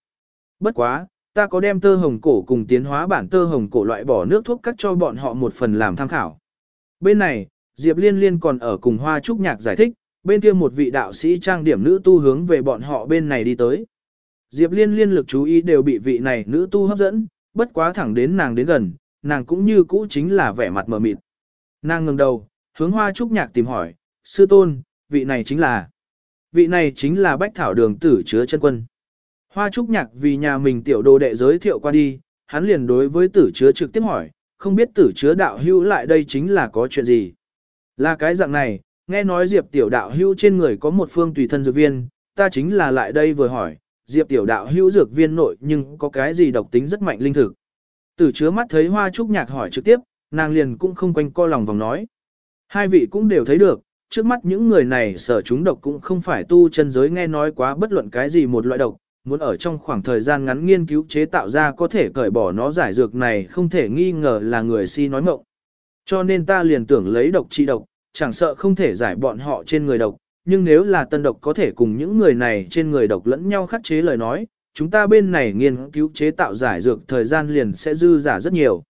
Bất quá, ta có đem tơ hồng cổ cùng tiến hóa bản tơ hồng cổ loại bỏ nước thuốc cắt cho bọn họ một phần làm tham khảo. Bên này, Diệp Liên Liên còn ở cùng Hoa Trúc Nhạc giải thích, bên kia một vị đạo sĩ trang điểm nữ tu hướng về bọn họ bên này đi tới. Diệp Liên Liên lực chú ý đều bị vị này nữ tu hấp dẫn, bất quá thẳng đến nàng đến gần, nàng cũng như cũ chính là vẻ mặt mờ mịt. Nàng ngẩng đầu, hướng Hoa Trúc Nhạc tìm hỏi, sư tôn, vị này chính là, vị này chính là Bách Thảo Đường tử chứa chân quân. Hoa Trúc Nhạc vì nhà mình tiểu đồ đệ giới thiệu qua đi, hắn liền đối với tử chứa trực tiếp hỏi, không biết tử chứa đạo hữu lại đây chính là có chuyện gì. Là cái dạng này, nghe nói Diệp tiểu đạo hữu trên người có một phương tùy thân dược viên, ta chính là lại đây vừa hỏi, Diệp tiểu đạo hữu dược viên nội nhưng có cái gì độc tính rất mạnh linh thực. Tử chứa mắt thấy Hoa Trúc Nhạc hỏi trực tiếp, nàng liền cũng không quanh co lòng vòng nói. Hai vị cũng đều thấy được, trước mắt những người này sở chúng độc cũng không phải tu chân giới nghe nói quá bất luận cái gì một loại độc, muốn ở trong khoảng thời gian ngắn nghiên cứu chế tạo ra có thể cởi bỏ nó giải dược này không thể nghi ngờ là người si nói mộng. Cho nên ta liền tưởng lấy độc trị độc, chẳng sợ không thể giải bọn họ trên người độc, nhưng nếu là tân độc có thể cùng những người này trên người độc lẫn nhau khắc chế lời nói, chúng ta bên này nghiên cứu chế tạo giải dược thời gian liền sẽ dư giả rất nhiều.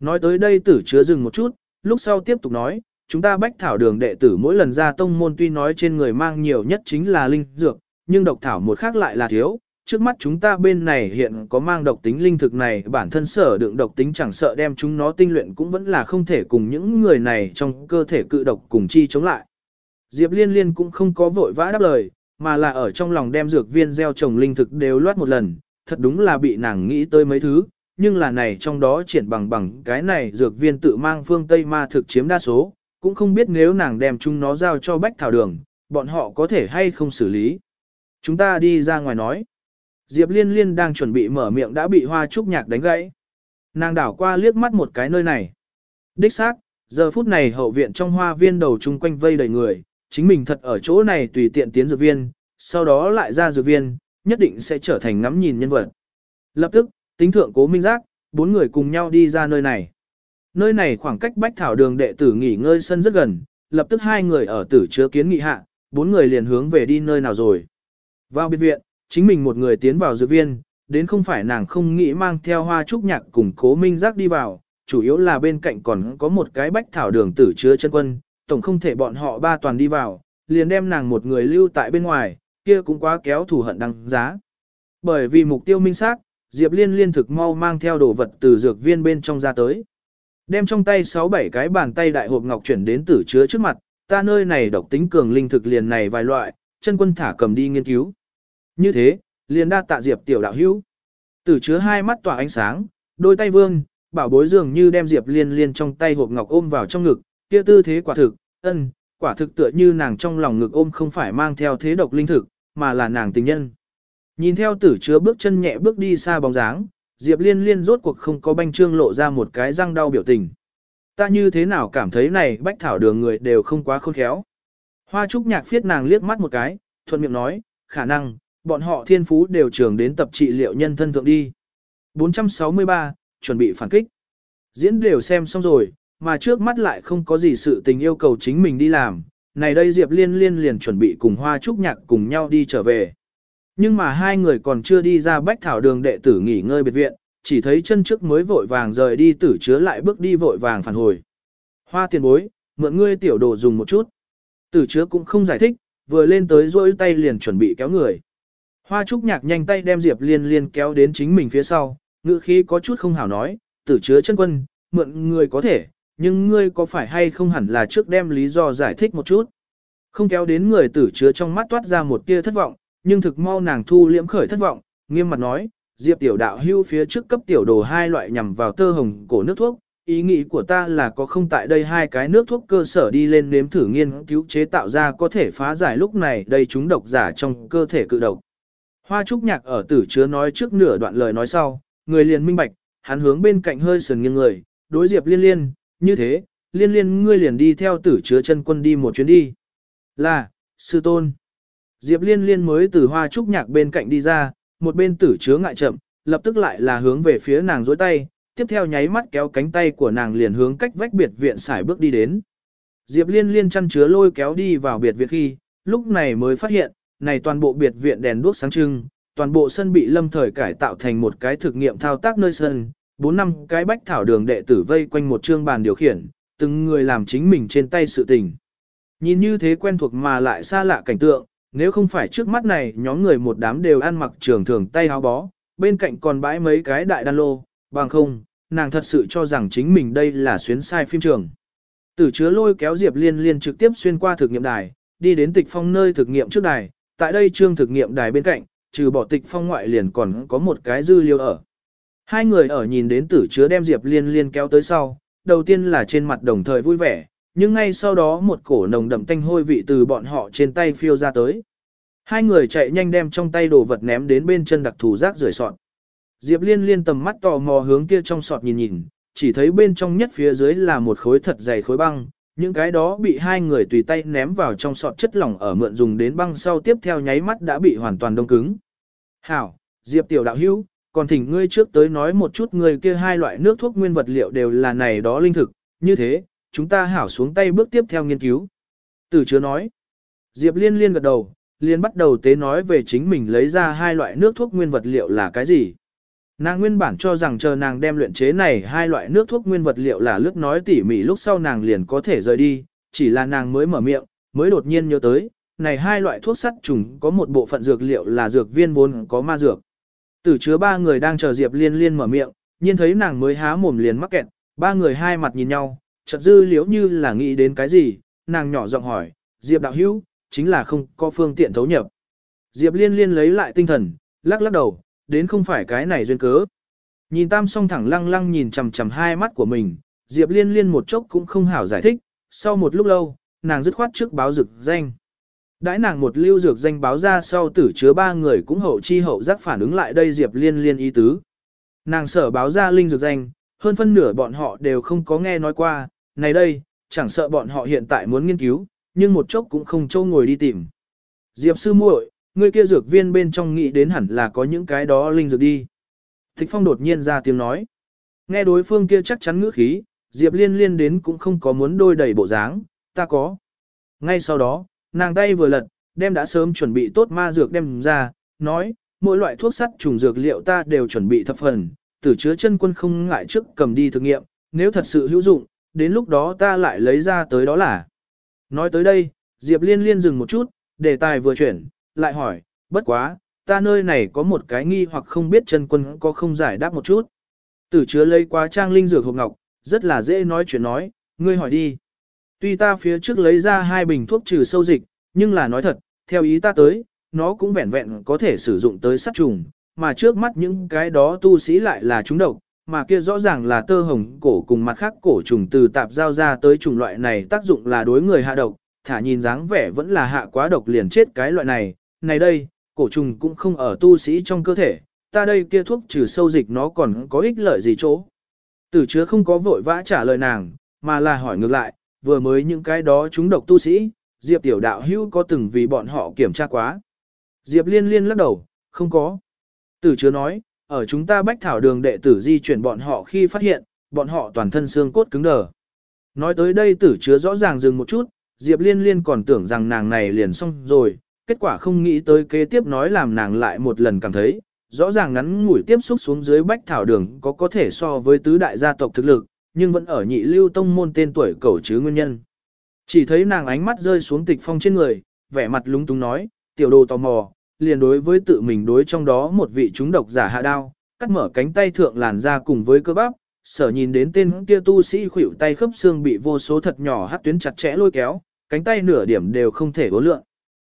Nói tới đây tử chứa dừng một chút, lúc sau tiếp tục nói, chúng ta bách thảo đường đệ tử mỗi lần ra tông môn tuy nói trên người mang nhiều nhất chính là linh dược, nhưng độc thảo một khác lại là thiếu. Trước mắt chúng ta bên này hiện có mang độc tính linh thực này bản thân sở đựng độc tính chẳng sợ đem chúng nó tinh luyện cũng vẫn là không thể cùng những người này trong cơ thể cự độc cùng chi chống lại. Diệp liên liên cũng không có vội vã đáp lời, mà là ở trong lòng đem dược viên gieo trồng linh thực đều loát một lần, thật đúng là bị nàng nghĩ tới mấy thứ, nhưng là này trong đó triển bằng bằng cái này dược viên tự mang phương Tây ma thực chiếm đa số, cũng không biết nếu nàng đem chúng nó giao cho bách thảo đường, bọn họ có thể hay không xử lý. Chúng ta đi ra ngoài nói. Diệp liên liên đang chuẩn bị mở miệng đã bị hoa trúc nhạc đánh gãy. Nàng đảo qua liếc mắt một cái nơi này. Đích xác, giờ phút này hậu viện trong hoa viên đầu chung quanh vây đầy người, chính mình thật ở chỗ này tùy tiện tiến dược viên, sau đó lại ra dược viên, nhất định sẽ trở thành ngắm nhìn nhân vật. Lập tức, tính thượng cố minh giác, bốn người cùng nhau đi ra nơi này. Nơi này khoảng cách bách thảo đường đệ tử nghỉ ngơi sân rất gần, lập tức hai người ở tử chứa kiến nghị hạ, bốn người liền hướng về đi nơi nào rồi. Vào biệt viện, chính mình một người tiến vào dược viên, đến không phải nàng không nghĩ mang theo hoa trúc nhạc cùng cố minh giác đi vào, chủ yếu là bên cạnh còn có một cái bách thảo đường tử chứa chân quân, tổng không thể bọn họ ba toàn đi vào, liền đem nàng một người lưu tại bên ngoài, kia cũng quá kéo thủ hận đăng giá. Bởi vì mục tiêu minh xác, Diệp Liên liên thực mau mang theo đồ vật từ dược viên bên trong ra tới. Đem trong tay 6-7 cái bàn tay đại hộp ngọc chuyển đến tử chứa trước mặt, ta nơi này độc tính cường linh thực liền này vài loại, chân quân thả cầm đi nghiên cứu. Như thế, liền đa tạ Diệp tiểu đạo hữu. Tử chứa hai mắt tỏa ánh sáng, đôi tay vương, bảo bối dường như đem Diệp liên liên trong tay hộp ngọc ôm vào trong ngực, kia tư thế quả thực, ân, quả thực tựa như nàng trong lòng ngực ôm không phải mang theo thế độc linh thực, mà là nàng tình nhân. Nhìn theo tử chứa bước chân nhẹ bước đi xa bóng dáng, Diệp Liên Liên rốt cuộc không có banh trương lộ ra một cái răng đau biểu tình. Ta như thế nào cảm thấy này bách thảo đường người đều không quá khôn khéo. Hoa trúc nhạc phiết nàng liếc mắt một cái, thuận miệng nói, khả năng, bọn họ thiên phú đều trường đến tập trị liệu nhân thân thượng đi. 463, chuẩn bị phản kích. Diễn đều xem xong rồi, mà trước mắt lại không có gì sự tình yêu cầu chính mình đi làm. Này đây Diệp Liên Liên liền chuẩn bị cùng Hoa Trúc Nhạc cùng nhau đi trở về. Nhưng mà hai người còn chưa đi ra bách thảo đường đệ tử nghỉ ngơi biệt viện, chỉ thấy chân trước mới vội vàng rời đi tử chứa lại bước đi vội vàng phản hồi. Hoa tiền bối, mượn ngươi tiểu đồ dùng một chút. Tử chứa cũng không giải thích, vừa lên tới rỗi tay liền chuẩn bị kéo người. Hoa trúc nhạc nhanh tay đem Diệp liên liên kéo đến chính mình phía sau, ngữ khí có chút không hảo nói, tử chứa chân quân, mượn ngươi có thể, nhưng ngươi có phải hay không hẳn là trước đem lý do giải thích một chút. Không kéo đến người tử chứa trong mắt toát ra một tia thất vọng, nhưng thực mau nàng thu liễm khởi thất vọng, nghiêm mặt nói, Diệp tiểu đạo hưu phía trước cấp tiểu đồ hai loại nhằm vào tơ hồng cổ nước thuốc, ý nghĩ của ta là có không tại đây hai cái nước thuốc cơ sở đi lên nếm thử nghiên cứu chế tạo ra có thể phá giải lúc này đây chúng độc giả trong cơ thể cự độc. Hoa trúc nhạc ở tử chứa nói trước nửa đoạn lời nói sau, người liền minh bạch, hắn hướng bên cạnh hơi sườn nghiêng người, đối Diệp liên liên, như thế, liên liên ngươi liền đi theo tử chứa chân quân đi một chuyến đi. Là, sư tôn. Diệp Liên Liên mới từ hoa trúc nhạc bên cạnh đi ra, một bên tử chứa ngại chậm, lập tức lại là hướng về phía nàng dối tay, tiếp theo nháy mắt kéo cánh tay của nàng liền hướng cách vách biệt viện xài bước đi đến. Diệp Liên Liên chăn chứa lôi kéo đi vào biệt viện khi, lúc này mới phát hiện, này toàn bộ biệt viện đèn đuốc sáng trưng, toàn bộ sân bị lâm thời cải tạo thành một cái thực nghiệm thao tác nơi sân, bốn năm cái bách thảo đường đệ tử vây quanh một trương bàn điều khiển, từng người làm chính mình trên tay sự tình. Nhìn như thế quen thuộc mà lại xa lạ cảnh tượng, nếu không phải trước mắt này nhóm người một đám đều ăn mặc trường thường tay áo bó, bên cạnh còn bãi mấy cái đại đan lô, bằng không, nàng thật sự cho rằng chính mình đây là xuyến sai phim trường. Tử chứa lôi kéo Diệp Liên Liên trực tiếp xuyên qua thực nghiệm đài, đi đến tịch phong nơi thực nghiệm trước đài, tại đây trương thực nghiệm đài bên cạnh, trừ bỏ tịch phong ngoại liền còn có một cái dư liêu ở. Hai người ở nhìn đến tử chứa đem Diệp Liên Liên kéo tới sau, đầu tiên là trên mặt đồng thời vui vẻ, nhưng ngay sau đó một cổ nồng đậm tanh hôi vị từ bọn họ trên tay phiêu ra tới. Hai người chạy nhanh đem trong tay đồ vật ném đến bên chân đặc thù rác rưởi sọt. Diệp Liên liên tầm mắt tò mò hướng kia trong sọt nhìn nhìn, chỉ thấy bên trong nhất phía dưới là một khối thật dày khối băng, những cái đó bị hai người tùy tay ném vào trong sọt chất lỏng ở mượn dùng đến băng sau tiếp theo nháy mắt đã bị hoàn toàn đông cứng. Hảo, Diệp tiểu đạo hữu, còn thỉnh ngươi trước tới nói một chút người kia hai loại nước thuốc nguyên vật liệu đều là này đó linh thực, như thế, chúng ta hảo xuống tay bước tiếp theo nghiên cứu. Tử chứa nói. Diệp liên liên gật đầu, liên bắt đầu tế nói về chính mình lấy ra hai loại nước thuốc nguyên vật liệu là cái gì. Nàng nguyên bản cho rằng chờ nàng đem luyện chế này hai loại nước thuốc nguyên vật liệu là lướt nói tỉ mỉ lúc sau nàng liền có thể rời đi, chỉ là nàng mới mở miệng, mới đột nhiên nhớ tới, này hai loại thuốc sắt trùng có một bộ phận dược liệu là dược viên vốn có ma dược. Tử chứa ba người đang chờ Diệp Liên Liên mở miệng, nhìn thấy nàng mới há mồm liền mắc kẹt, ba người hai mặt nhìn nhau, chợt dư liễu như là nghĩ đến cái gì, nàng nhỏ giọng hỏi, Diệp đạo hữu, chính là không có phương tiện thấu nhập. Diệp Liên Liên lấy lại tinh thần, lắc lắc đầu, đến không phải cái này duyên cớ. Nhìn tam song thẳng lăng lăng nhìn chằm chằm hai mắt của mình, Diệp Liên Liên một chốc cũng không hảo giải thích, sau một lúc lâu, nàng dứt khoát trước báo rực danh. Đãi nàng một lưu dược danh báo ra sau tử chứa ba người cũng hậu chi hậu giác phản ứng lại đây Diệp Liên Liên ý tứ. Nàng sở báo ra linh dược danh, hơn phân nửa bọn họ đều không có nghe nói qua, này đây, chẳng sợ bọn họ hiện tại muốn nghiên cứu, nhưng một chốc cũng không châu ngồi đi tìm. Diệp sư muội, người kia dược viên bên trong nghĩ đến hẳn là có những cái đó linh dược đi. Thích phong đột nhiên ra tiếng nói. Nghe đối phương kia chắc chắn ngữ khí, Diệp liên liên đến cũng không có muốn đôi đầy bộ dáng, ta có. Ngay sau đó, nàng tay vừa lật, đem đã sớm chuẩn bị tốt ma dược đem ra, nói, mỗi loại thuốc sắt trùng dược liệu ta đều chuẩn bị thập phần, tử chứa chân quân không ngại trước cầm đi thử nghiệm, nếu thật sự hữu dụng, đến lúc đó ta lại lấy ra tới đó là. Nói tới đây, Diệp liên liên dừng một chút, đề tài vừa chuyển, lại hỏi, bất quá, ta nơi này có một cái nghi hoặc không biết chân quân có không giải đáp một chút. Tử chứa lấy quá trang linh dược hộp ngọc, rất là dễ nói chuyện nói, ngươi hỏi đi. Tuy ta phía trước lấy ra hai bình thuốc trừ sâu dịch, nhưng là nói thật, theo ý ta tới, nó cũng vẹn vẹn có thể sử dụng tới sát trùng, mà trước mắt những cái đó tu sĩ lại là chúng độc, mà kia rõ ràng là tơ hồng cổ cùng mặt khác cổ trùng từ tạp giao ra tới trùng loại này tác dụng là đối người hạ độc, thả nhìn dáng vẻ vẫn là hạ quá độc liền chết cái loại này, này đây, cổ trùng cũng không ở tu sĩ trong cơ thể, ta đây kia thuốc trừ sâu dịch nó còn có ích lợi gì chỗ. Tử chứa không có vội vã trả lời nàng, mà là hỏi ngược lại, vừa mới những cái đó chúng độc tu sĩ, Diệp tiểu đạo hữu có từng vì bọn họ kiểm tra quá. Diệp liên liên lắc đầu, không có. Tử chứa nói, ở chúng ta bách thảo đường đệ tử di chuyển bọn họ khi phát hiện, bọn họ toàn thân xương cốt cứng đờ. Nói tới đây tử chứa rõ ràng dừng một chút, Diệp liên liên còn tưởng rằng nàng này liền xong rồi, kết quả không nghĩ tới kế tiếp nói làm nàng lại một lần cảm thấy, rõ ràng ngắn ngủi tiếp xúc xuống dưới bách thảo đường có có thể so với tứ đại gia tộc thực lực, nhưng vẫn ở nhị lưu tông môn tên tuổi cầu chứ nguyên nhân. Chỉ thấy nàng ánh mắt rơi xuống tịch phong trên người, vẻ mặt lúng túng nói, tiểu đồ tò mò, liền đối với tự mình đối trong đó một vị chúng độc giả hạ đao, cắt mở cánh tay thượng làn ra cùng với cơ bắp, sở nhìn đến tên kia tu sĩ khuỷu tay khớp xương bị vô số thật nhỏ hát tuyến chặt chẽ lôi kéo, cánh tay nửa điểm đều không thể vô lượng.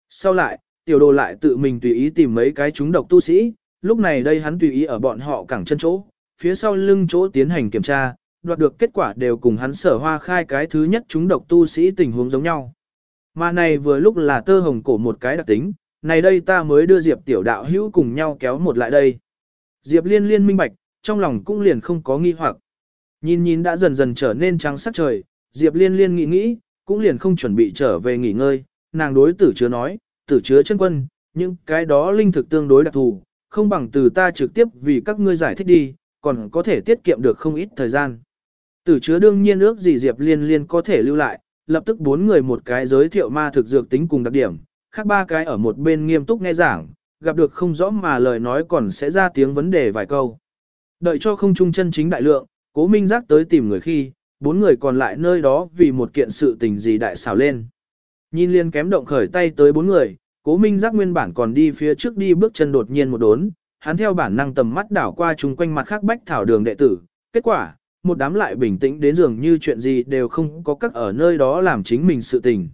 Sau lại, tiểu đồ lại tự mình tùy ý tìm mấy cái chúng độc tu sĩ, lúc này đây hắn tùy ý ở bọn họ cẳng chân chỗ, phía sau lưng chỗ tiến hành kiểm tra, đoạt được kết quả đều cùng hắn sở hoa khai cái thứ nhất chúng độc tu sĩ tình huống giống nhau. Mà này vừa lúc là tơ hồng cổ một cái đặc tính, này đây ta mới đưa Diệp tiểu đạo hữu cùng nhau kéo một lại đây. Diệp liên liên minh bạch, trong lòng cũng liền không có nghi hoặc. Nhìn nhìn đã dần dần trở nên trắng sắc trời, Diệp liên liên nghĩ nghĩ, cũng liền không chuẩn bị trở về nghỉ ngơi, nàng đối tử chứa nói, tử chứa chân quân, nhưng cái đó linh thực tương đối đặc thù, không bằng từ ta trực tiếp vì các ngươi giải thích đi, còn có thể tiết kiệm được không ít thời gian. Tử chứa đương nhiên ước gì Diệp Liên Liên có thể lưu lại, lập tức bốn người một cái giới thiệu ma thực dược tính cùng đặc điểm, khác ba cái ở một bên nghiêm túc nghe giảng, gặp được không rõ mà lời nói còn sẽ ra tiếng vấn đề vài câu. Đợi cho không trung chân chính đại lượng, cố minh giác tới tìm người khi, bốn người còn lại nơi đó vì một kiện sự tình gì đại xảo lên. Nhìn liên kém động khởi tay tới bốn người, cố minh giác nguyên bản còn đi phía trước đi bước chân đột nhiên một đốn, hắn theo bản năng tầm mắt đảo qua chung quanh mặt khác bách thảo đường đệ tử, kết quả, một đám lại bình tĩnh đến dường như chuyện gì đều không có các ở nơi đó làm chính mình sự tình.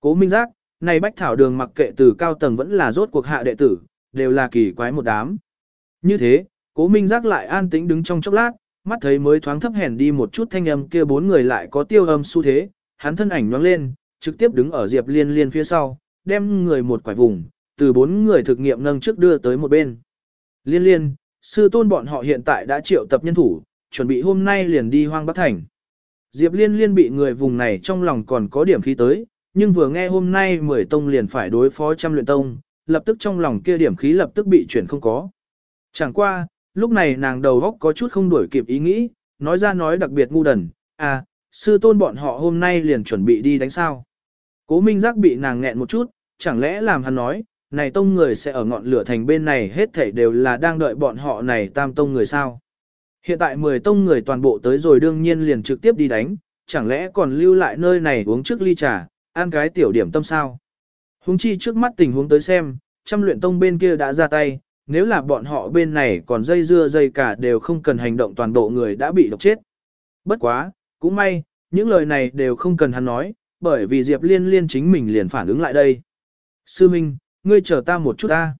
Cố minh giác, này bách thảo đường mặc kệ từ cao tầng vẫn là rốt cuộc hạ đệ tử, đều là kỳ quái một đám. Như thế, cố minh giác lại an tĩnh đứng trong chốc lát, mắt thấy mới thoáng thấp hèn đi một chút thanh âm kia bốn người lại có tiêu âm xu thế, hắn thân ảnh nhoáng lên, trực tiếp đứng ở Diệp Liên Liên phía sau, đem người một quải vùng, từ bốn người thực nghiệm nâng trước đưa tới một bên. Liên Liên, sư tôn bọn họ hiện tại đã triệu tập nhân thủ, chuẩn bị hôm nay liền đi hoang bắc thành. Diệp Liên Liên bị người vùng này trong lòng còn có điểm khí tới, nhưng vừa nghe hôm nay mười tông liền phải đối phó trăm luyện tông, lập tức trong lòng kia điểm khí lập tức bị chuyển không có. Chẳng qua, lúc này nàng đầu góc có chút không đuổi kịp ý nghĩ, nói ra nói đặc biệt ngu đần, à, sư tôn bọn họ hôm nay liền chuẩn bị đi đánh sao. Cố Minh Giác bị nàng nghẹn một chút, chẳng lẽ làm hắn nói, này tông người sẽ ở ngọn lửa thành bên này hết thảy đều là đang đợi bọn họ này tam tông người sao. Hiện tại 10 tông người toàn bộ tới rồi đương nhiên liền trực tiếp đi đánh, chẳng lẽ còn lưu lại nơi này uống trước ly trà, ăn cái tiểu điểm tâm sao. Hùng chi trước mắt tình huống tới xem, trăm luyện tông bên kia đã ra tay, nếu là bọn họ bên này còn dây dưa dây cả đều không cần hành động toàn bộ người đã bị độc chết. Bất quá, cũng may, những lời này đều không cần hắn nói, bởi vì Diệp Liên Liên chính mình liền phản ứng lại đây. Sư Minh, ngươi chờ ta một chút ta.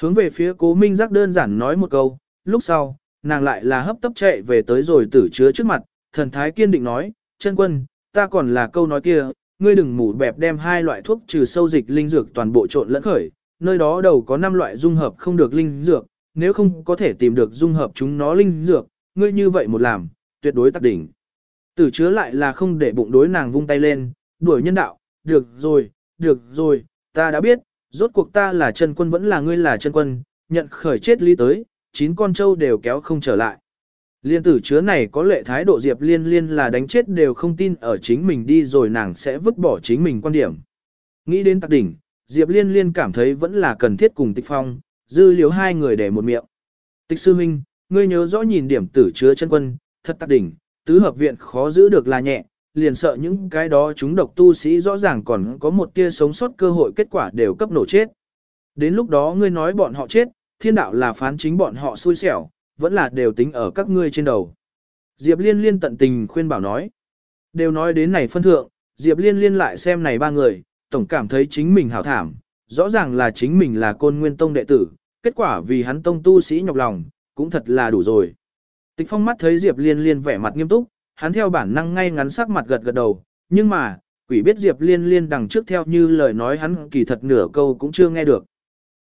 Hướng về phía cố Minh giác đơn giản nói một câu, lúc sau, nàng lại là hấp tấp chạy về tới rồi tử chứa trước mặt, thần thái kiên định nói, chân quân, ta còn là câu nói kia, ngươi đừng mù bẹp đem hai loại thuốc trừ sâu dịch linh dược toàn bộ trộn lẫn khởi, nơi đó đầu có 5 loại dung hợp không được linh dược, nếu không có thể tìm được dung hợp chúng nó linh dược, ngươi như vậy một làm, tuyệt đối tắc đỉnh. Tử chứa lại là không để bụng đối nàng vung tay lên, đuổi nhân đạo, được rồi, được rồi, ta đã biết, rốt cuộc ta là chân quân vẫn là ngươi là chân quân, nhận khởi chết lý tới, chín con trâu đều kéo không trở lại. Liên tử chứa này có lệ thái độ Diệp Liên Liên là đánh chết đều không tin ở chính mình đi rồi nàng sẽ vứt bỏ chính mình quan điểm. Nghĩ đến tạc đỉnh, Diệp Liên Liên cảm thấy vẫn là cần thiết cùng tịch phong, dư liếu hai người để một miệng. Tịch sư minh, ngươi nhớ rõ nhìn điểm tử chứa chân quân, thật tạc đỉnh, tứ hợp viện khó giữ được là nhẹ, liền sợ những cái đó chúng độc tu sĩ rõ ràng còn có một tia sống sót cơ hội kết quả đều cấp nổ chết. Đến lúc đó ngươi nói bọn họ chết, thiên đạo là phán chính bọn họ xui xẻo, vẫn là đều tính ở các ngươi trên đầu. Diệp Liên Liên tận tình khuyên bảo nói. Đều nói đến này phân thượng, Diệp Liên Liên lại xem này ba người, tổng cảm thấy chính mình hảo thảm, rõ ràng là chính mình là côn nguyên tông đệ tử, kết quả vì hắn tông tu sĩ nhọc lòng, cũng thật là đủ rồi. Tịch phong mắt thấy Diệp Liên Liên vẻ mặt nghiêm túc, hắn theo bản năng ngay ngắn sắc mặt gật gật đầu, nhưng mà, quỷ biết Diệp Liên Liên đằng trước theo như lời nói hắn kỳ thật nửa câu cũng chưa nghe được.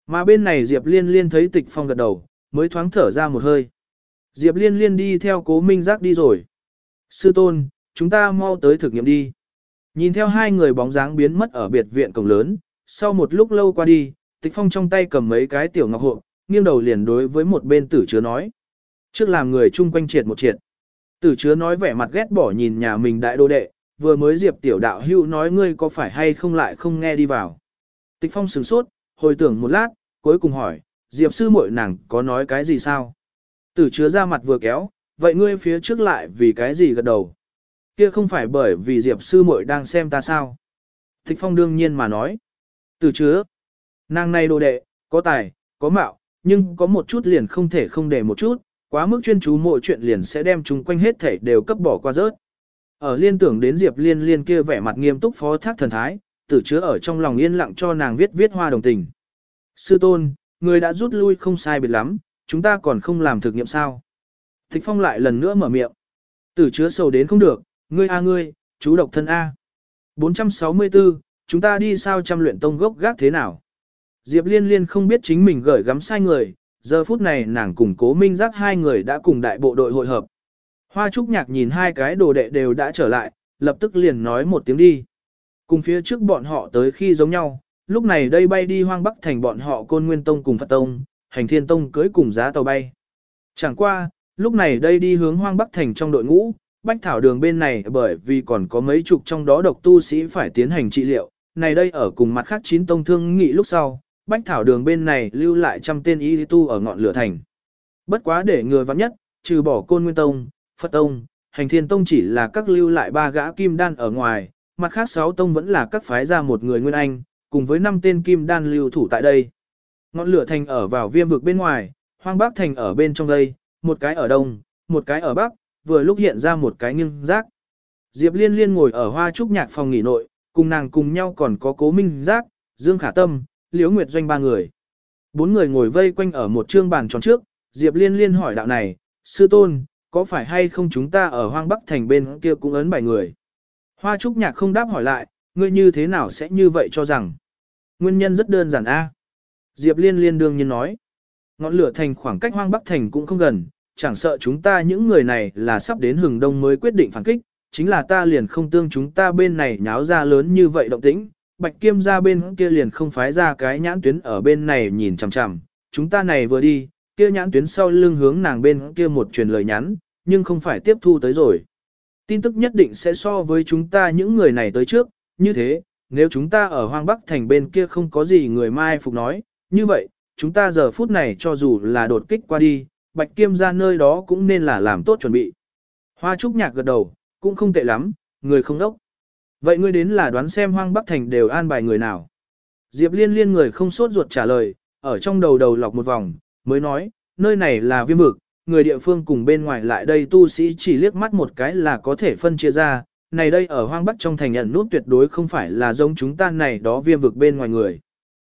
Mà bên này Diệp Liên Liên thấy tịch phong gật đầu, mới thoáng thở ra một hơi. Diệp Liên Liên đi theo cố minh giác đi rồi. Sư tôn, chúng ta mau tới thực nghiệm đi. Nhìn theo hai người bóng dáng biến mất ở biệt viện cổng lớn, sau một lúc lâu qua đi, tịch phong trong tay cầm mấy cái tiểu ngọc hộp, nghiêng đầu liền đối với một bên tử chứa nói. Trước làm người chung quanh triệt một triệt. Tử chứa nói vẻ mặt ghét bỏ nhìn nhà mình đại đô đệ, vừa mới diệp tiểu đạo hưu nói ngươi có phải hay không lại không nghe đi vào. Tịch phong sửng sốt, hồi tưởng một lát, cuối cùng hỏi, diệp sư muội nàng có nói cái gì sao? Tử chứa ra mặt vừa kéo, vậy ngươi phía trước lại vì cái gì gật đầu? Kia không phải bởi vì diệp sư muội đang xem ta sao? Thích phong đương nhiên mà nói. Tử chứa, nàng này đồ đệ, có tài, có mạo, nhưng có một chút liền không thể không để một chút, quá mức chuyên chú mọi chuyện liền sẽ đem chúng quanh hết thể đều cấp bỏ qua rớt. Ở liên tưởng đến Diệp Liên Liên kia vẻ mặt nghiêm túc phó thác thần thái, tử chứa ở trong lòng yên lặng cho nàng viết viết hoa đồng tình. Sư tôn, người đã rút lui không sai biệt lắm, chúng ta còn không làm thực nghiệm sao. Thích phong lại lần nữa mở miệng. Tử chứa sầu đến không được, ngươi a ngươi, chú độc thân A. 464, chúng ta đi sao chăm luyện tông gốc gác thế nào? Diệp liên liên không biết chính mình gửi gắm sai người, giờ phút này nàng cùng cố minh giác hai người đã cùng đại bộ đội hội hợp. Hoa trúc nhạc nhìn hai cái đồ đệ đều đã trở lại, lập tức liền nói một tiếng đi. Cùng phía trước bọn họ tới khi giống nhau, lúc này đây bay đi hoang bắc thành bọn họ côn nguyên tông cùng Phật tông, hành thiên tông cưới cùng giá tàu bay. Chẳng qua, lúc này đây đi hướng hoang bắc thành trong đội ngũ, bách thảo đường bên này bởi vì còn có mấy chục trong đó độc tu sĩ phải tiến hành trị liệu, này đây ở cùng mặt khác chín tông thương nghị lúc sau, bách thảo đường bên này lưu lại trăm tên y tu ở ngọn lửa thành. Bất quá để người vắng nhất, trừ bỏ côn nguyên tông, Phật tông, hành thiên tông chỉ là các lưu lại ba gã kim đan ở ngoài, mặt khác sáu tông vẫn là các phái ra một người nguyên anh, cùng với năm tên kim đan lưu thủ tại đây. Ngọn lửa thành ở vào viêm vực bên ngoài, hoang bắc thành ở bên trong đây, một cái ở đông, một cái ở bắc, vừa lúc hiện ra một cái nghiêng rác. Diệp liên liên ngồi ở hoa trúc nhạc phòng nghỉ nội, cùng nàng cùng nhau còn có cố minh giác, Dương Khả Tâm, Liễu Nguyệt Doanh ba người. Bốn người ngồi vây quanh ở một trương bàn tròn trước, Diệp liên liên hỏi đạo này, sư tôn, có phải hay không chúng ta ở hoang bắc thành bên kia cũng ấn bài người. Hoa trúc nhạc không đáp hỏi lại, ngươi như thế nào sẽ như vậy cho rằng. Nguyên nhân rất đơn giản a. Diệp liên liên đương nhiên nói. Ngọn lửa thành khoảng cách hoang bắc thành cũng không gần, chẳng sợ chúng ta những người này là sắp đến hừng đông mới quyết định phản kích, chính là ta liền không tương chúng ta bên này nháo ra lớn như vậy động tĩnh, bạch kiêm ra bên kia liền không phái ra cái nhãn tuyến ở bên này nhìn chằm chằm, chúng ta này vừa đi, kia nhãn tuyến sau lưng hướng nàng bên kia một truyền lời nhắn, nhưng không phải tiếp thu tới rồi. Tin tức nhất định sẽ so với chúng ta những người này tới trước, như thế, nếu chúng ta ở hoang bắc thành bên kia không có gì người mai phục nói, như vậy, chúng ta giờ phút này cho dù là đột kích qua đi, bạch kiêm ra nơi đó cũng nên là làm tốt chuẩn bị. Hoa trúc nhạc gật đầu, cũng không tệ lắm, người không đốc. Vậy ngươi đến là đoán xem hoang bắc thành đều an bài người nào. Diệp liên liên người không sốt ruột trả lời, ở trong đầu đầu lọc một vòng, mới nói, nơi này là viêm vực, người địa phương cùng bên ngoài lại đây tu sĩ chỉ liếc mắt một cái là có thể phân chia ra, này đây ở hoang bắc trong thành nhận nút tuyệt đối không phải là giống chúng ta này đó viêm vực bên ngoài người.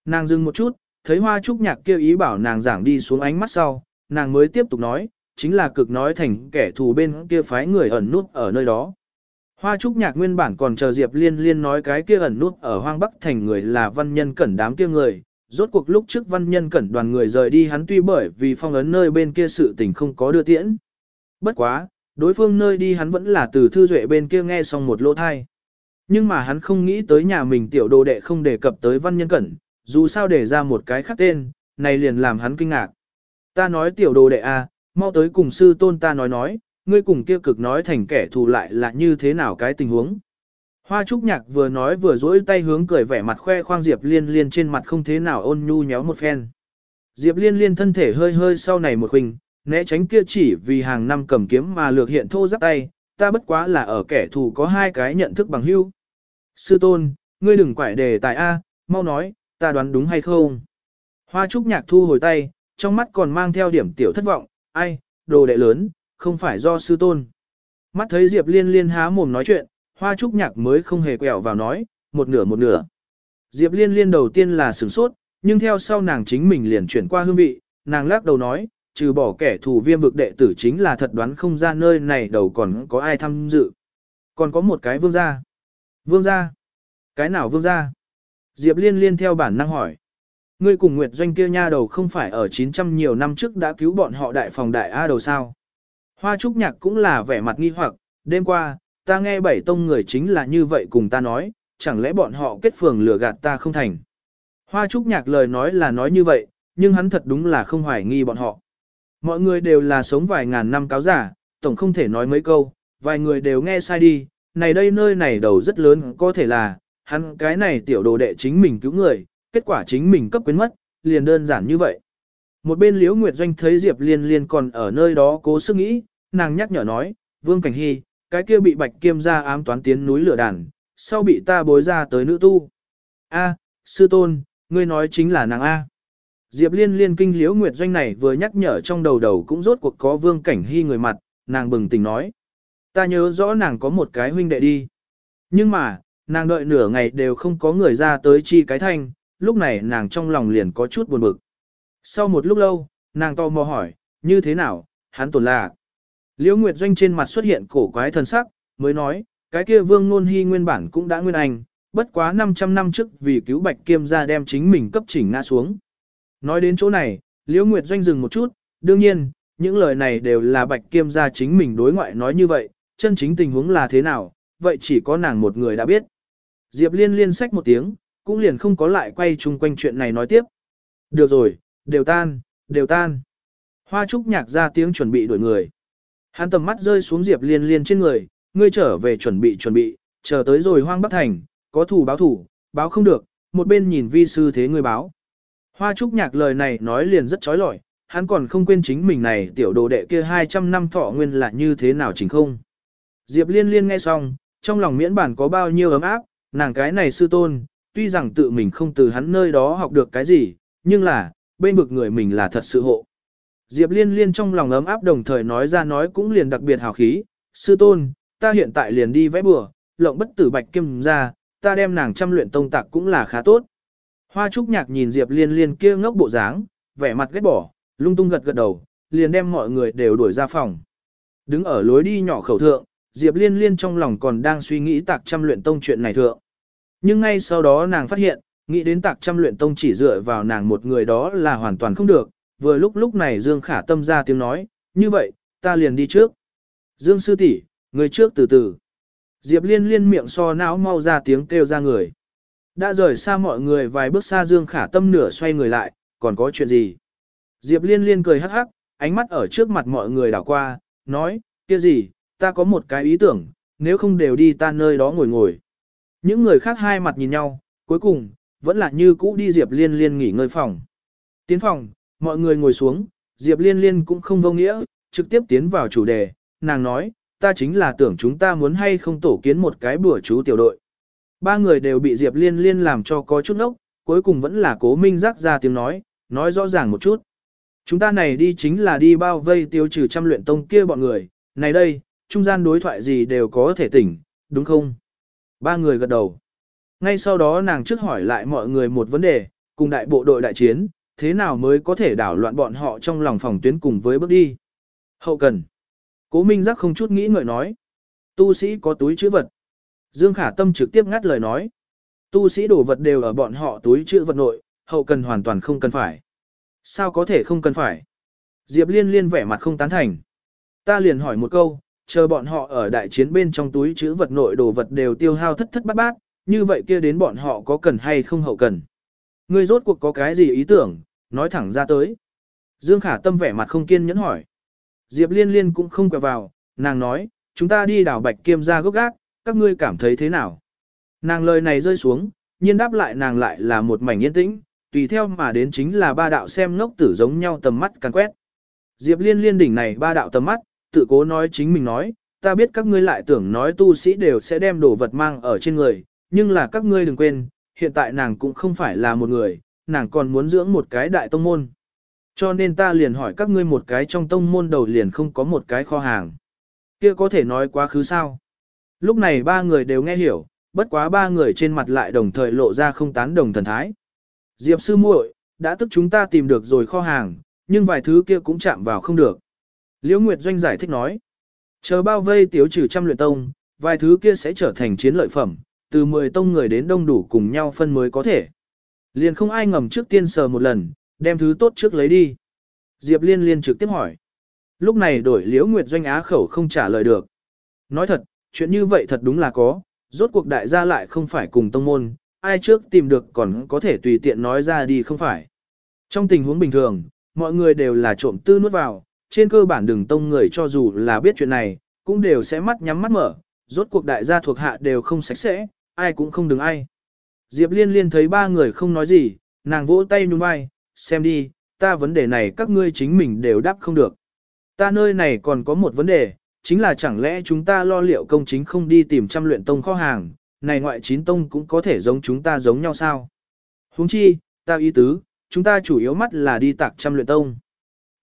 Nàng dừng một chút, thấy hoa trúc nhạc kêu ý bảo nàng giảng đi xuống ánh mắt sau, nàng mới tiếp tục nói, chính là cực nói thành kẻ thù bên kia phái người ẩn nút ở nơi đó. Hoa trúc nhạc nguyên bản còn chờ Diệp Liên Liên nói cái kia ẩn nút ở hoang bắc thành người là văn nhân cẩn đám kia người, rốt cuộc lúc trước văn nhân cẩn đoàn người rời đi hắn tuy bởi vì phong ấn nơi bên kia sự tình không có đưa tiễn. Bất quá, đối phương nơi đi hắn vẫn là từ thư duệ bên kia nghe xong một lỗ thai. Nhưng mà hắn không nghĩ tới nhà mình tiểu đồ đệ không đề cập tới văn nhân cẩn, dù sao để ra một cái khác tên, này liền làm hắn kinh ngạc. Ta nói tiểu đồ đệ a, à, mau tới cùng sư tôn ta nói nói, ngươi cùng kia cực nói thành kẻ thù lại là như thế nào cái tình huống. Hoa Trúc Nhạc vừa nói vừa duỗi tay hướng cười vẻ mặt khoe khoang Diệp Liên Liên trên mặt không thế nào ôn nhu nhéo một phen. Diệp Liên Liên thân thể hơi hơi sau này một khuynh, né tránh kia chỉ vì hàng năm cầm kiếm mà lược hiện thô giáp tay, ta bất quá là ở kẻ thù có hai cái nhận thức bằng hữu. Sư tôn, ngươi đừng quải đề tài A, mau nói, ta đoán đúng hay không. Hoa Trúc Nhạc thu hồi tay, trong mắt còn mang theo điểm tiểu thất vọng, ai, đồ đệ lớn, không phải do sư tôn. Mắt thấy Diệp Liên Liên há mồm nói chuyện, hoa trúc nhạc mới không hề quẹo vào nói, một nửa một nửa. Diệp liên liên đầu tiên là sửng sốt, nhưng theo sau nàng chính mình liền chuyển qua hương vị, nàng lắc đầu nói, trừ bỏ kẻ thù viêm vực đệ tử chính là thật đoán không ra nơi này đầu còn có ai tham dự. Còn có một cái vương gia. Vương gia? Cái nào vương gia? Diệp liên liên theo bản năng hỏi. Ngươi cùng Nguyệt Doanh kia nha đầu không phải ở 900 nhiều năm trước đã cứu bọn họ đại phòng đại A đầu sao? Hoa Trúc Nhạc cũng là vẻ mặt nghi hoặc, đêm qua, ta nghe bảy tông người chính là như vậy cùng ta nói, chẳng lẽ bọn họ kết phường lừa gạt ta không thành. Hoa Trúc Nhạc lời nói là nói như vậy, nhưng hắn thật đúng là không hoài nghi bọn họ. Mọi người đều là sống vài ngàn năm cáo giả, tổng không thể nói mấy câu, vài người đều nghe sai đi, này đây nơi này đầu rất lớn có thể là, hắn cái này tiểu đồ đệ chính mình cứu người, kết quả chính mình cấp quyến mất, liền đơn giản như vậy. Một bên Liễu Nguyệt Doanh thấy Diệp Liên Liên còn ở nơi đó cố sức nghĩ, nàng nhắc nhở nói, Vương Cảnh Hy, cái kia bị bạch kiêm ra ám toán tiến núi lửa đàn, sau bị ta bối ra tới nữ tu. A, sư tôn, ngươi nói chính là nàng A. Diệp liên liên kinh liễu nguyệt doanh này vừa nhắc nhở trong đầu đầu cũng rốt cuộc có vương cảnh hy người mặt, nàng bừng tỉnh nói. Ta nhớ rõ nàng có một cái huynh đệ đi. Nhưng mà, nàng đợi nửa ngày đều không có người ra tới chi cái thanh, lúc này nàng trong lòng liền có chút buồn bực. Sau một lúc lâu, nàng to mò hỏi, như thế nào, hắn tổn lạc. Liễu Nguyệt Doanh trên mặt xuất hiện cổ quái thần sắc, mới nói, cái kia vương nôn hy nguyên bản cũng đã nguyên anh, bất quá 500 năm trước vì cứu bạch kiêm ra đem chính mình cấp chỉnh ngã xuống. Nói đến chỗ này, Liễu Nguyệt Doanh dừng một chút, đương nhiên, những lời này đều là bạch kiêm ra chính mình đối ngoại nói như vậy, chân chính tình huống là thế nào, vậy chỉ có nàng một người đã biết. Diệp liên liên sách một tiếng, cũng liền không có lại quay chung quanh chuyện này nói tiếp. Được rồi, đều tan, đều tan. Hoa trúc nhạc ra tiếng chuẩn bị đuổi người. Hắn tầm mắt rơi xuống Diệp Liên Liên trên người, ngươi trở về chuẩn bị chuẩn bị, chờ tới rồi hoang bắc thành, có thủ báo thủ, báo không được, một bên nhìn vi sư thế ngươi báo. Hoa Trúc Nhạc lời này nói liền rất trói lọi, hắn còn không quên chính mình này tiểu đồ đệ kia 200 năm thọ nguyên là như thế nào chính không. Diệp Liên Liên nghe xong, trong lòng miễn bản có bao nhiêu ấm áp, nàng cái này sư tôn, tuy rằng tự mình không từ hắn nơi đó học được cái gì, nhưng là, bên vực người mình là thật sự hộ. Diệp Liên Liên trong lòng ấm áp đồng thời nói ra nói cũng liền đặc biệt hào khí, sư tôn, ta hiện tại liền đi vẽ bừa, lộng bất tử bạch kim ra, ta đem nàng chăm luyện tông tạc cũng là khá tốt. Hoa Trúc Nhạc nhìn Diệp Liên Liên kia ngốc bộ dáng, vẻ mặt ghét bỏ, lung tung gật gật đầu, liền đem mọi người đều đuổi ra phòng. Đứng ở lối đi nhỏ khẩu thượng, Diệp Liên Liên trong lòng còn đang suy nghĩ tạc chăm luyện tông chuyện này thượng. Nhưng ngay sau đó nàng phát hiện, nghĩ đến tạc chăm luyện tông chỉ dựa vào nàng một người đó là hoàn toàn không được, vừa lúc lúc này Dương Khả Tâm ra tiếng nói, như vậy, ta liền đi trước. Dương sư tỷ, người trước từ từ. Diệp liên liên miệng so não mau ra tiếng kêu ra người. Đã rời xa mọi người vài bước xa Dương Khả Tâm nửa xoay người lại, còn có chuyện gì? Diệp liên liên cười hắc hắc, ánh mắt ở trước mặt mọi người đảo qua, nói, kia gì, ta có một cái ý tưởng, nếu không đều đi ta nơi đó ngồi ngồi. Những người khác hai mặt nhìn nhau, cuối cùng, vẫn là như cũ đi Diệp Liên Liên nghỉ ngơi phòng. Tiến phòng, mọi người ngồi xuống, Diệp Liên Liên cũng không vô nghĩa, trực tiếp tiến vào chủ đề, nàng nói, ta chính là tưởng chúng ta muốn hay không tổ kiến một cái bữa chú tiểu đội. Ba người đều bị Diệp Liên Liên làm cho có chút nốc, cuối cùng vẫn là cố minh rắc ra tiếng nói, nói rõ ràng một chút. Chúng ta này đi chính là đi bao vây tiêu trừ trăm luyện tông kia bọn người, này đây, trung gian đối thoại gì đều có thể tỉnh, đúng không? Ba người gật đầu. Ngay sau đó nàng trước hỏi lại mọi người một vấn đề, cùng đại bộ đội đại chiến, thế nào mới có thể đảo loạn bọn họ trong lòng phòng tuyến cùng với bước đi. Hậu cần. Cố Minh Giác không chút nghĩ ngợi nói. Tu sĩ có túi chữ vật. Dương Khả Tâm trực tiếp ngắt lời nói. Tu sĩ đồ vật đều ở bọn họ túi chữ vật nội, hậu cần hoàn toàn không cần phải. Sao có thể không cần phải? Diệp Liên liên vẻ mặt không tán thành. Ta liền hỏi một câu, chờ bọn họ ở đại chiến bên trong túi chữ vật nội đồ vật đều tiêu hao thất thất bát bát, như vậy kia đến bọn họ có cần hay không hậu cần. Ngươi rốt cuộc có cái gì ý tưởng, nói thẳng ra tới. Dương Khả Tâm vẻ mặt không kiên nhẫn hỏi. Diệp Liên Liên cũng không quẹo vào, nàng nói, chúng ta đi đảo Bạch Kiêm ra gốc gác, các ngươi cảm thấy thế nào? Nàng lời này rơi xuống, nhiên đáp lại nàng lại là một mảnh yên tĩnh, tùy theo mà đến chính là ba đạo xem ngốc tử giống nhau tầm mắt càng quét. Diệp Liên Liên đỉnh này ba đạo tầm mắt, tự cố nói chính mình nói, ta biết các ngươi lại tưởng nói tu sĩ đều sẽ đem đồ vật mang ở trên người, nhưng là các ngươi đừng quên, hiện tại nàng cũng không phải là một người, nàng còn muốn dưỡng một cái đại tông môn. Cho nên ta liền hỏi các ngươi một cái trong tông môn đầu liền không có một cái kho hàng. Kia có thể nói quá khứ sao? Lúc này ba người đều nghe hiểu, bất quá ba người trên mặt lại đồng thời lộ ra không tán đồng thần thái. Diệp sư muội, đã tức chúng ta tìm được rồi kho hàng, nhưng vài thứ kia cũng chạm vào không được. Liễu Nguyệt Doanh giải thích nói, chờ bao vây tiếu trừ trăm luyện tông, vài thứ kia sẽ trở thành chiến lợi phẩm, từ 10 tông người đến đông đủ cùng nhau phân mới có thể. Liền không ai ngầm trước tiên sờ một lần, đem thứ tốt trước lấy đi. Diệp Liên liên trực tiếp hỏi. Lúc này đổi Liễu Nguyệt Doanh á khẩu không trả lời được. Nói thật, chuyện như vậy thật đúng là có, rốt cuộc đại gia lại không phải cùng tông môn, ai trước tìm được còn có thể tùy tiện nói ra đi không phải. Trong tình huống bình thường, mọi người đều là trộm tư nuốt vào, trên cơ bản đường tông người cho dù là biết chuyện này, cũng đều sẽ mắt nhắm mắt mở, rốt cuộc đại gia thuộc hạ đều không sạch sẽ, ai cũng không đừng ai. Diệp liên liên thấy ba người không nói gì, nàng vỗ tay nhún vai, xem đi, ta vấn đề này các ngươi chính mình đều đáp không được. Ta nơi này còn có một vấn đề, chính là chẳng lẽ chúng ta lo liệu công chính không đi tìm trăm luyện tông kho hàng, này ngoại chín tông cũng có thể giống chúng ta giống nhau sao? Huống chi, ta ý tứ, chúng ta chủ yếu mắt là đi tạc trăm luyện tông.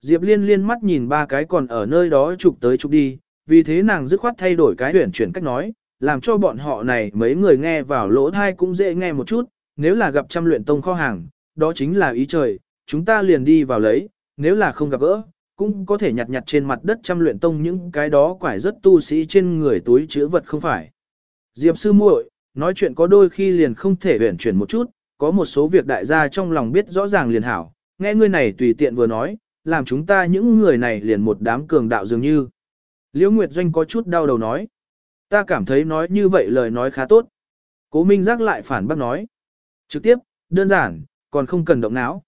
Diệp liên liên mắt nhìn ba cái còn ở nơi đó chụp tới chụp đi, vì thế nàng dứt khoát thay đổi cái tuyển chuyển cách nói, làm cho bọn họ này mấy người nghe vào lỗ thai cũng dễ nghe một chút, nếu là gặp trăm luyện tông kho hàng, đó chính là ý trời, chúng ta liền đi vào lấy, nếu là không gặp gỡ, cũng có thể nhặt nhặt trên mặt đất trăm luyện tông những cái đó quải rất tu sĩ trên người túi chứa vật không phải. Diệp sư muội, nói chuyện có đôi khi liền không thể huyển chuyển một chút, có một số việc đại gia trong lòng biết rõ ràng liền hảo, nghe ngươi này tùy tiện vừa nói, làm chúng ta những người này liền một đám cường đạo dường như. Liễu Nguyệt Doanh có chút đau đầu nói. Ta cảm thấy nói như vậy lời nói khá tốt. Cố Minh Giác lại phản bác nói. Trực tiếp, đơn giản, còn không cần động não.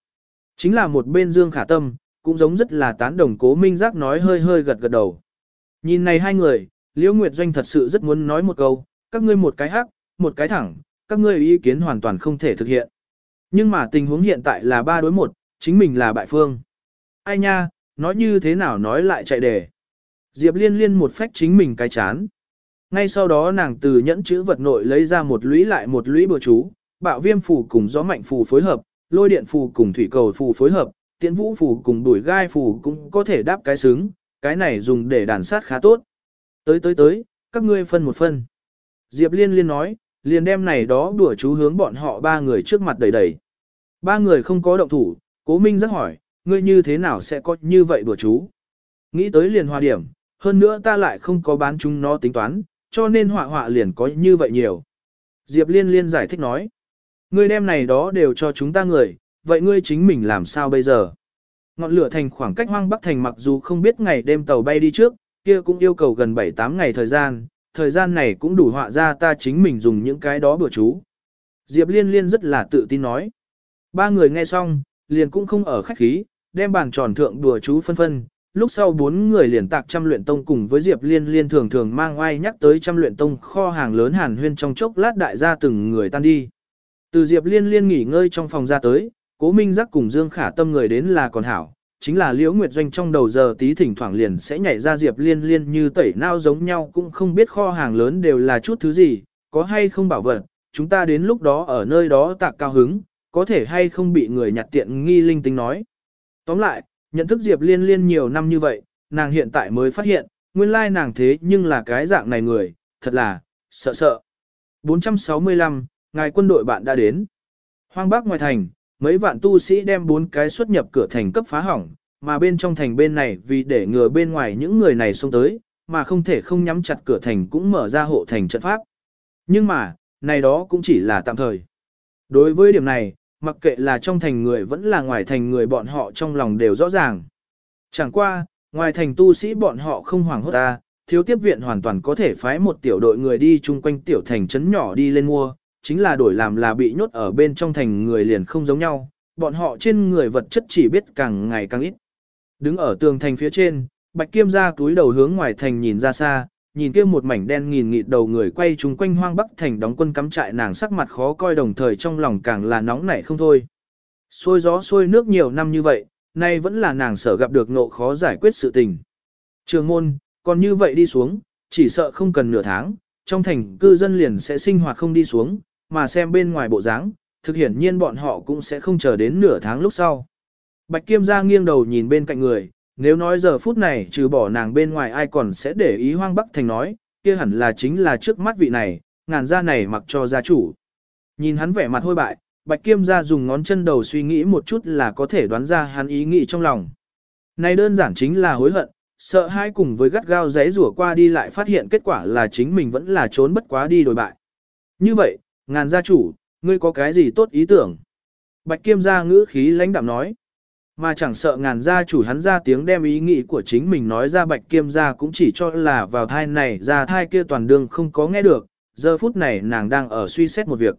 Chính là một bên Dương Khả Tâm, cũng giống rất là tán đồng Cố Minh Giác nói hơi hơi gật gật đầu. Nhìn này hai người, Liễu Nguyệt Doanh thật sự rất muốn nói một câu, các ngươi một cái hắc, một cái thẳng, các ngươi ý kiến hoàn toàn không thể thực hiện. Nhưng mà tình huống hiện tại là ba đối một, chính mình là bại phương. Ai nha, nói như thế nào nói lại chạy đề. Diệp liên liên một phách chính mình cái chán. Ngay sau đó nàng từ nhẫn chữ vật nội lấy ra một lũy lại một lũy bừa chú, bạo viêm phù cùng gió mạnh phù phối hợp, lôi điện phù cùng thủy cầu phù phối hợp, tiễn vũ phù cùng đuổi gai phù cũng có thể đáp cái xứng, cái này dùng để đàn sát khá tốt. Tới tới tới, các ngươi phân một phân. Diệp liên liên nói, liền đem này đó đùa chú hướng bọn họ ba người trước mặt đẩy đẩy. Ba người không có động thủ, cố minh rất hỏi, ngươi như thế nào sẽ có như vậy đùa chú? Nghĩ tới liền hòa điểm, hơn nữa ta lại không có bán chúng nó tính toán, cho nên họa họa liền có như vậy nhiều. Diệp liên liên giải thích nói, ngươi đem này đó đều cho chúng ta người, vậy ngươi chính mình làm sao bây giờ? Ngọn lửa thành khoảng cách hoang bắc thành mặc dù không biết ngày đêm tàu bay đi trước, kia cũng yêu cầu gần 7-8 ngày thời gian, thời gian này cũng đủ họa ra ta chính mình dùng những cái đó bữa chú. Diệp liên liên rất là tự tin nói. Ba người nghe xong, liền cũng không ở khách khí, đem bàn tròn thượng đùa chú phân phân, lúc sau bốn người liền tạc trăm luyện tông cùng với Diệp Liên Liên thường thường mang oai nhắc tới trăm luyện tông kho hàng lớn hàn huyên trong chốc lát đại gia từng người tan đi. Từ Diệp Liên Liên nghỉ ngơi trong phòng ra tới, Cố Minh Giác cùng Dương Khả Tâm người đến là còn hảo, chính là Liễu Nguyệt Doanh trong đầu giờ tí thỉnh thoảng liền sẽ nhảy ra Diệp Liên Liên như tẩy nao giống nhau cũng không biết kho hàng lớn đều là chút thứ gì, có hay không bảo vật, chúng ta đến lúc đó ở nơi đó tạc cao hứng, có thể hay không bị người nhặt tiện nghi linh tinh nói. Tóm lại, nhận thức Diệp Liên Liên nhiều năm như vậy, nàng hiện tại mới phát hiện, nguyên lai nàng thế nhưng là cái dạng này người, thật là, sợ sợ. 465, ngài quân đội bạn đã đến. Hoang Bắc ngoài thành, mấy vạn tu sĩ đem bốn cái xuất nhập cửa thành cấp phá hỏng, mà bên trong thành bên này vì để ngừa bên ngoài những người này xông tới, mà không thể không nhắm chặt cửa thành cũng mở ra hộ thành trận pháp. Nhưng mà, này đó cũng chỉ là tạm thời. Đối với điểm này, mặc kệ là trong thành người vẫn là ngoài thành người bọn họ trong lòng đều rõ ràng. Chẳng qua, ngoài thành tu sĩ bọn họ không hoảng hốt ta, thiếu tiếp viện hoàn toàn có thể phái một tiểu đội người đi chung quanh tiểu thành trấn nhỏ đi lên mua, chính là đổi làm là bị nhốt ở bên trong thành người liền không giống nhau, bọn họ trên người vật chất chỉ biết càng ngày càng ít. Đứng ở tường thành phía trên, Bạch Kiêm ra túi đầu hướng ngoài thành nhìn ra xa, nhìn kia một mảnh đen nghìn nghịt đầu người quay chúng quanh hoang bắc thành đóng quân cắm trại nàng sắc mặt khó coi đồng thời trong lòng càng là nóng nảy không thôi. Xôi gió xôi nước nhiều năm như vậy, nay vẫn là nàng sở gặp được nộ khó giải quyết sự tình. Trường môn, còn như vậy đi xuống, chỉ sợ không cần nửa tháng, trong thành cư dân liền sẽ sinh hoạt không đi xuống, mà xem bên ngoài bộ dáng, thực hiển nhiên bọn họ cũng sẽ không chờ đến nửa tháng lúc sau. Bạch Kiêm ra nghiêng đầu nhìn bên cạnh người, nếu nói giờ phút này trừ bỏ nàng bên ngoài ai còn sẽ để ý hoang bắc thành nói, kia hẳn là chính là trước mắt vị này, ngàn gia này mặc cho gia chủ. Nhìn hắn vẻ mặt hôi bại, Bạch Kiêm gia dùng ngón chân đầu suy nghĩ một chút là có thể đoán ra hắn ý nghĩ trong lòng. Này đơn giản chính là hối hận, sợ hai cùng với gắt gao giấy rủa qua đi lại phát hiện kết quả là chính mình vẫn là trốn bất quá đi đổi bại. Như vậy, ngàn gia chủ, ngươi có cái gì tốt ý tưởng? Bạch Kiêm gia ngữ khí lãnh đạm nói. Mà chẳng sợ ngàn gia chủ hắn ra tiếng đem ý nghĩ của chính mình nói ra bạch kiêm gia cũng chỉ cho là vào thai này ra thai kia toàn đường không có nghe được, giờ phút này nàng đang ở suy xét một việc.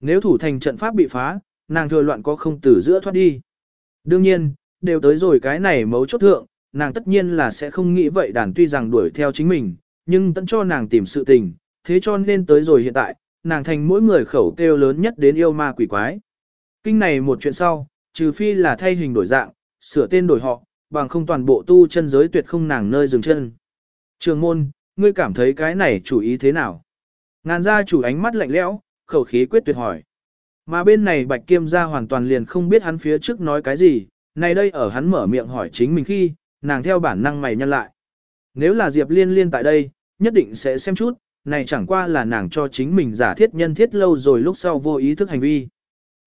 Nếu thủ thành trận pháp bị phá, nàng thừa loạn có không từ giữa thoát đi. Đương nhiên, đều tới rồi cái này mấu chốt thượng, nàng tất nhiên là sẽ không nghĩ vậy đàn tuy rằng đuổi theo chính mình, nhưng tận cho nàng tìm sự tình, thế cho nên tới rồi hiện tại, nàng thành mỗi người khẩu kêu lớn nhất đến yêu ma quỷ quái. Kinh này một chuyện sau, trừ phi là thay hình đổi dạng, sửa tên đổi họ, bằng không toàn bộ tu chân giới tuyệt không nàng nơi dừng chân. Trường môn, ngươi cảm thấy cái này chủ ý thế nào? Ngàn gia chủ ánh mắt lạnh lẽo, khẩu khí quyết tuyệt hỏi. Mà bên này bạch kiêm gia hoàn toàn liền không biết hắn phía trước nói cái gì, này đây ở hắn mở miệng hỏi chính mình khi, nàng theo bản năng mày nhăn lại. Nếu là Diệp liên liên tại đây, nhất định sẽ xem chút, này chẳng qua là nàng cho chính mình giả thiết nhân thiết lâu rồi lúc sau vô ý thức hành vi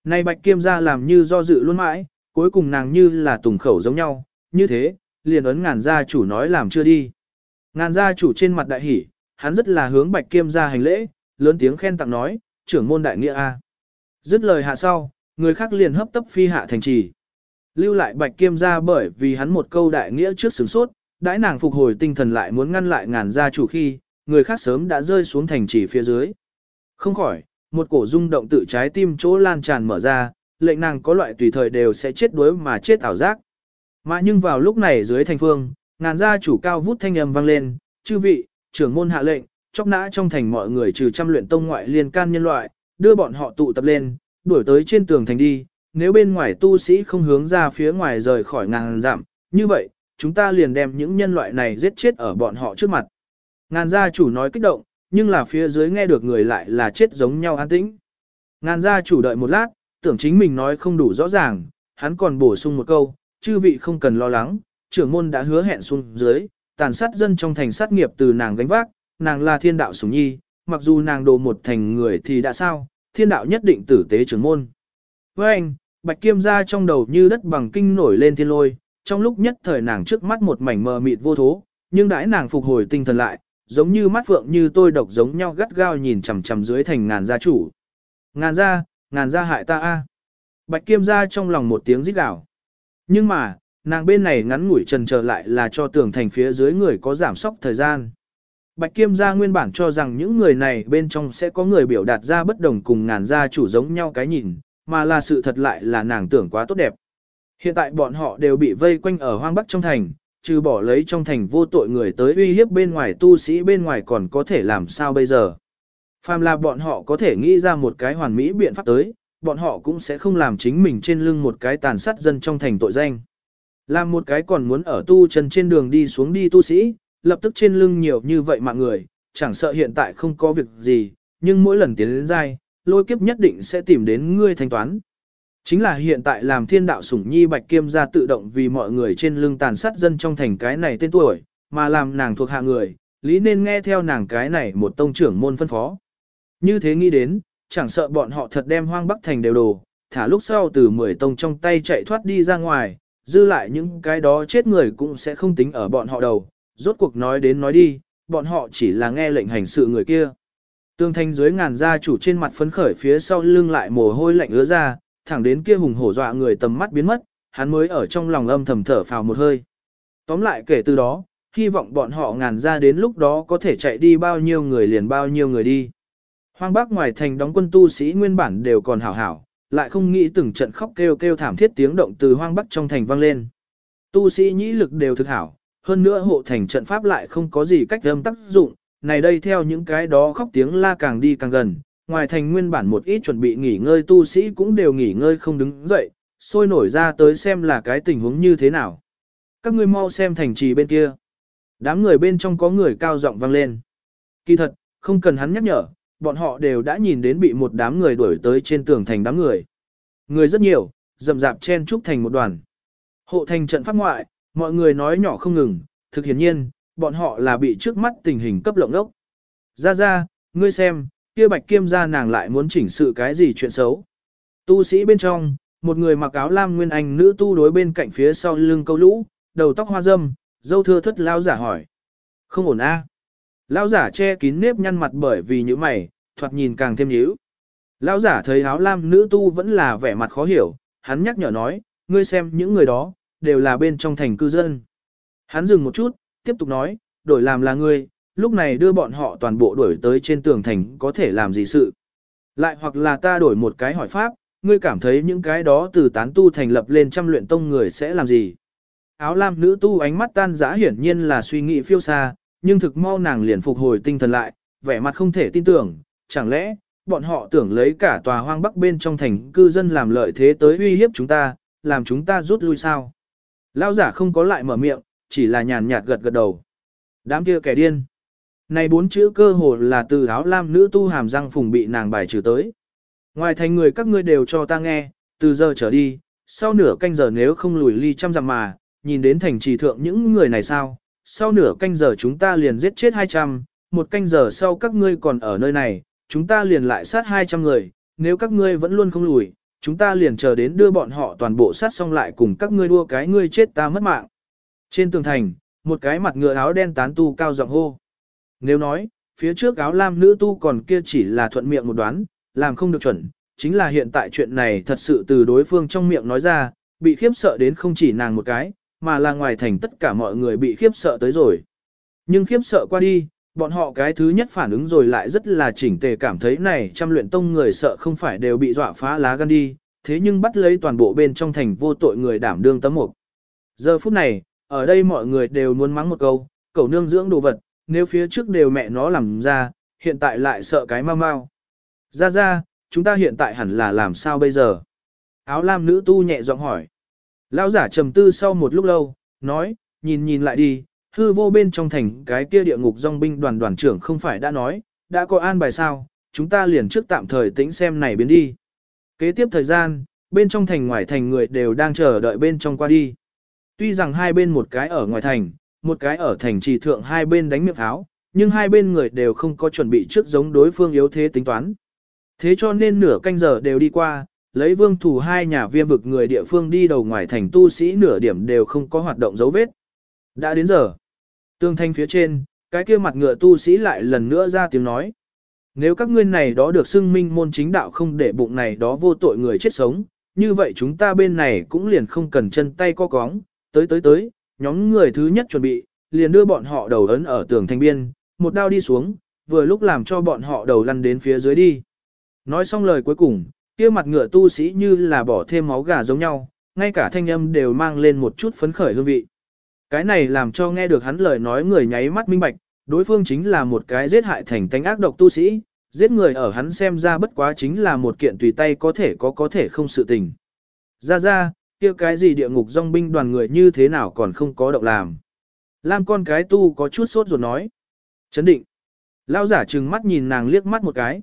nay bạch kiêm gia làm như do dự luôn mãi, cuối cùng nàng như là tùng khẩu giống nhau, như thế, liền ấn ngàn gia chủ nói làm chưa đi. Ngàn gia chủ trên mặt đại hỉ, hắn rất là hướng bạch kiêm gia hành lễ, lớn tiếng khen tặng nói, trưởng môn đại nghĩa A. Dứt lời hạ sau, người khác liền hấp tấp phi hạ thành trì. Lưu lại bạch kiêm gia bởi vì hắn một câu đại nghĩa trước sướng sốt, đãi nàng phục hồi tinh thần lại muốn ngăn lại ngàn gia chủ khi, người khác sớm đã rơi xuống thành trì phía dưới. Không khỏi, một cổ rung động tự trái tim chỗ lan tràn mở ra, lệnh nàng có loại tùy thời đều sẽ chết đuối mà chết ảo giác. Mà nhưng vào lúc này dưới thành phương, ngàn gia chủ cao vút thanh âm vang lên, chư vị, trưởng môn hạ lệnh, chóc nã trong thành mọi người trừ trăm luyện tông ngoại liên can nhân loại, đưa bọn họ tụ tập lên, đuổi tới trên tường thành đi, nếu bên ngoài tu sĩ không hướng ra phía ngoài rời khỏi ngàn giảm như vậy, chúng ta liền đem những nhân loại này giết chết ở bọn họ trước mặt. Ngàn gia chủ nói kích động, nhưng là phía dưới nghe được người lại là chết giống nhau an tĩnh. Ngàn gia chủ đợi một lát, tưởng chính mình nói không đủ rõ ràng, hắn còn bổ sung một câu, chư vị không cần lo lắng, trưởng môn đã hứa hẹn xuống dưới, tàn sát dân trong thành sát nghiệp từ nàng gánh vác, nàng là thiên đạo sủng nhi, mặc dù nàng đồ một thành người thì đã sao, thiên đạo nhất định tử tế trưởng môn. Với anh, bạch kiêm gia trong đầu như đất bằng kinh nổi lên thiên lôi, trong lúc nhất thời nàng trước mắt một mảnh mờ mịt vô thố, nhưng đãi nàng phục hồi tinh thần lại, giống như mắt phượng như tôi độc giống nhau gắt gao nhìn chằm chằm dưới thành ngàn gia chủ. Ngàn gia, ngàn gia hại ta a. Bạch Kiêm gia trong lòng một tiếng rít gào. Nhưng mà, nàng bên này ngắn ngủi trần trở lại là cho tưởng thành phía dưới người có giảm sóc thời gian. Bạch Kiêm gia nguyên bản cho rằng những người này bên trong sẽ có người biểu đạt ra bất đồng cùng ngàn gia chủ giống nhau cái nhìn, mà là sự thật lại là nàng tưởng quá tốt đẹp. Hiện tại bọn họ đều bị vây quanh ở hoang bắc trong thành, trừ bỏ lấy trong thành vô tội người tới uy hiếp bên ngoài tu sĩ bên ngoài còn có thể làm sao bây giờ. Phàm là bọn họ có thể nghĩ ra một cái hoàn mỹ biện pháp tới, bọn họ cũng sẽ không làm chính mình trên lưng một cái tàn sát dân trong thành tội danh. Làm một cái còn muốn ở tu chân trên đường đi xuống đi tu sĩ, lập tức trên lưng nhiều như vậy mạng người, chẳng sợ hiện tại không có việc gì, nhưng mỗi lần tiến đến dai, lôi kiếp nhất định sẽ tìm đến ngươi thanh toán. Chính là hiện tại làm thiên đạo sủng nhi bạch kiêm ra tự động vì mọi người trên lưng tàn sát dân trong thành cái này tên tuổi, mà làm nàng thuộc hạ người, lý nên nghe theo nàng cái này một tông trưởng môn phân phó. Như thế nghĩ đến, chẳng sợ bọn họ thật đem hoang bắc thành đều đồ, thả lúc sau từ mười tông trong tay chạy thoát đi ra ngoài, dư lại những cái đó chết người cũng sẽ không tính ở bọn họ đầu, rốt cuộc nói đến nói đi, bọn họ chỉ là nghe lệnh hành sự người kia. Tương thanh dưới ngàn gia chủ trên mặt phấn khởi phía sau lưng lại mồ hôi lạnh ứa ra, thẳng đến kia hùng hổ dọa người tầm mắt biến mất, hắn mới ở trong lòng âm thầm thở phào một hơi. Tóm lại kể từ đó, hy vọng bọn họ ngàn ra đến lúc đó có thể chạy đi bao nhiêu người liền bao nhiêu người đi. Hoang Bắc ngoài thành đóng quân tu sĩ nguyên bản đều còn hảo hảo, lại không nghĩ từng trận khóc kêu kêu thảm thiết tiếng động từ Hoang Bắc trong thành vang lên. Tu sĩ nhĩ lực đều thực hảo, hơn nữa hộ thành trận pháp lại không có gì cách âm tác dụng, này đây theo những cái đó khóc tiếng la càng đi càng gần, ngoài thành nguyên bản một ít chuẩn bị nghỉ ngơi tu sĩ cũng đều nghỉ ngơi không đứng dậy, sôi nổi ra tới xem là cái tình huống như thế nào. Các ngươi mau xem thành trì bên kia. Đám người bên trong có người cao giọng vang lên. Kỳ thật, không cần hắn nhắc nhở, bọn họ đều đã nhìn đến bị một đám người đuổi tới trên tường thành đám người. Người rất nhiều, rậm rạp chen trúc thành một đoàn. Hộ thành trận pháp ngoại, mọi người nói nhỏ không ngừng, thực hiển nhiên, bọn họ là bị trước mắt tình hình cấp lộng đốc. Ra ra, ngươi xem, kia bạch kiêm ra nàng lại muốn chỉnh sự cái gì chuyện xấu. Tu sĩ bên trong, một người mặc áo lam nguyên anh nữ tu đối bên cạnh phía sau lưng câu lũ, đầu tóc hoa dâm, dâu thưa thất lao giả hỏi. Không ổn a à? Lao giả che kín nếp nhăn mặt bởi vì những mày, thoạt nhìn càng thêm nhíu. Lão giả thấy áo lam nữ tu vẫn là vẻ mặt khó hiểu, hắn nhắc nhở nói, ngươi xem những người đó, đều là bên trong thành cư dân. Hắn dừng một chút, tiếp tục nói, đổi làm là ngươi, lúc này đưa bọn họ toàn bộ đuổi tới trên tường thành có thể làm gì sự. Lại hoặc là ta đổi một cái hỏi pháp, ngươi cảm thấy những cái đó từ tán tu thành lập lên trăm luyện tông người sẽ làm gì. Áo lam nữ tu ánh mắt tan giã hiển nhiên là suy nghĩ phiêu xa, nhưng thực mau nàng liền phục hồi tinh thần lại, vẻ mặt không thể tin tưởng, chẳng lẽ, bọn họ tưởng lấy cả tòa hoang bắc bên trong thành cư dân làm lợi thế tới uy hiếp chúng ta, làm chúng ta rút lui sao. Lão giả không có lại mở miệng, chỉ là nhàn nhạt gật gật đầu. Đám kia kẻ điên. Này bốn chữ cơ hồ là từ áo lam nữ tu hàm răng phùng bị nàng bài trừ tới. Ngoài thành người các ngươi đều cho ta nghe, từ giờ trở đi, sau nửa canh giờ nếu không lùi ly trăm dặm mà, nhìn đến thành trì thượng những người này sao, sau nửa canh giờ chúng ta liền giết chết 200, một canh giờ sau các ngươi còn ở nơi này, chúng ta liền lại sát 200 người, nếu các ngươi vẫn luôn không lùi, chúng ta liền chờ đến đưa bọn họ toàn bộ sát xong lại cùng các ngươi đua cái ngươi chết ta mất mạng. Trên tường thành, một cái mặt ngựa áo đen tán tu cao giọng hô. Nếu nói, phía trước áo lam nữ tu còn kia chỉ là thuận miệng một đoán, làm không được chuẩn, chính là hiện tại chuyện này thật sự từ đối phương trong miệng nói ra, bị khiếp sợ đến không chỉ nàng một cái, mà là ngoài thành tất cả mọi người bị khiếp sợ tới rồi. Nhưng khiếp sợ qua đi, bọn họ cái thứ nhất phản ứng rồi lại rất là chỉnh tề cảm thấy này trăm luyện tông người sợ không phải đều bị dọa phá lá gan đi, thế nhưng bắt lấy toàn bộ bên trong thành vô tội người đảm đương tấm mục. Giờ phút này, ở đây mọi người đều muốn mắng một câu, cầu nương dưỡng đồ vật, nếu phía trước đều mẹ nó làm ra, hiện tại lại sợ cái mau mau. Ra ra, chúng ta hiện tại hẳn là làm sao bây giờ? Áo lam nữ tu nhẹ giọng hỏi. Lão giả trầm tư sau một lúc lâu, nói, nhìn nhìn lại đi, hư vô bên trong thành cái kia địa ngục dòng binh đoàn đoàn trưởng không phải đã nói, đã có an bài sao, chúng ta liền trước tạm thời tĩnh xem này biến đi. Kế tiếp thời gian, bên trong thành ngoài thành người đều đang chờ đợi bên trong qua đi. Tuy rằng hai bên một cái ở ngoài thành, một cái ở thành trì thượng hai bên đánh miệng pháo, nhưng hai bên người đều không có chuẩn bị trước giống đối phương yếu thế tính toán. Thế cho nên nửa canh giờ đều đi qua, lấy vương thủ hai nhà viêm vực người địa phương đi đầu ngoài thành tu sĩ nửa điểm đều không có hoạt động dấu vết. Đã đến giờ. Tương thanh phía trên, cái kia mặt ngựa tu sĩ lại lần nữa ra tiếng nói. Nếu các ngươi này đó được xưng minh môn chính đạo không để bụng này đó vô tội người chết sống, như vậy chúng ta bên này cũng liền không cần chân tay co cóng, tới tới tới, nhóm người thứ nhất chuẩn bị, liền đưa bọn họ đầu ấn ở tường thành biên, một đao đi xuống, vừa lúc làm cho bọn họ đầu lăn đến phía dưới đi. Nói xong lời cuối cùng, kia mặt ngựa tu sĩ như là bỏ thêm máu gà giống nhau, ngay cả thanh âm đều mang lên một chút phấn khởi hương vị. Cái này làm cho nghe được hắn lời nói người nháy mắt minh bạch, đối phương chính là một cái giết hại thành tánh ác độc tu sĩ, giết người ở hắn xem ra bất quá chính là một kiện tùy tay có thể có có thể không sự tình. Ra ra, kia cái gì địa ngục dòng binh đoàn người như thế nào còn không có động làm. Lam con cái tu có chút sốt ruột nói. Chấn định. Lao giả trừng mắt nhìn nàng liếc mắt một cái.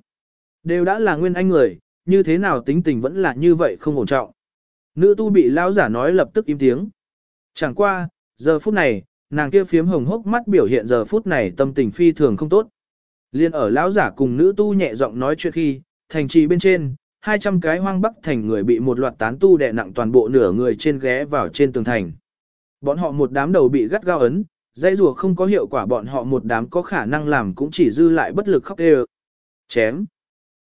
Đều đã là nguyên anh người, như thế nào tính tình vẫn là như vậy không ổn trọng. Nữ tu bị lão giả nói lập tức im tiếng. Chẳng qua, giờ phút này, nàng kia phiếm hồng hốc mắt biểu hiện giờ phút này tâm tình phi thường không tốt. Liên ở lão giả cùng nữ tu nhẹ giọng nói chuyện khi, thành trì bên trên, 200 cái hoang bắc thành người bị một loạt tán tu đè nặng toàn bộ nửa người trên ghé vào trên tường thành. Bọn họ một đám đầu bị gắt gao ấn, dây rùa không có hiệu quả bọn họ một đám có khả năng làm cũng chỉ dư lại bất lực khóc đều. Chém.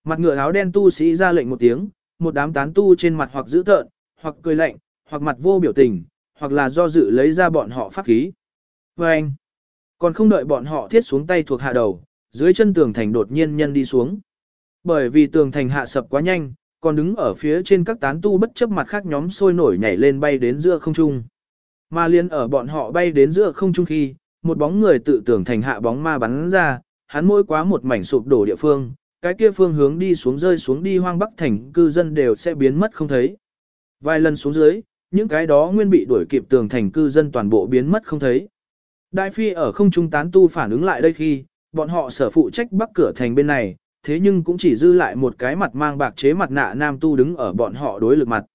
Mặt ngựa áo đen tu sĩ ra lệnh một tiếng, một đám tán tu trên mặt hoặc dữ tợn, hoặc cười lạnh, hoặc mặt vô biểu tình, hoặc là do dự lấy ra bọn họ pháp khí. Và anh, còn không đợi bọn họ thiết xuống tay thuộc hạ đầu, dưới chân tường thành đột nhiên nhân đi xuống. Bởi vì tường thành hạ sập quá nhanh, còn đứng ở phía trên các tán tu bất chấp mặt khác nhóm sôi nổi nhảy lên bay đến giữa không trung. Mà liên ở bọn họ bay đến giữa không trung khi, một bóng người tự tường thành hạ bóng ma bắn ra, hắn mỗi quá một mảnh sụp đổ địa phương, cái kia phương hướng đi xuống rơi xuống đi hoang bắc thành cư dân đều sẽ biến mất không thấy. Vài lần xuống dưới, những cái đó nguyên bị đuổi kịp tường thành cư dân toàn bộ biến mất không thấy. Đại phi ở không trung tán tu phản ứng lại đây khi, bọn họ sở phụ trách bắc cửa thành bên này, thế nhưng cũng chỉ dư lại một cái mặt mang bạc chế mặt nạ nam tu đứng ở bọn họ đối lực mặt.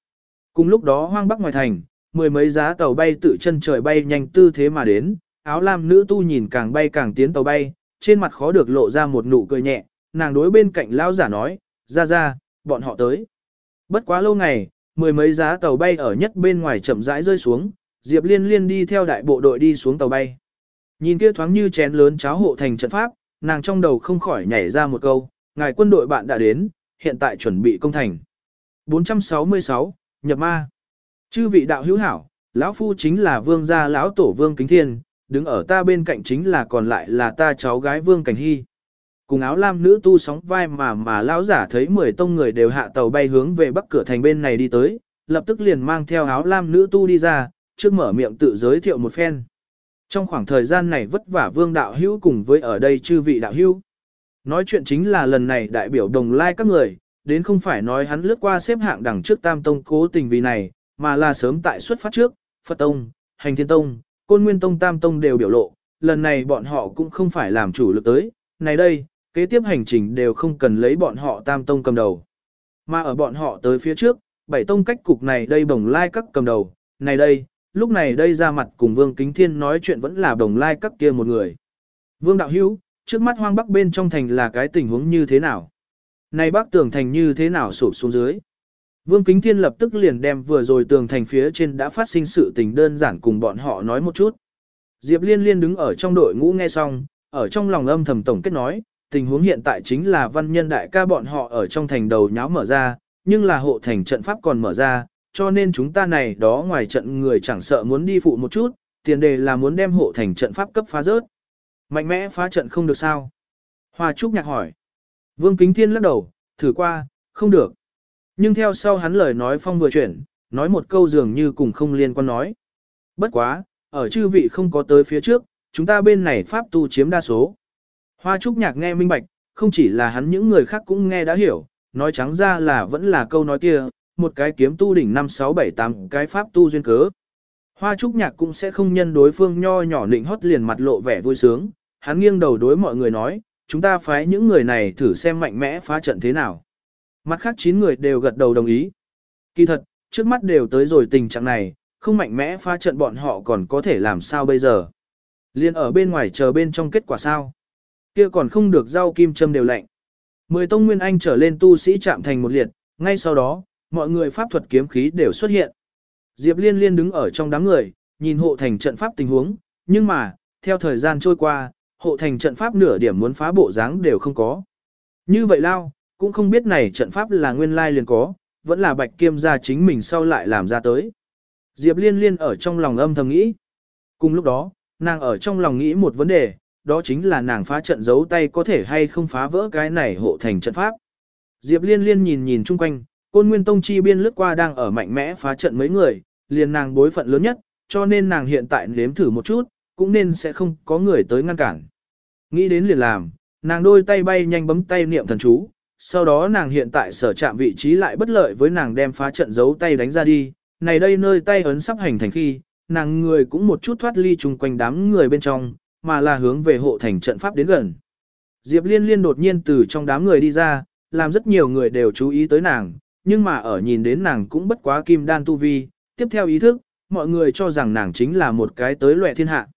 Cùng lúc đó hoang bắc ngoài thành, mười mấy giá tàu bay tự chân trời bay nhanh tư thế mà đến, áo lam nữ tu nhìn càng bay càng tiến tàu bay, trên mặt khó được lộ ra một nụ cười nhẹ, nàng đối bên cạnh lão giả nói, ra ra, bọn họ tới. Bất quá lâu ngày, mười mấy giá tàu bay ở nhất bên ngoài chậm rãi rơi xuống, Diệp Liên Liên đi theo đại bộ đội đi xuống tàu bay. Nhìn kia thoáng như chén lớn cháo hộ thành trận pháp, nàng trong đầu không khỏi nhảy ra một câu, ngài quân đội bạn đã đến, hiện tại chuẩn bị công thành. 466, nhập ma. Chư vị đạo hữu hảo, lão phu chính là vương gia lão tổ vương kính thiên, đứng ở ta bên cạnh chính là còn lại là ta cháu gái vương cảnh hy. Cùng áo lam nữ tu sóng vai mà mà lão giả thấy 10 tông người đều hạ tàu bay hướng về bắc cửa thành bên này đi tới, lập tức liền mang theo áo lam nữ tu đi ra, trước mở miệng tự giới thiệu một phen. Trong khoảng thời gian này vất vả vương đạo hữu cùng với ở đây chư vị đạo hữu. Nói chuyện chính là lần này đại biểu đồng lai các người, đến không phải nói hắn lướt qua xếp hạng đẳng trước tam tông cố tình vì này, mà là sớm tại xuất phát trước, Phật Tông, Hành Thiên Tông, Côn Nguyên Tông Tam Tông đều biểu lộ, lần này bọn họ cũng không phải làm chủ lực tới, này đây, kế tiếp hành trình đều không cần lấy bọn họ Tam Tông cầm đầu. Mà ở bọn họ tới phía trước, bảy tông cách cục này đây bồng lai các cầm đầu, này đây, lúc này đây ra mặt cùng Vương Kính Thiên nói chuyện vẫn là đồng lai các kia một người. Vương Đạo Hữu trước mắt hoang bắc bên trong thành là cái tình huống như thế nào? Này bắc tường thành như thế nào sụp xuống dưới? Vương Kính Thiên lập tức liền đem vừa rồi tường thành phía trên đã phát sinh sự tình đơn giản cùng bọn họ nói một chút. Diệp Liên Liên đứng ở trong đội ngũ nghe xong, ở trong lòng âm thầm tổng kết nói, tình huống hiện tại chính là văn nhân đại ca bọn họ ở trong thành đầu nháo mở ra, nhưng là hộ thành trận pháp còn mở ra, cho nên chúng ta này đó ngoài trận người chẳng sợ muốn đi phụ một chút, tiền đề là muốn đem hộ thành trận pháp cấp phá rớt. Mạnh mẽ phá trận không được sao? Hoa Trúc nhạc hỏi. Vương Kính Thiên lắc đầu, thử qua, không được. Nhưng theo sau hắn lời nói phong vừa chuyển, nói một câu dường như cùng không liên quan nói. Bất quá, ở chư vị không có tới phía trước, chúng ta bên này pháp tu chiếm đa số. Hoa Trúc Nhạc nghe minh bạch, không chỉ là hắn những người khác cũng nghe đã hiểu, nói trắng ra là vẫn là câu nói kia, một cái kiếm tu đỉnh 5 6 7 8 cái pháp tu duyên cớ. Hoa Trúc Nhạc cũng sẽ không nhân đối phương nho nhỏ nịnh hót liền mặt lộ vẻ vui sướng, hắn nghiêng đầu đối mọi người nói, chúng ta phái những người này thử xem mạnh mẽ phá trận thế nào. Mặt khác 9 người đều gật đầu đồng ý. Kỳ thật, trước mắt đều tới rồi tình trạng này, không mạnh mẽ phá trận bọn họ còn có thể làm sao bây giờ. Liên ở bên ngoài chờ bên trong kết quả sao. Kia còn không được rau kim châm đều lạnh. Mười tông nguyên anh trở lên tu sĩ chạm thành một liệt, ngay sau đó, mọi người pháp thuật kiếm khí đều xuất hiện. Diệp Liên Liên đứng ở trong đám người, nhìn hộ thành trận pháp tình huống, nhưng mà, theo thời gian trôi qua, hộ thành trận pháp nửa điểm muốn phá bộ dáng đều không có. Như vậy lao, cũng không biết này trận pháp là nguyên lai liền có, vẫn là bạch kiêm gia chính mình sau lại làm ra tới. Diệp Liên Liên ở trong lòng âm thầm nghĩ. Cùng lúc đó, nàng ở trong lòng nghĩ một vấn đề, đó chính là nàng phá trận giấu tay có thể hay không phá vỡ cái này hộ thành trận pháp. Diệp Liên Liên nhìn nhìn chung quanh, côn nguyên tông chi biên lướt qua đang ở mạnh mẽ phá trận mấy người, liền nàng bối phận lớn nhất, cho nên nàng hiện tại nếm thử một chút, cũng nên sẽ không có người tới ngăn cản. Nghĩ đến liền làm, nàng đôi tay bay nhanh bấm tay niệm thần chú, sau đó nàng hiện tại sở chạm vị trí lại bất lợi với nàng đem phá trận giấu tay đánh ra đi, này đây nơi tay ấn sắp hành thành khi, nàng người cũng một chút thoát ly chung quanh đám người bên trong, mà là hướng về hộ thành trận pháp đến gần. Diệp Liên Liên đột nhiên từ trong đám người đi ra, làm rất nhiều người đều chú ý tới nàng, nhưng mà ở nhìn đến nàng cũng bất quá kim đan tu vi, tiếp theo ý thức, mọi người cho rằng nàng chính là một cái tới loẹ thiên hạ.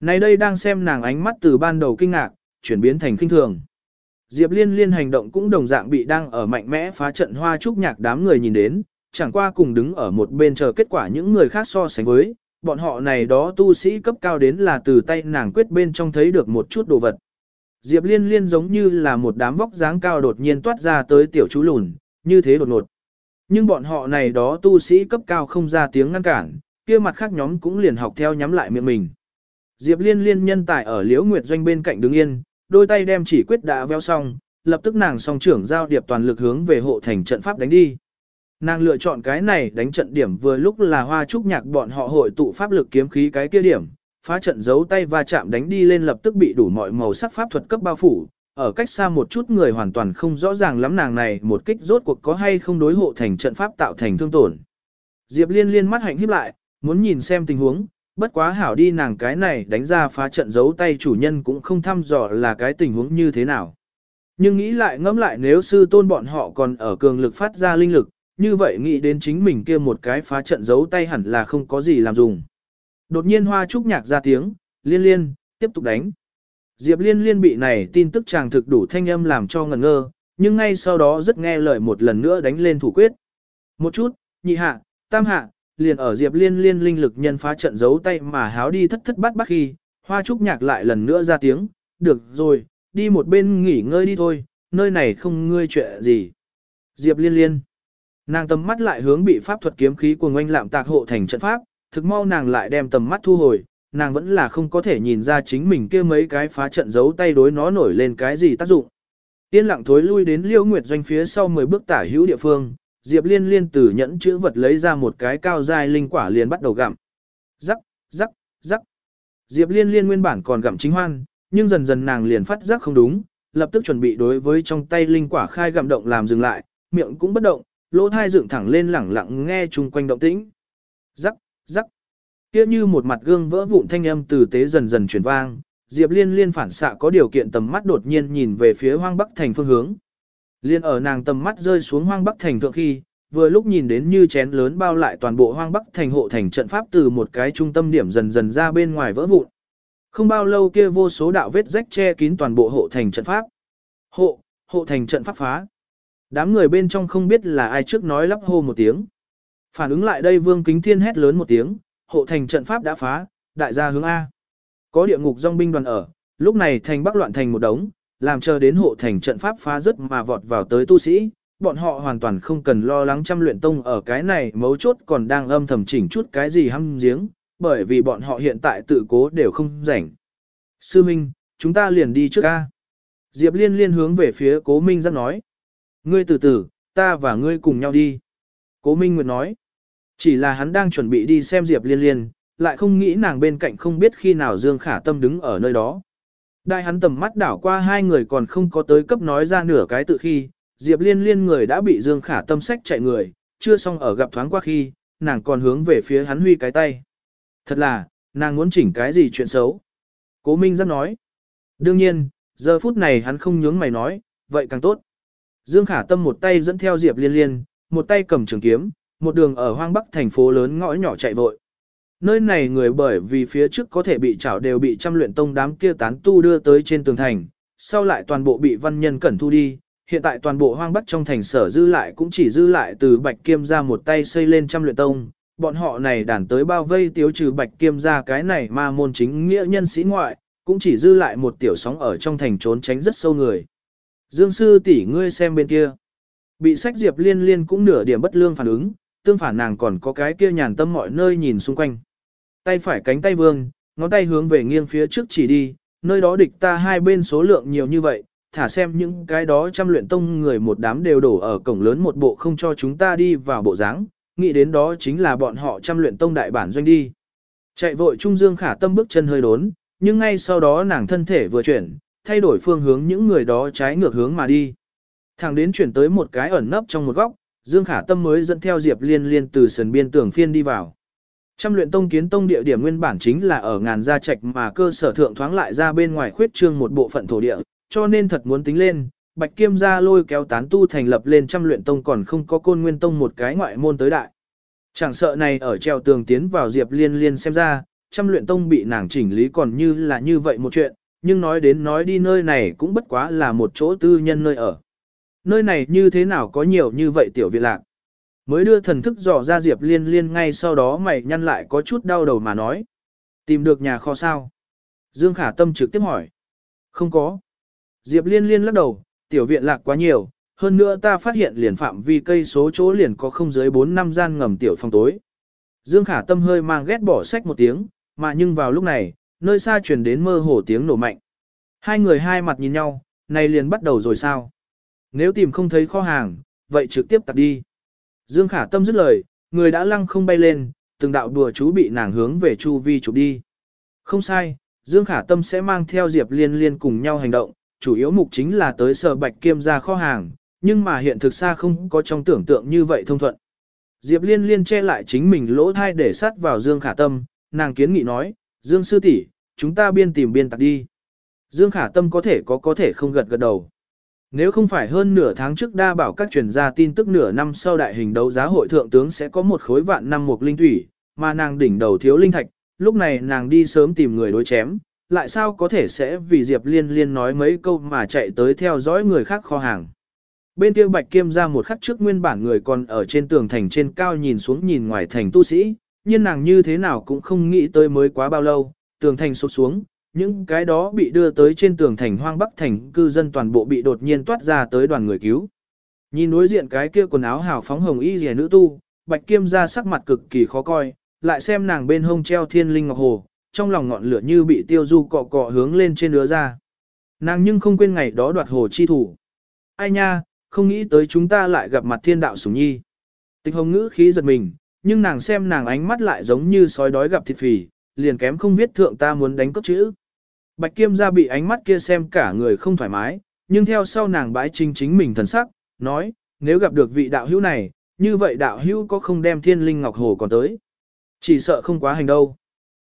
Này đây đang xem nàng ánh mắt từ ban đầu kinh ngạc, chuyển biến thành kinh thường. Diệp Liên Liên hành động cũng đồng dạng bị đang ở mạnh mẽ phá trận hoa trúc nhạc đám người nhìn đến, chẳng qua cùng đứng ở một bên chờ kết quả những người khác so sánh với, bọn họ này đó tu sĩ cấp cao đến là từ tay nàng quyết bên trong thấy được một chút đồ vật. Diệp Liên Liên giống như là một đám vóc dáng cao đột nhiên toát ra tới tiểu chú lùn, như thế đột ngột. Nhưng bọn họ này đó tu sĩ cấp cao không ra tiếng ngăn cản, kia mặt khác nhóm cũng liền học theo nhắm lại miệng mình. Diệp Liên Liên nhân tài ở Liễu Nguyệt Doanh bên cạnh đứng yên, đôi tay đem chỉ quyết đã véo xong, lập tức nàng song trưởng giao điệp toàn lực hướng về hộ thành trận pháp đánh đi. Nàng lựa chọn cái này đánh trận điểm vừa lúc là hoa trúc nhạc bọn họ hội tụ pháp lực kiếm khí cái kia điểm, phá trận giấu tay va chạm đánh đi lên lập tức bị đủ mọi màu sắc pháp thuật cấp bao phủ, ở cách xa một chút người hoàn toàn không rõ ràng lắm nàng này một kích rốt cuộc có hay không đối hộ thành trận pháp tạo thành thương tổn. Diệp liên liên mắt hạnh híp lại, muốn nhìn xem tình huống, bất quá hảo đi nàng cái này đánh ra phá trận giấu tay chủ nhân cũng không thăm dò là cái tình huống như thế nào. Nhưng nghĩ lại ngẫm lại nếu sư tôn bọn họ còn ở cường lực phát ra linh lực, như vậy nghĩ đến chính mình kia một cái phá trận giấu tay hẳn là không có gì làm dùng. Đột nhiên hoa trúc nhạc ra tiếng, liên liên, tiếp tục đánh. Diệp liên liên bị này tin tức chàng thực đủ thanh âm làm cho ngẩn ngơ, nhưng ngay sau đó rất nghe lời một lần nữa đánh lên thủ quyết. Một chút, nhị hạ, tam hạ, liền ở Diệp liên liên linh lực nhân phá trận giấu tay mà háo đi thất thất bát bát khi, hoa trúc nhạc lại lần nữa ra tiếng, được rồi, đi một bên nghỉ ngơi đi thôi, nơi này không ngươi chuyện gì. Diệp liên liên. Nàng tầm mắt lại hướng bị pháp thuật kiếm khí của ngoanh lạm tạc hộ thành trận pháp, thực mau nàng lại đem tầm mắt thu hồi, nàng vẫn là không có thể nhìn ra chính mình kia mấy cái phá trận giấu tay đối nó nổi lên cái gì tác dụng. Tiên lặng thối lui đến Liễu Nguyệt doanh phía sau 10 bước tả hữu địa phương, Diệp Liên liên từ nhẫn chữ vật lấy ra một cái cao dài linh quả liền bắt đầu gặm. Rắc, rắc, rắc. Diệp Liên liên nguyên bản còn gặm chính hoan, nhưng dần dần nàng liền phát giác không đúng, lập tức chuẩn bị đối với trong tay linh quả khai gặm động làm dừng lại, miệng cũng bất động, lỗ thai dựng thẳng lên lẳng lặng nghe chung quanh động tĩnh. Rắc, rắc. Kia như một mặt gương vỡ vụn thanh âm từ tế dần dần chuyển vang, Diệp Liên liên phản xạ có điều kiện tầm mắt đột nhiên nhìn về phía Hoang Bắc Thành phương hướng. Liên ở nàng tầm mắt rơi xuống Hoang Bắc Thành thượng khi, vừa lúc nhìn đến như chén lớn bao lại toàn bộ Hoang Bắc Thành hộ thành trận pháp từ một cái trung tâm điểm dần dần ra bên ngoài vỡ vụn. Không bao lâu kia vô số đạo vết rách che kín toàn bộ hộ thành trận pháp. Hộ, hộ thành trận pháp phá. Đám người bên trong không biết là ai trước nói lắp hô một tiếng. Phản ứng lại đây Vương Kính Thiên hét lớn một tiếng, hộ thành trận pháp đã phá, đại gia hướng A. Có địa ngục dòng binh đoàn ở, lúc này thành bắc loạn thành một đống, làm chờ đến hộ thành trận pháp phá rất mà vọt vào tới tu sĩ, bọn họ hoàn toàn không cần lo lắng trăm luyện tông ở cái này mấu chốt còn đang âm thầm chỉnh chút cái gì hăm giếng, bởi vì bọn họ hiện tại tự cố đều không rảnh. Sư Minh, chúng ta liền đi trước ca. Diệp Liên liên hướng về phía cố Minh giác nói. Ngươi từ từ, ta và ngươi cùng nhau đi. Cố Minh Nguyệt nói. Chỉ là hắn đang chuẩn bị đi xem Diệp Liên Liên, lại không nghĩ nàng bên cạnh không biết khi nào Dương Khả Tâm đứng ở nơi đó. Đại hắn tầm mắt đảo qua hai người còn không có tới cấp nói ra nửa cái tự khi, Diệp Liên Liên người đã bị Dương Khả Tâm sách chạy người, chưa xong ở gặp thoáng qua khi, nàng còn hướng về phía hắn huy cái tay. Thật là, nàng muốn chỉnh cái gì chuyện xấu. Cố Minh rất nói. Đương nhiên, giờ phút này hắn không nhướng mày nói, vậy càng tốt. Dương Khả Tâm một tay dẫn theo Diệp Liên Liên, một tay cầm trường kiếm, một đường ở hoang bắc thành phố lớn ngõ nhỏ chạy vội. Nơi này người bởi vì phía trước có thể bị chảo đều bị trăm luyện tông đám kia tán tu đưa tới trên tường thành, sau lại toàn bộ bị văn nhân cẩn thu đi, hiện tại toàn bộ hoang bắc trong thành sở dư lại cũng chỉ dư lại từ bạch kiêm ra một tay xây lên trăm luyện tông, bọn họ này đàn tới bao vây tiếu trừ bạch kiêm ra cái này mà môn chính nghĩa nhân sĩ ngoại, cũng chỉ dư lại một tiểu sóng ở trong thành trốn tránh rất sâu người. Dương sư tỷ ngươi xem bên kia. Bị sách diệp liên liên cũng nửa điểm bất lương phản ứng, tương phản nàng còn có cái kia nhàn tâm mọi nơi nhìn xung quanh. Tay phải cánh tay vương, ngón tay hướng về nghiêng phía trước chỉ đi, nơi đó địch ta hai bên số lượng nhiều như vậy, thả xem những cái đó trăm luyện tông người một đám đều đổ ở cổng lớn một bộ không cho chúng ta đi vào bộ dáng, nghĩ đến đó chính là bọn họ trăm luyện tông đại bản doanh đi. Chạy vội Trung Dương Khả Tâm bước chân hơi đốn, nhưng ngay sau đó nàng thân thể vừa chuyển, thay đổi phương hướng những người đó trái ngược hướng mà đi. Thẳng đến chuyển tới một cái ẩn nấp trong một góc, Dương Khả Tâm mới dẫn theo Diệp Liên Liên từ sườn biên tường phiên đi vào. Trăm luyện tông kiến tông địa điểm nguyên bản chính là ở ngàn gia trạch mà cơ sở thượng thoáng lại ra bên ngoài khuyết trương một bộ phận thổ địa, cho nên thật muốn tính lên, Bạch Kiêm gia lôi kéo tán tu thành lập lên trăm luyện tông còn không có côn nguyên tông một cái ngoại môn tới đại. Chẳng sợ này ở treo tường tiến vào Diệp Liên Liên xem ra, trăm luyện tông bị nàng chỉnh lý còn như là như vậy một chuyện, nhưng nói đến nói đi nơi này cũng bất quá là một chỗ tư nhân nơi ở. Nơi này như thế nào có nhiều như vậy tiểu viện lạc. Mới đưa thần thức dò ra Diệp Liên Liên ngay sau đó mày nhăn lại có chút đau đầu mà nói. Tìm được nhà kho sao? Dương Khả Tâm trực tiếp hỏi. Không có. Diệp Liên Liên lắc đầu, tiểu viện lạc quá nhiều, hơn nữa ta phát hiện liền phạm vi cây số chỗ liền có không dưới 4 năm gian ngầm tiểu phòng tối. Dương Khả Tâm hơi mang ghét bỏ sách một tiếng, mà nhưng vào lúc này, nơi xa truyền đến mơ hồ tiếng nổ mạnh. Hai người hai mặt nhìn nhau, này liền bắt đầu rồi sao? Nếu tìm không thấy kho hàng, vậy trực tiếp tạt đi. Dương Khả Tâm dứt lời, người đã lăng không bay lên, từng đạo đùa chú bị nàng hướng về chu vi chụp đi. Không sai, Dương Khả Tâm sẽ mang theo Diệp Liên Liên cùng nhau hành động, chủ yếu mục chính là tới sở bạch kiêm ra kho hàng, nhưng mà hiện thực xa không có trong tưởng tượng như vậy thông thuận. Diệp Liên Liên che lại chính mình lỗ thai để sát vào Dương Khả Tâm, nàng kiến nghị nói, Dương Sư tỷ, chúng ta biên tìm biên tặc đi. Dương Khả Tâm có thể có có thể không gật gật đầu. Nếu không phải hơn nửa tháng trước đa bảo các truyền gia tin tức nửa năm sau đại hình đấu giá hội thượng tướng sẽ có một khối vạn năm mục linh thủy, mà nàng đỉnh đầu thiếu linh thạch, lúc này nàng đi sớm tìm người đối chém, lại sao có thể sẽ vì Diệp Liên Liên nói mấy câu mà chạy tới theo dõi người khác kho hàng. Bên kia Bạch Kiêm ra một khắc trước nguyên bản người còn ở trên tường thành trên cao nhìn xuống nhìn ngoài thành tu sĩ, nhưng nàng như thế nào cũng không nghĩ tới mới quá bao lâu, tường thành sụp xuống, những cái đó bị đưa tới trên tường thành hoang bắc thành cư dân toàn bộ bị đột nhiên toát ra tới đoàn người cứu. Nhìn đối diện cái kia quần áo hào phóng hồng y rìa nữ tu, Bạch Kiêm ra sắc mặt cực kỳ khó coi, lại xem nàng bên hông treo thiên linh ngọc hồ, trong lòng ngọn lửa như bị tiêu du cọ cọ hướng lên trên đứa ra. Nàng nhưng không quên ngày đó đoạt hồ chi thủ. Ai nha, không nghĩ tới chúng ta lại gặp mặt thiên đạo sủng nhi. Tịch hồng ngữ khí giật mình, nhưng nàng xem nàng ánh mắt lại giống như sói đói gặp thịt phì, liền kém không biết thượng ta muốn đánh cốc chữ. Bạch Kiêm gia bị ánh mắt kia xem cả người không thoải mái, nhưng theo sau nàng bái chính chính mình thần sắc, nói, nếu gặp được vị đạo hữu này, như vậy đạo hữu có không đem thiên linh ngọc hồ còn tới. Chỉ sợ không quá hành đâu.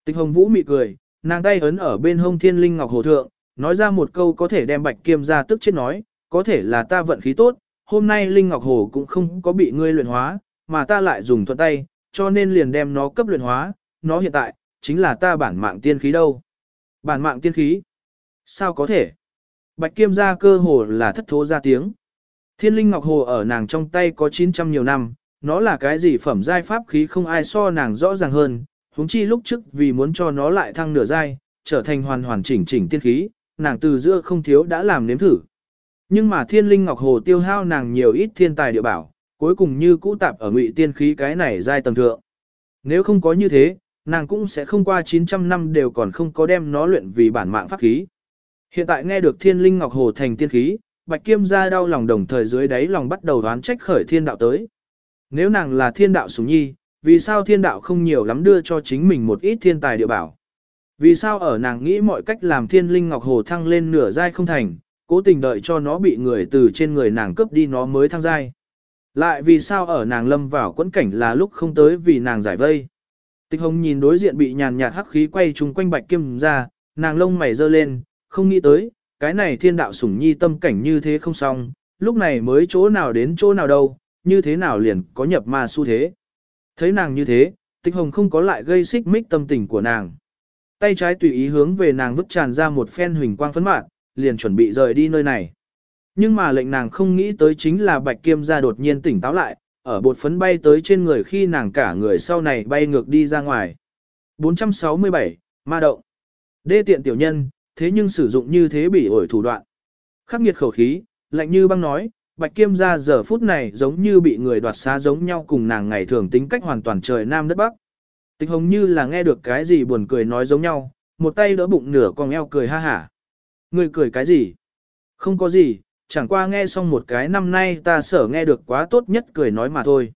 Tịch hồng vũ mị cười, nàng tay ấn ở bên hông thiên linh ngọc hồ thượng, nói ra một câu có thể đem bạch kiêm ra tức chết nói, có thể là ta vận khí tốt, hôm nay linh ngọc hồ cũng không có bị ngươi luyện hóa, mà ta lại dùng thuận tay, cho nên liền đem nó cấp luyện hóa, nó hiện tại, chính là ta bản mạng tiên khí đâu. Bản mạng tiên khí? Sao có thể? Bạch kiêm gia cơ hồ là thất thố ra tiếng. Thiên linh ngọc hồ ở nàng trong tay có 900 nhiều năm, nó là cái gì phẩm giai pháp khí không ai so nàng rõ ràng hơn, huống chi lúc trước vì muốn cho nó lại thăng nửa giai, trở thành hoàn hoàn chỉnh chỉnh tiên khí, nàng từ giữa không thiếu đã làm nếm thử. Nhưng mà thiên linh ngọc hồ tiêu hao nàng nhiều ít thiên tài địa bảo, cuối cùng như cũ tạp ở ngụy tiên khí cái này giai tầng thượng. Nếu không có như thế, nàng cũng sẽ không qua 900 năm đều còn không có đem nó luyện vì bản mạng pháp khí. Hiện tại nghe được thiên linh ngọc hồ thành tiên khí, bạch kiêm ra đau lòng đồng thời dưới đáy lòng bắt đầu đoán trách khởi thiên đạo tới. Nếu nàng là thiên đạo sủng nhi, vì sao thiên đạo không nhiều lắm đưa cho chính mình một ít thiên tài địa bảo? Vì sao ở nàng nghĩ mọi cách làm thiên linh ngọc hồ thăng lên nửa giai không thành, cố tình đợi cho nó bị người từ trên người nàng cướp đi nó mới thăng giai? Lại vì sao ở nàng lâm vào quẫn cảnh là lúc không tới vì nàng giải vây? Tịch hồng nhìn đối diện bị nhàn nhạt hắc khí quay chung quanh bạch kim ra, nàng lông mày dơ lên, không nghĩ tới, cái này thiên đạo sủng nhi tâm cảnh như thế không xong, lúc này mới chỗ nào đến chỗ nào đâu, như thế nào liền có nhập ma xu thế. Thấy nàng như thế, tịch hồng không có lại gây xích mích tâm tình của nàng. Tay trái tùy ý hướng về nàng vứt tràn ra một phen huỳnh quang phấn mạn, liền chuẩn bị rời đi nơi này. Nhưng mà lệnh nàng không nghĩ tới chính là bạch kim gia đột nhiên tỉnh táo lại, ở bột phấn bay tới trên người khi nàng cả người sau này bay ngược đi ra ngoài. 467, ma động. Đê tiện tiểu nhân, thế nhưng sử dụng như thế bị ổi thủ đoạn. Khắc nghiệt khẩu khí, lạnh như băng nói, Bạch Kiêm gia giờ phút này giống như bị người đoạt xá giống nhau cùng nàng ngày thường tính cách hoàn toàn trời nam đất bắc. Tịch hồng như là nghe được cái gì buồn cười nói giống nhau, một tay đỡ bụng nửa con eo cười ha hả. Người cười cái gì? Không có gì, chẳng qua nghe xong một cái năm nay ta sở nghe được quá tốt nhất cười nói mà thôi.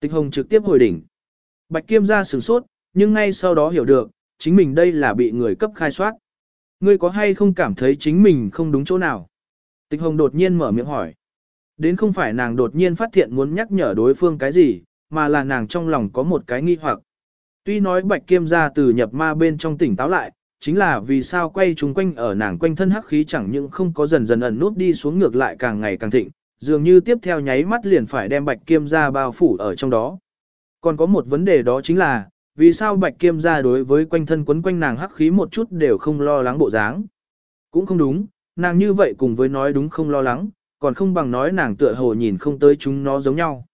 Tịch hồng trực tiếp hồi đỉnh. Bạch Kiêm ra sửng sốt, nhưng ngay sau đó hiểu được, chính mình đây là bị người cấp khai soát. Ngươi có hay không cảm thấy chính mình không đúng chỗ nào? Tịch hồng đột nhiên mở miệng hỏi. Đến không phải nàng đột nhiên phát hiện muốn nhắc nhở đối phương cái gì, mà là nàng trong lòng có một cái nghi hoặc. Tuy nói bạch kiêm ra từ nhập ma bên trong tỉnh táo lại, chính là vì sao quay chúng quanh ở nàng quanh thân hắc khí chẳng những không có dần dần ẩn nút đi xuống ngược lại càng ngày càng thịnh, dường như tiếp theo nháy mắt liền phải đem bạch kiêm ra bao phủ ở trong đó. Còn có một vấn đề đó chính là, vì sao bạch kiêm ra đối với quanh thân quấn quanh nàng hắc khí một chút đều không lo lắng bộ dáng. Cũng không đúng, nàng như vậy cùng với nói đúng không lo lắng, còn không bằng nói nàng tựa hồ nhìn không tới chúng nó giống nhau.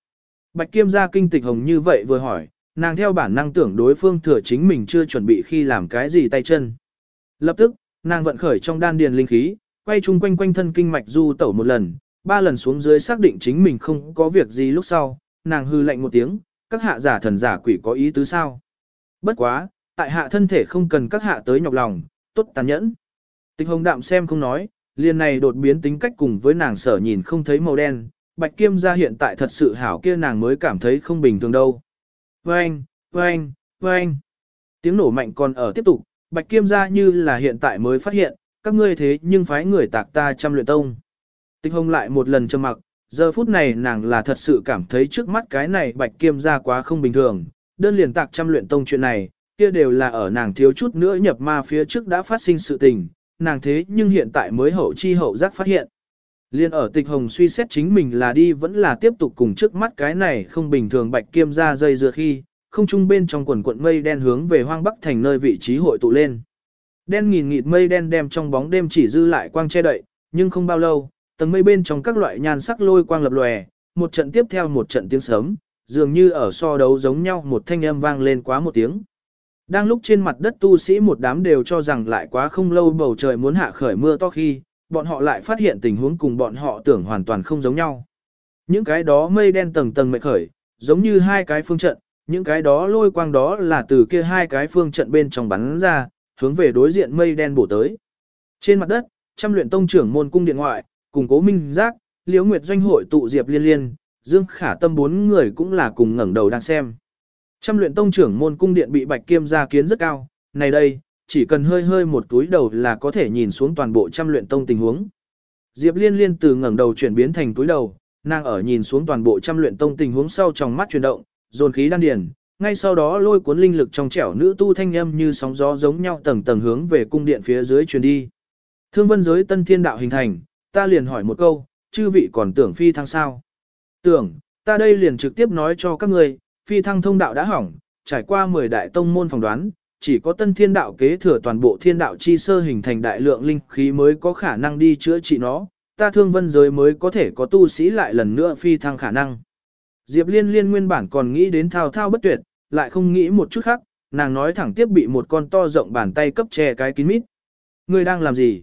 Bạch kiêm ra kinh tịch hồng như vậy vừa hỏi, nàng theo bản năng tưởng đối phương thừa chính mình chưa chuẩn bị khi làm cái gì tay chân. Lập tức, nàng vận khởi trong đan điền linh khí, quay chung quanh quanh thân kinh mạch du tẩu một lần, ba lần xuống dưới xác định chính mình không có việc gì lúc sau, nàng hư lạnh một tiếng, các hạ giả thần giả quỷ có ý tứ sao. Bất quá, tại hạ thân thể không cần các hạ tới nhọc lòng, tốt tàn nhẫn. Tịch hồng đạm xem không nói, liền này đột biến tính cách cùng với nàng sở nhìn không thấy màu đen, bạch kiêm ra hiện tại thật sự hảo kia nàng mới cảm thấy không bình thường đâu. Vâng, vâng, vâng. Tiếng nổ mạnh còn ở tiếp tục, bạch kiêm gia như là hiện tại mới phát hiện, các ngươi thế nhưng phái người tạc ta trăm luyện tông. Tịch hồng lại một lần trầm mặc, giờ phút này nàng là thật sự cảm thấy trước mắt cái này bạch kiêm gia quá không bình thường, đơn liền tạc trăm luyện tông chuyện này, kia đều là ở nàng thiếu chút nữa nhập ma phía trước đã phát sinh sự tình, nàng thế nhưng hiện tại mới hậu chi hậu giác phát hiện. Liên ở tịch hồng suy xét chính mình là đi vẫn là tiếp tục cùng trước mắt cái này không bình thường bạch kiêm gia dây dưa khi, không trung bên trong quần cuộn mây đen hướng về hoang bắc thành nơi vị trí hội tụ lên. Đen nghìn nghịt mây đen đem trong bóng đêm chỉ dư lại quang che đậy, nhưng không bao lâu, tầng mây bên trong các loại nhan sắc lôi quang lập lòe, một trận tiếp theo một trận tiếng sớm, dường như ở so đấu giống nhau một thanh âm vang lên quá một tiếng. Đang lúc trên mặt đất tu sĩ một đám đều cho rằng lại quá không lâu bầu trời muốn hạ khởi mưa to khi, bọn họ lại phát hiện tình huống cùng bọn họ tưởng hoàn toàn không giống nhau. Những cái đó mây đen tầng tầng mệt khởi, giống như hai cái phương trận, những cái đó lôi quang đó là từ kia hai cái phương trận bên trong bắn ra, hướng về đối diện mây đen bổ tới. Trên mặt đất, trăm luyện tông trưởng môn cung điện ngoại, cùng cố minh giác, liễu nguyệt doanh hội tụ diệp liên liên, dương khả tâm bốn người cũng là cùng ngẩng đầu đang xem. Trăm luyện tông trưởng môn cung điện bị bạch kiêm ra kiến rất cao, này đây, chỉ cần hơi hơi một túi đầu là có thể nhìn xuống toàn bộ trăm luyện tông tình huống. Diệp liên liên từ ngẩng đầu chuyển biến thành túi đầu, nàng ở nhìn xuống toàn bộ trăm luyện tông tình huống sau trong mắt chuyển động, dồn khí đan điền, ngay sau đó lôi cuốn linh lực trong trẻo nữ tu thanh âm như sóng gió giống nhau tầng tầng hướng về cung điện phía dưới truyền đi. Thương vân giới tân thiên đạo hình thành, ta liền hỏi một câu, chư vị còn tưởng phi thăng sao? Tưởng, ta đây liền trực tiếp nói cho các người, phi thăng thông đạo đã hỏng, trải qua 10 đại tông môn phỏng đoán, chỉ có tân thiên đạo kế thừa toàn bộ thiên đạo chi sơ hình thành đại lượng linh khí mới có khả năng đi chữa trị nó, ta thương vân giới mới có thể có tu sĩ lại lần nữa phi thăng khả năng. Diệp liên liên nguyên bản còn nghĩ đến thao thao bất tuyệt, lại không nghĩ một chút khác, nàng nói thẳng tiếp bị một con to rộng bàn tay cấp che cái kín mít. Ngươi đang làm gì?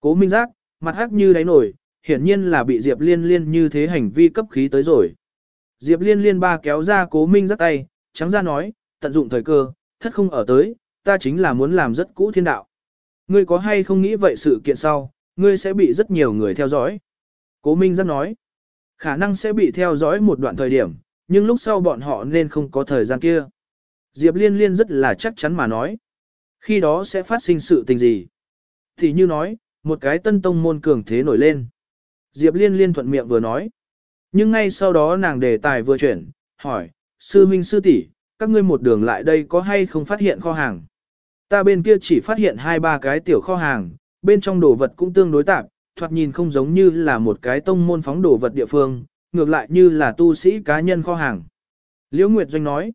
Cố Minh Giác, mặt hắc như đáy nổi, hiển nhiên là bị Diệp Liên Liên như thế hành vi cấp khí tới rồi. Diệp Liên Liên ba kéo ra Cố Minh Giác tay, trắng ra nói, tận dụng thời cơ, thất không ở tới, ta chính là muốn làm rất cũ thiên đạo. Ngươi có hay không nghĩ vậy sự kiện sau, ngươi sẽ bị rất nhiều người theo dõi. Cố Minh Giác nói, khả năng sẽ bị theo dõi một đoạn thời điểm, nhưng lúc sau bọn họ nên không có thời gian kia. Diệp Liên Liên rất là chắc chắn mà nói. Khi đó sẽ phát sinh sự tình gì? Thì như nói, một cái tân tông môn cường thế nổi lên. Diệp Liên Liên thuận miệng vừa nói. Nhưng ngay sau đó nàng đề tài vừa chuyển, hỏi, sư minh sư tỷ, các ngươi một đường lại đây có hay không phát hiện kho hàng? Ta bên kia chỉ phát hiện hai ba cái tiểu kho hàng, bên trong đồ vật cũng tương đối tạp, thoạt nhìn không giống như là một cái tông môn phóng đồ vật địa phương, ngược lại như là tu sĩ cá nhân kho hàng. Liễu Nguyệt Doanh nói,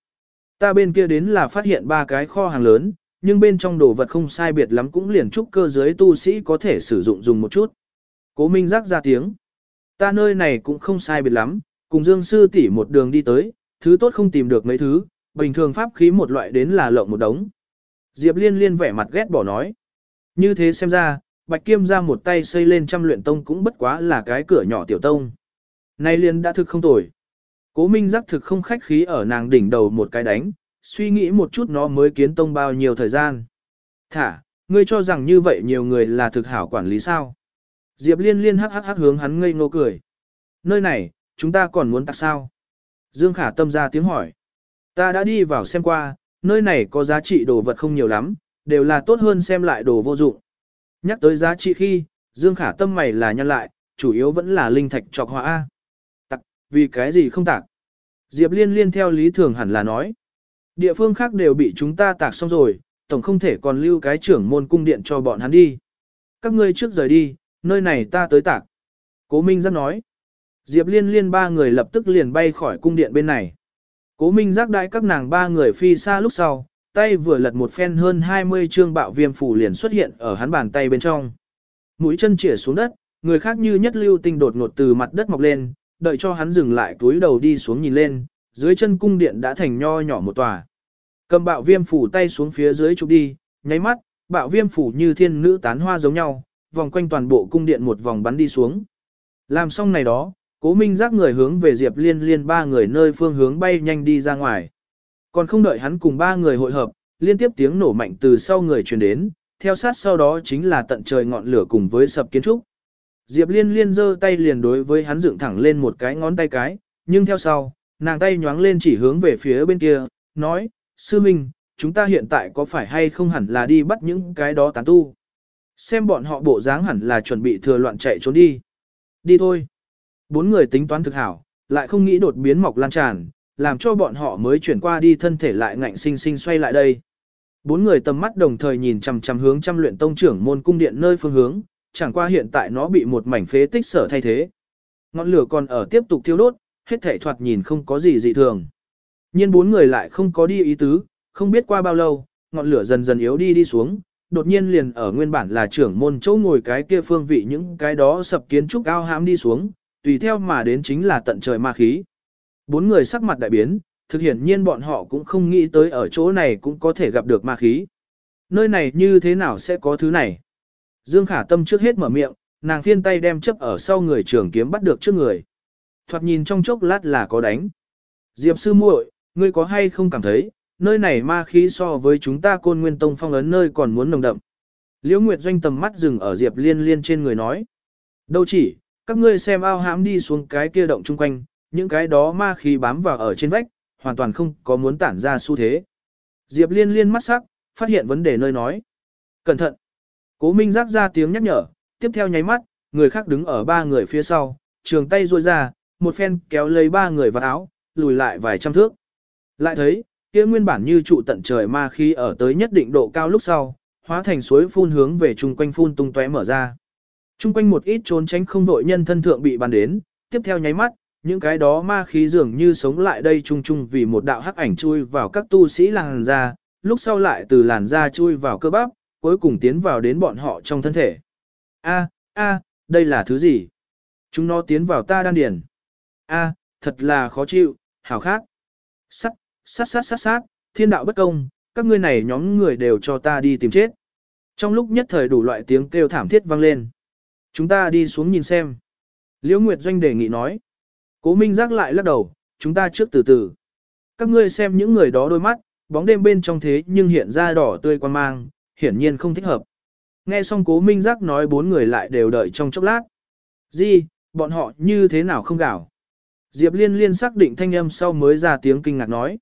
ta bên kia đến là phát hiện ba cái kho hàng lớn, nhưng bên trong đồ vật không sai biệt lắm cũng liền trúc cơ giới tu sĩ có thể sử dụng dùng một chút. Cố Minh giác ra tiếng, ta nơi này cũng không sai biệt lắm, cùng Dương Sư tỷ một đường đi tới, thứ tốt không tìm được mấy thứ, bình thường pháp khí một loại đến là lộng một đống. Diệp Liên Liên vẻ mặt ghét bỏ nói, như thế xem ra, Bạch Kiêm ra một tay xây lên trăm luyện tông cũng bất quá là cái cửa nhỏ tiểu tông. Nay liền đã thực không tồi. Cố Minh giác thực không khách khí ở nàng đỉnh đầu một cái đánh, suy nghĩ một chút nó mới kiến tông bao nhiêu thời gian. Thả, ngươi cho rằng như vậy nhiều người là thực hảo quản lý sao. Diệp liên liên hắc hắc hắc hướng hắn ngây ngô cười. Nơi này, chúng ta còn muốn tạc sao? Dương Khả tâm ra tiếng hỏi. Ta đã đi vào xem qua, nơi này có giá trị đồ vật không nhiều lắm, đều là tốt hơn xem lại đồ vô dụng. Nhắc tới giá trị khi, Dương Khả tâm mày là nhân lại, chủ yếu vẫn là linh thạch trọc họa A. Tặc, vì cái gì không tạc? Diệp Liên liên theo lý thường hẳn là nói. Địa phương khác đều bị chúng ta tạc xong rồi, tổng không thể còn lưu cái trưởng môn cung điện cho bọn hắn đi. Các ngươi trước rời đi, nơi này ta tới tạc. Cố Minh giác nói. Diệp Liên liên ba người lập tức liền bay khỏi cung điện bên này. Cố Minh giác đại các nàng ba người phi xa lúc sau, tay vừa lật một phen hơn 20 chương bạo viêm phủ liền xuất hiện ở hắn bàn tay bên trong. Mũi chân chĩa xuống đất, người khác như nhất lưu tinh đột ngột từ mặt đất mọc lên, đợi cho hắn dừng lại túi đầu đi xuống nhìn lên, dưới chân cung điện đã thành nho nhỏ một tòa. Cầm bạo viêm phủ tay xuống phía dưới chụp đi, nháy mắt, bạo viêm phủ như thiên nữ tán hoa giống nhau, vòng quanh toàn bộ cung điện một vòng bắn đi xuống. Làm xong này đó, cố minh giác người hướng về Diệp Liên Liên ba người nơi phương hướng bay nhanh đi ra ngoài. Còn không đợi hắn cùng ba người hội hợp, liên tiếp tiếng nổ mạnh từ sau người truyền đến, theo sát sau đó chính là tận trời ngọn lửa cùng với sập kiến trúc. Diệp Liên Liên giơ tay liền đối với hắn dựng thẳng lên một cái ngón tay cái, nhưng theo sau, nàng tay nhoáng lên chỉ hướng về phía bên kia, nói, Sư Minh, chúng ta hiện tại có phải hay không hẳn là đi bắt những cái đó tán tu? Xem bọn họ bộ dáng hẳn là chuẩn bị thừa loạn chạy trốn đi. Đi thôi. Bốn người tính toán thực hảo, lại không nghĩ đột biến mọc lan tràn, làm cho bọn họ mới chuyển qua đi thân thể lại ngạnh sinh sinh xoay lại đây. Bốn người tầm mắt đồng thời nhìn chằm chằm hướng trăm luyện tông trưởng môn cung điện nơi phương hướng, chẳng qua hiện tại nó bị một mảnh phế tích sở thay thế. Ngọn lửa còn ở tiếp tục thiêu đốt, hết thảy thoạt nhìn không có gì dị thường. nhiên bốn người lại không có đi ý tứ, không biết qua bao lâu, ngọn lửa dần dần yếu đi đi xuống, đột nhiên liền ở nguyên bản là trưởng môn chỗ ngồi cái kia phương vị những cái đó sập kiến trúc ao hãm đi xuống, tùy theo mà đến chính là tận trời ma khí. Bốn người sắc mặt đại biến, thực hiện nhiên bọn họ cũng không nghĩ tới ở chỗ này cũng có thể gặp được ma khí. Nơi này như thế nào sẽ có thứ này? Dương Khả Tâm trước hết mở miệng, nàng phiên tay đem chấp ở sau người trường kiếm bắt được trước người. Thoạt nhìn trong chốc lát là có đánh. Diệp sư muội, ngươi có hay không cảm thấy, nơi này ma khí so với chúng ta côn nguyên tông phong ấn nơi còn muốn nồng đậm. Liễu Nguyệt doanh tầm mắt dừng ở Diệp liên liên trên người nói. Đâu chỉ, các ngươi xem ao hãm đi xuống cái kia động chung quanh, những cái đó ma khí bám vào ở trên vách, hoàn toàn không có muốn tản ra xu thế. Diệp liên liên mắt sắc, phát hiện vấn đề nơi nói. Cẩn thận! Cố Minh giác ra tiếng nhắc nhở, tiếp theo nháy mắt, người khác đứng ở ba người phía sau, trường tay ruôi ra, một phen kéo lấy ba người vào áo, lùi lại vài trăm thước. Lại thấy, kia nguyên bản như trụ tận trời ma khí ở tới nhất định độ cao lúc sau, hóa thành suối phun hướng về chung quanh phun tung tóe mở ra. Chung quanh một ít trốn tránh không đội nhân thân thượng bị bắn đến, tiếp theo nháy mắt, những cái đó ma khí dường như sống lại đây chung chung vì một đạo hắc ảnh chui vào các tu sĩ làn da, lúc sau lại từ làn da chui vào cơ bắp, cuối cùng tiến vào đến bọn họ trong thân thể. A, a, đây là thứ gì? Chúng nó tiến vào ta đan điền. A, thật là khó chịu, hảo khác. Sắt, sát sát sát sát, thiên đạo bất công, các ngươi này nhóm người đều cho ta đi tìm chết. Trong lúc nhất thời đủ loại tiếng kêu thảm thiết vang lên. Chúng ta đi xuống nhìn xem. Liễu Nguyệt Doanh đề nghị nói. Cố Minh giác lại lắc đầu, chúng ta trước từ từ. Các ngươi xem những người đó đôi mắt, bóng đêm bên trong thế nhưng hiện ra đỏ tươi quan mang, hiển nhiên không thích hợp. Nghe xong cố minh giác nói bốn người lại đều đợi trong chốc lát. Gì, bọn họ như thế nào không gào? Diệp liên liên xác định thanh âm sau mới ra tiếng kinh ngạc nói.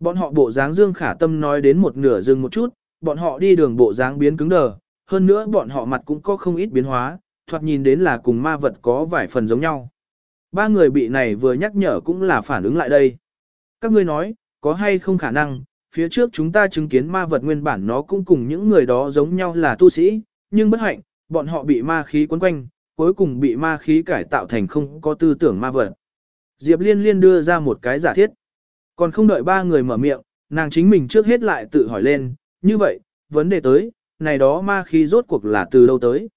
Bọn họ bộ dáng dương khả tâm nói đến một nửa dừng một chút, bọn họ đi đường bộ dáng biến cứng đờ, hơn nữa bọn họ mặt cũng có không ít biến hóa, thoạt nhìn đến là cùng ma vật có vài phần giống nhau. Ba người bị này vừa nhắc nhở cũng là phản ứng lại đây. Các ngươi nói, có hay không khả năng, phía trước chúng ta chứng kiến ma vật nguyên bản nó cũng cùng những người đó giống nhau là tu sĩ, nhưng bất hạnh, bọn họ bị ma khí quấn quanh, cuối cùng bị ma khí cải tạo thành không có tư tưởng ma vật. Diệp Liên Liên đưa ra một cái giả thiết. Còn không đợi ba người mở miệng, nàng chính mình trước hết lại tự hỏi lên, như vậy, vấn đề tới, này đó ma khí rốt cuộc là từ đâu tới.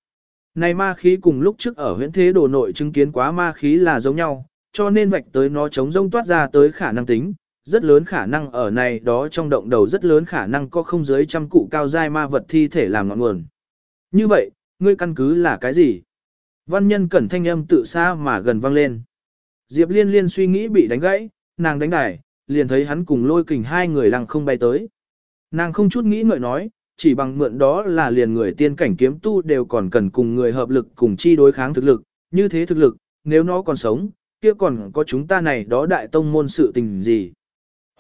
Này ma khí cùng lúc trước ở huyễn thế đồ nội chứng kiến quá ma khí là giống nhau, cho nên vạch tới nó chống rông toát ra tới khả năng tính, rất lớn khả năng ở này đó trong động đầu rất lớn khả năng có không dưới trăm cụ cao dai ma vật thi thể làm ngọn nguồn. Như vậy, ngươi căn cứ là cái gì? Văn nhân cẩn thanh âm tự xa mà gần vang lên. Diệp liên liên suy nghĩ bị đánh gãy, nàng đánh đài, liền thấy hắn cùng lôi kình hai người lăng không bay tới. Nàng không chút nghĩ ngợi nói, chỉ bằng mượn đó là liền người tiên cảnh kiếm tu đều còn cần cùng người hợp lực cùng chi đối kháng thực lực, như thế thực lực, nếu nó còn sống, kia còn có chúng ta này đó đại tông môn sự tình gì.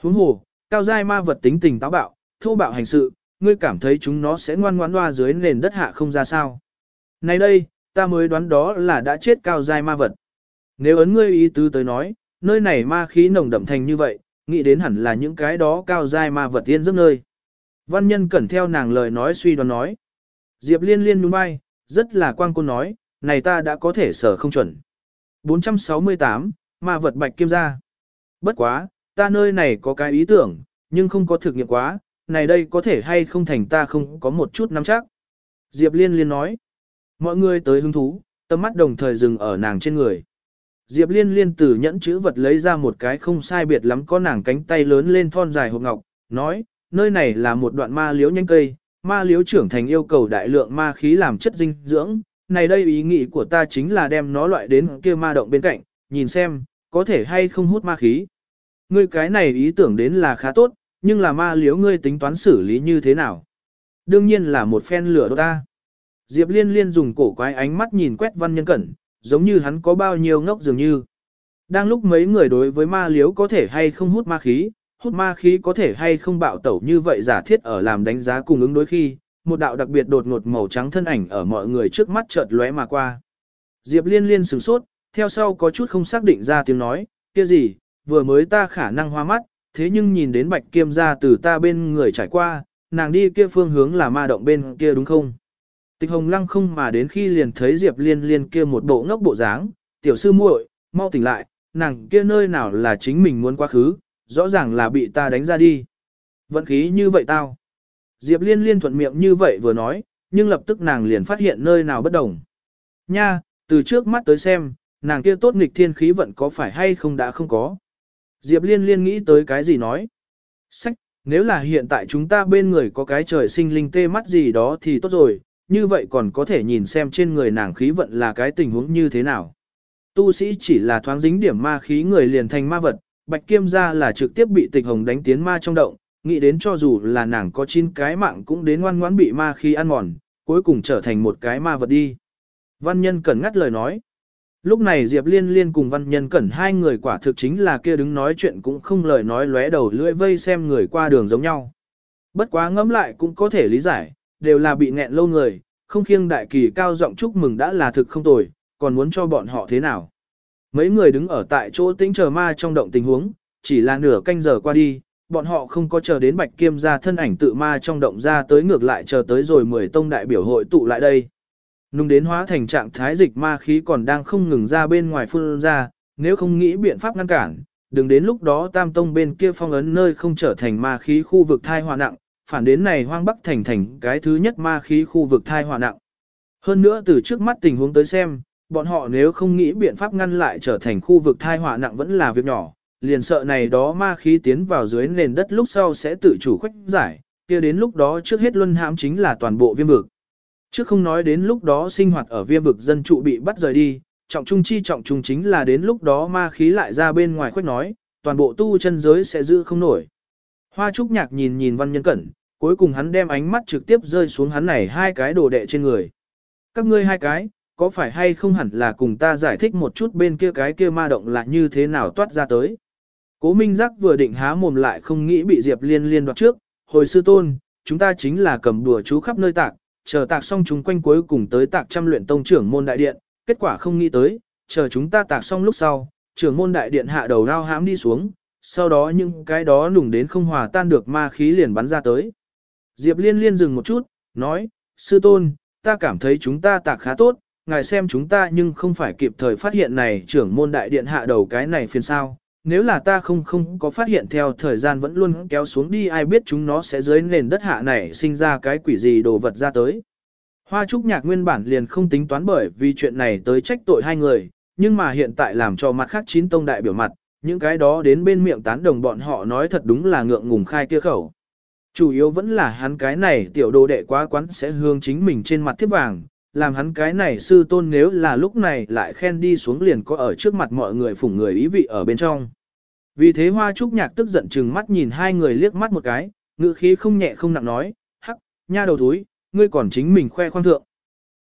Huống hồ, cao giai ma vật tính tình táo bạo, thô bạo hành sự, ngươi cảm thấy chúng nó sẽ ngoan ngoãn loa dưới nền đất hạ không ra sao. Này đây, ta mới đoán đó là đã chết cao giai ma vật. Nếu ấn ngươi ý tứ tới nói, nơi này ma khí nồng đậm thành như vậy, nghĩ đến hẳn là những cái đó cao giai ma vật tiên giấc nơi. Văn nhân cẩn theo nàng lời nói suy đoán nói. Diệp liên liên nhún vai, rất là quang côn nói, này ta đã có thể sở không chuẩn. 468, ma vật bạch kim ra. Bất quá, ta nơi này có cái ý tưởng, nhưng không có thực nghiệm quá, này đây có thể hay không thành ta không có một chút nắm chắc. Diệp liên liên nói. Mọi người tới hứng thú, tâm mắt đồng thời dừng ở nàng trên người. Diệp liên liên từ nhẫn chữ vật lấy ra một cái không sai biệt lắm có nàng cánh tay lớn lên thon dài hộp ngọc, nói, nơi này là một đoạn ma liếu nhanh cây, ma liếu trưởng thành yêu cầu đại lượng ma khí làm chất dinh dưỡng, này đây ý nghĩ của ta chính là đem nó loại đến kia ma động bên cạnh, nhìn xem, có thể hay không hút ma khí. Ngươi cái này ý tưởng đến là khá tốt, nhưng là ma liếu ngươi tính toán xử lý như thế nào? Đương nhiên là một phen lửa đốt ta. Diệp liên liên dùng cổ quái ánh mắt nhìn quét văn nhân cẩn, giống như hắn có bao nhiêu ngốc dường như. Đang lúc mấy người đối với ma liếu có thể hay không hút ma khí, hút ma khí có thể hay không bạo tẩu như vậy giả thiết ở làm đánh giá cùng ứng đối khi, một đạo đặc biệt đột ngột màu trắng thân ảnh ở mọi người trước mắt chợt lóe mà qua. Diệp liên liên sửng sốt, theo sau có chút không xác định ra tiếng nói, kia gì, vừa mới ta khả năng hoa mắt, thế nhưng nhìn đến bạch kiêm ra từ ta bên người trải qua, nàng đi kia phương hướng là ma động bên kia đúng không? Tịch hồng lăng không mà đến khi liền thấy Diệp liên liên kia một bộ ngốc bộ dáng, tiểu sư muội, mau tỉnh lại, nàng kia nơi nào là chính mình muốn quá khứ, rõ ràng là bị ta đánh ra đi. Vận khí như vậy tao. Diệp liên liên thuận miệng như vậy vừa nói, nhưng lập tức nàng liền phát hiện nơi nào bất đồng. Nha, từ trước mắt tới xem, nàng kia tốt nghịch thiên khí vận có phải hay không đã không có. Diệp liên liên nghĩ tới cái gì nói. Sách, nếu là hiện tại chúng ta bên người có cái trời sinh linh tê mắt gì đó thì tốt rồi, như vậy còn có thể nhìn xem trên người nàng khí vận là cái tình huống như thế nào. Tu sĩ chỉ là thoáng dính điểm ma khí người liền thành ma vật, bạch kiêm gia là trực tiếp bị tịch hồng đánh tiến ma trong động, nghĩ đến cho dù là nàng có chín cái mạng cũng đến ngoan ngoãn bị ma khí ăn mòn, cuối cùng trở thành một cái ma vật đi. Văn nhân cẩn ngắt lời nói. Lúc này Diệp Liên Liên cùng văn nhân cẩn hai người quả thực chính là kia đứng nói chuyện cũng không lời nói lóe đầu lưỡi vây xem người qua đường giống nhau. Bất quá ngẫm lại cũng có thể lý giải, đều là bị nghẹn lâu người, không khiêng đại kỳ cao giọng chúc mừng đã là thực không tồi, còn muốn cho bọn họ thế nào. Mấy người đứng ở tại chỗ tĩnh chờ ma trong động tình huống, chỉ là nửa canh giờ qua đi, bọn họ không có chờ đến bạch kiêm ra thân ảnh tự ma trong động ra tới ngược lại chờ tới rồi mười tông đại biểu hội tụ lại đây. Nung đến hóa thành trạng thái dịch ma khí còn đang không ngừng ra bên ngoài phun ra, nếu không nghĩ biện pháp ngăn cản, đừng đến lúc đó tam tông bên kia phong ấn nơi không trở thành ma khí khu vực thai hòa nặng, phản đến này hoang bắc thành thành cái thứ nhất ma khí khu vực thai hòa nặng. Hơn nữa từ trước mắt tình huống tới xem, bọn họ nếu không nghĩ biện pháp ngăn lại trở thành khu vực thai họa nặng vẫn là việc nhỏ, liền sợ này đó ma khí tiến vào dưới nền đất lúc sau sẽ tự chủ khuếch giải, kia đến lúc đó trước hết luân hãm chính là toàn bộ viêm vực. Trước không nói đến lúc đó sinh hoạt ở viêm vực dân trụ bị bắt rời đi, trọng trung chi trọng trung chính là đến lúc đó ma khí lại ra bên ngoài khuếch nói, toàn bộ tu chân giới sẽ giữ không nổi. Hoa trúc nhạc nhìn nhìn văn nhân cẩn, cuối cùng hắn đem ánh mắt trực tiếp rơi xuống hắn này hai cái đồ đệ trên người. Các ngươi hai cái, có phải hay không hẳn là cùng ta giải thích một chút bên kia cái kia ma động là như thế nào toát ra tới. Cố Minh Giác vừa định há mồm lại không nghĩ bị Diệp Liên liên đoạt trước, hồi sư tôn, chúng ta chính là cầm đùa chú khắp nơi tạc, chờ tạc xong chúng quanh cuối cùng tới tạc trăm luyện tông trưởng môn đại điện, kết quả không nghĩ tới, chờ chúng ta tạc xong lúc sau, trưởng môn đại điện hạ đầu lao hãm đi xuống, sau đó những cái đó nùng đến không hòa tan được ma khí liền bắn ra tới. Diệp Liên liên dừng một chút, nói, sư tôn, ta cảm thấy chúng ta tạc khá tốt, ngài xem chúng ta nhưng không phải kịp thời phát hiện này trưởng môn đại điện hạ đầu cái này phiền sao. Nếu là ta không không có phát hiện theo thời gian vẫn luôn kéo xuống đi ai biết chúng nó sẽ dưới nền đất hạ này sinh ra cái quỷ gì đồ vật ra tới. Hoa trúc nhạc nguyên bản liền không tính toán bởi vì chuyện này tới trách tội hai người, nhưng mà hiện tại làm cho mặt khác chín tông đại biểu mặt, những cái đó đến bên miệng tán đồng bọn họ nói thật đúng là ngượng ngùng khai kia khẩu. Chủ yếu vẫn là hắn cái này tiểu đồ đệ quá quán sẽ hương chính mình trên mặt thiếp vàng, làm hắn cái này sư tôn nếu là lúc này lại khen đi xuống liền có ở trước mặt mọi người phủng người ý vị ở bên trong. Vì thế hoa trúc nhạc tức giận chừng mắt nhìn hai người liếc mắt một cái, ngữ khí không nhẹ không nặng nói, hắc, nha đầu túi, ngươi còn chính mình khoe khoang thượng.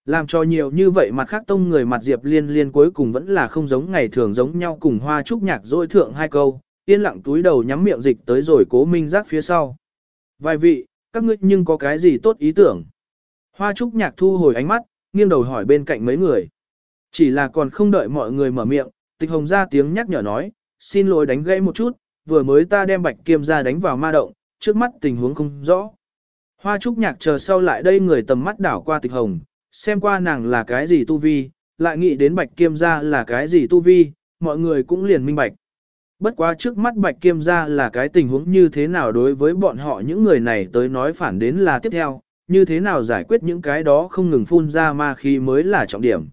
Làm cho nhiều như vậy mặt khác tông người mặt diệp liên liên cuối cùng vẫn là không giống ngày thường giống nhau cùng hoa trúc nhạc dôi thượng hai câu, yên lặng túi đầu nhắm miệng dịch tới rồi cố minh giác phía sau. Vài vị, các ngươi nhưng có cái gì tốt ý tưởng? Hoa trúc nhạc thu hồi ánh mắt, nghiêng đầu hỏi bên cạnh mấy người. Chỉ là còn không đợi mọi người mở miệng, tịch hồng ra tiếng nhắc nhở nói, xin lỗi đánh gãy một chút, vừa mới ta đem bạch kiêm ra đánh vào ma động, trước mắt tình huống không rõ. Hoa trúc nhạc chờ sau lại đây người tầm mắt đảo qua tịch hồng, xem qua nàng là cái gì tu vi, lại nghĩ đến bạch kiêm ra là cái gì tu vi, mọi người cũng liền minh bạch. Bất quá trước mắt bạch kiêm ra là cái tình huống như thế nào đối với bọn họ những người này tới nói phản đến là tiếp theo, như thế nào giải quyết những cái đó không ngừng phun ra ma khí mới là trọng điểm.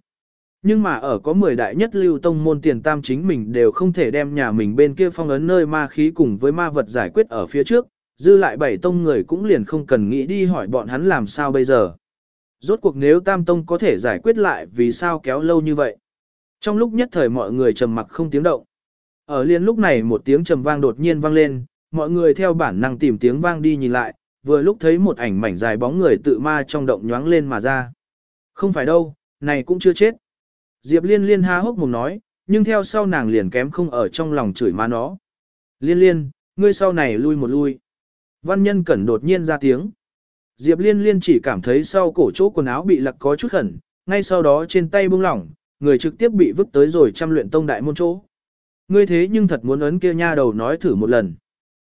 Nhưng mà ở có 10 đại nhất lưu tông môn tiền tam chính mình đều không thể đem nhà mình bên kia phong ấn nơi ma khí cùng với ma vật giải quyết ở phía trước, dư lại bảy tông người cũng liền không cần nghĩ đi hỏi bọn hắn làm sao bây giờ. Rốt cuộc nếu tam tông có thể giải quyết lại vì sao kéo lâu như vậy. Trong lúc nhất thời mọi người trầm mặc không tiếng động. Ở liên lúc này một tiếng trầm vang đột nhiên vang lên, mọi người theo bản năng tìm tiếng vang đi nhìn lại, vừa lúc thấy một ảnh mảnh dài bóng người tự ma trong động nhoáng lên mà ra. Không phải đâu, này cũng chưa chết. Diệp liên liên ha hốc mồm nói, nhưng theo sau nàng liền kém không ở trong lòng chửi ma nó. Liên liên, ngươi sau này lui một lui. Văn nhân cẩn đột nhiên ra tiếng. Diệp liên liên chỉ cảm thấy sau cổ chỗ quần áo bị lặc có chút khẩn, ngay sau đó trên tay buông lỏng, người trực tiếp bị vứt tới rồi chăm luyện tông đại môn chỗ. Ngươi thế nhưng thật muốn ấn kia nha đầu nói thử một lần.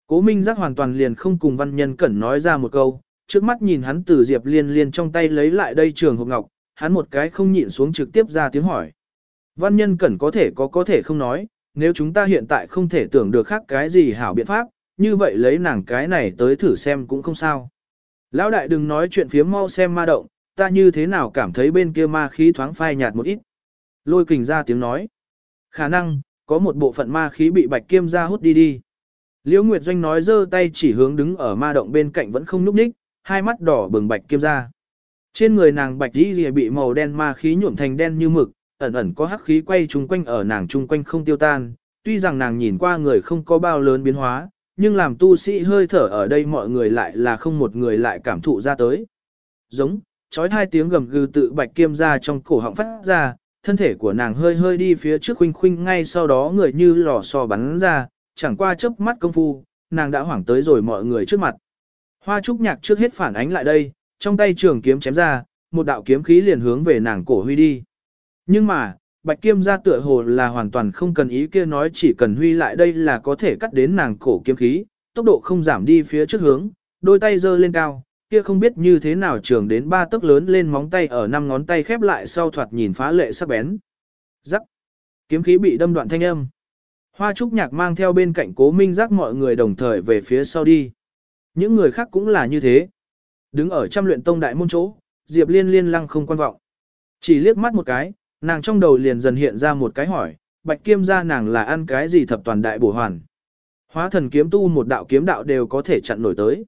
Cố Minh Giác hoàn toàn liền không cùng văn nhân cẩn nói ra một câu, trước mắt nhìn hắn từ Diệp Liên Liên trong tay lấy lại đây trường hộp ngọc, hắn một cái không nhịn xuống trực tiếp ra tiếng hỏi. Văn nhân cẩn có thể có có thể không nói, nếu chúng ta hiện tại không thể tưởng được khác cái gì hảo biện pháp, như vậy lấy nàng cái này tới thử xem cũng không sao. Lão đại đừng nói chuyện phía mau xem ma động, ta như thế nào cảm thấy bên kia ma khí thoáng phai nhạt một ít. Lôi kình ra tiếng nói. Khả năng, có một bộ phận ma khí bị bạch kiêm ra hút đi đi. Liễu Nguyệt Doanh nói giơ tay chỉ hướng đứng ở ma động bên cạnh vẫn không núp ních, hai mắt đỏ bừng bạch kiêm ra. Trên người nàng bạch y rìa bị màu đen ma khí nhuộm thành đen như mực, ẩn ẩn có hắc khí quay trung quanh ở nàng trung quanh không tiêu tan. Tuy rằng nàng nhìn qua người không có bao lớn biến hóa, nhưng làm tu sĩ hơi thở ở đây mọi người lại là không một người lại cảm thụ ra tới. Giống, chói hai tiếng gầm gừ tự bạch kiêm ra trong cổ họng phát ra, thân thể của nàng hơi hơi đi phía trước khuynh khuynh ngay sau đó người như lò xo bắn ra, chẳng qua chớp mắt công phu, nàng đã hoảng tới rồi mọi người trước mặt. Hoa trúc nhạc trước hết phản ánh lại đây, trong tay trường kiếm chém ra, một đạo kiếm khí liền hướng về nàng cổ huy đi. Nhưng mà, bạch kiếm ra tựa hồ là hoàn toàn không cần ý kia nói chỉ cần huy lại đây là có thể cắt đến nàng cổ kiếm khí, tốc độ không giảm đi phía trước hướng, đôi tay giơ lên cao, kia không biết như thế nào trường đến ba tấc lớn lên móng tay ở năm ngón tay khép lại sau thoạt nhìn phá lệ sắc bén. Rắc. Kiếm khí bị đâm đoạn thanh âm. Hoa trúc nhạc mang theo bên cạnh cố minh giác mọi người đồng thời về phía sau đi. Những người khác cũng là như thế. Đứng ở trăm luyện tông đại môn chỗ, Diệp liên liên lăng không quan vọng. Chỉ liếc mắt một cái, nàng trong đầu liền dần hiện ra một cái hỏi, bạch kiêm ra nàng là ăn cái gì thập toàn đại bổ hoàn. Hóa thần kiếm tu một đạo kiếm đạo đều có thể chặn nổi tới.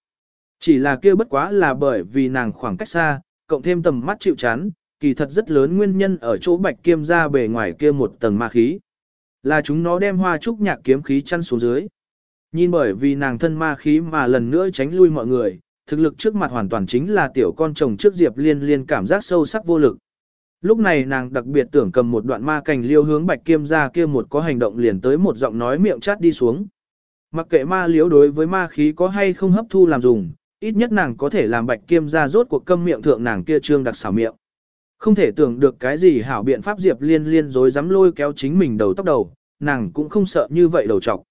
Chỉ là kia bất quá là bởi vì nàng khoảng cách xa, cộng thêm tầm mắt chịu chán, kỳ thật rất lớn nguyên nhân ở chỗ bạch kiêm ra bề ngoài kia một tầng ma khí. Là chúng nó đem hoa trúc nhạc kiếm khí chăn xuống dưới. Nhìn bởi vì nàng thân ma khí mà lần nữa tránh lui mọi người, thực lực trước mặt hoàn toàn chính là tiểu con chồng trước Diệp Liên Liên cảm giác sâu sắc vô lực. Lúc này nàng đặc biệt tưởng cầm một đoạn ma cành liêu hướng bạch kiêm ra kia một có hành động liền tới một giọng nói miệng chát đi xuống. Mặc kệ ma liếu đối với ma khí có hay không hấp thu làm dùng, ít nhất nàng có thể làm bạch kiêm ra rốt cuộc câm miệng thượng nàng kia trương đặc xảo miệng. Không thể tưởng được cái gì hảo biện pháp Diệp Liên Liên dối dám lôi kéo chính mình đầu tóc đầu, nàng cũng không sợ như vậy đầu trọc.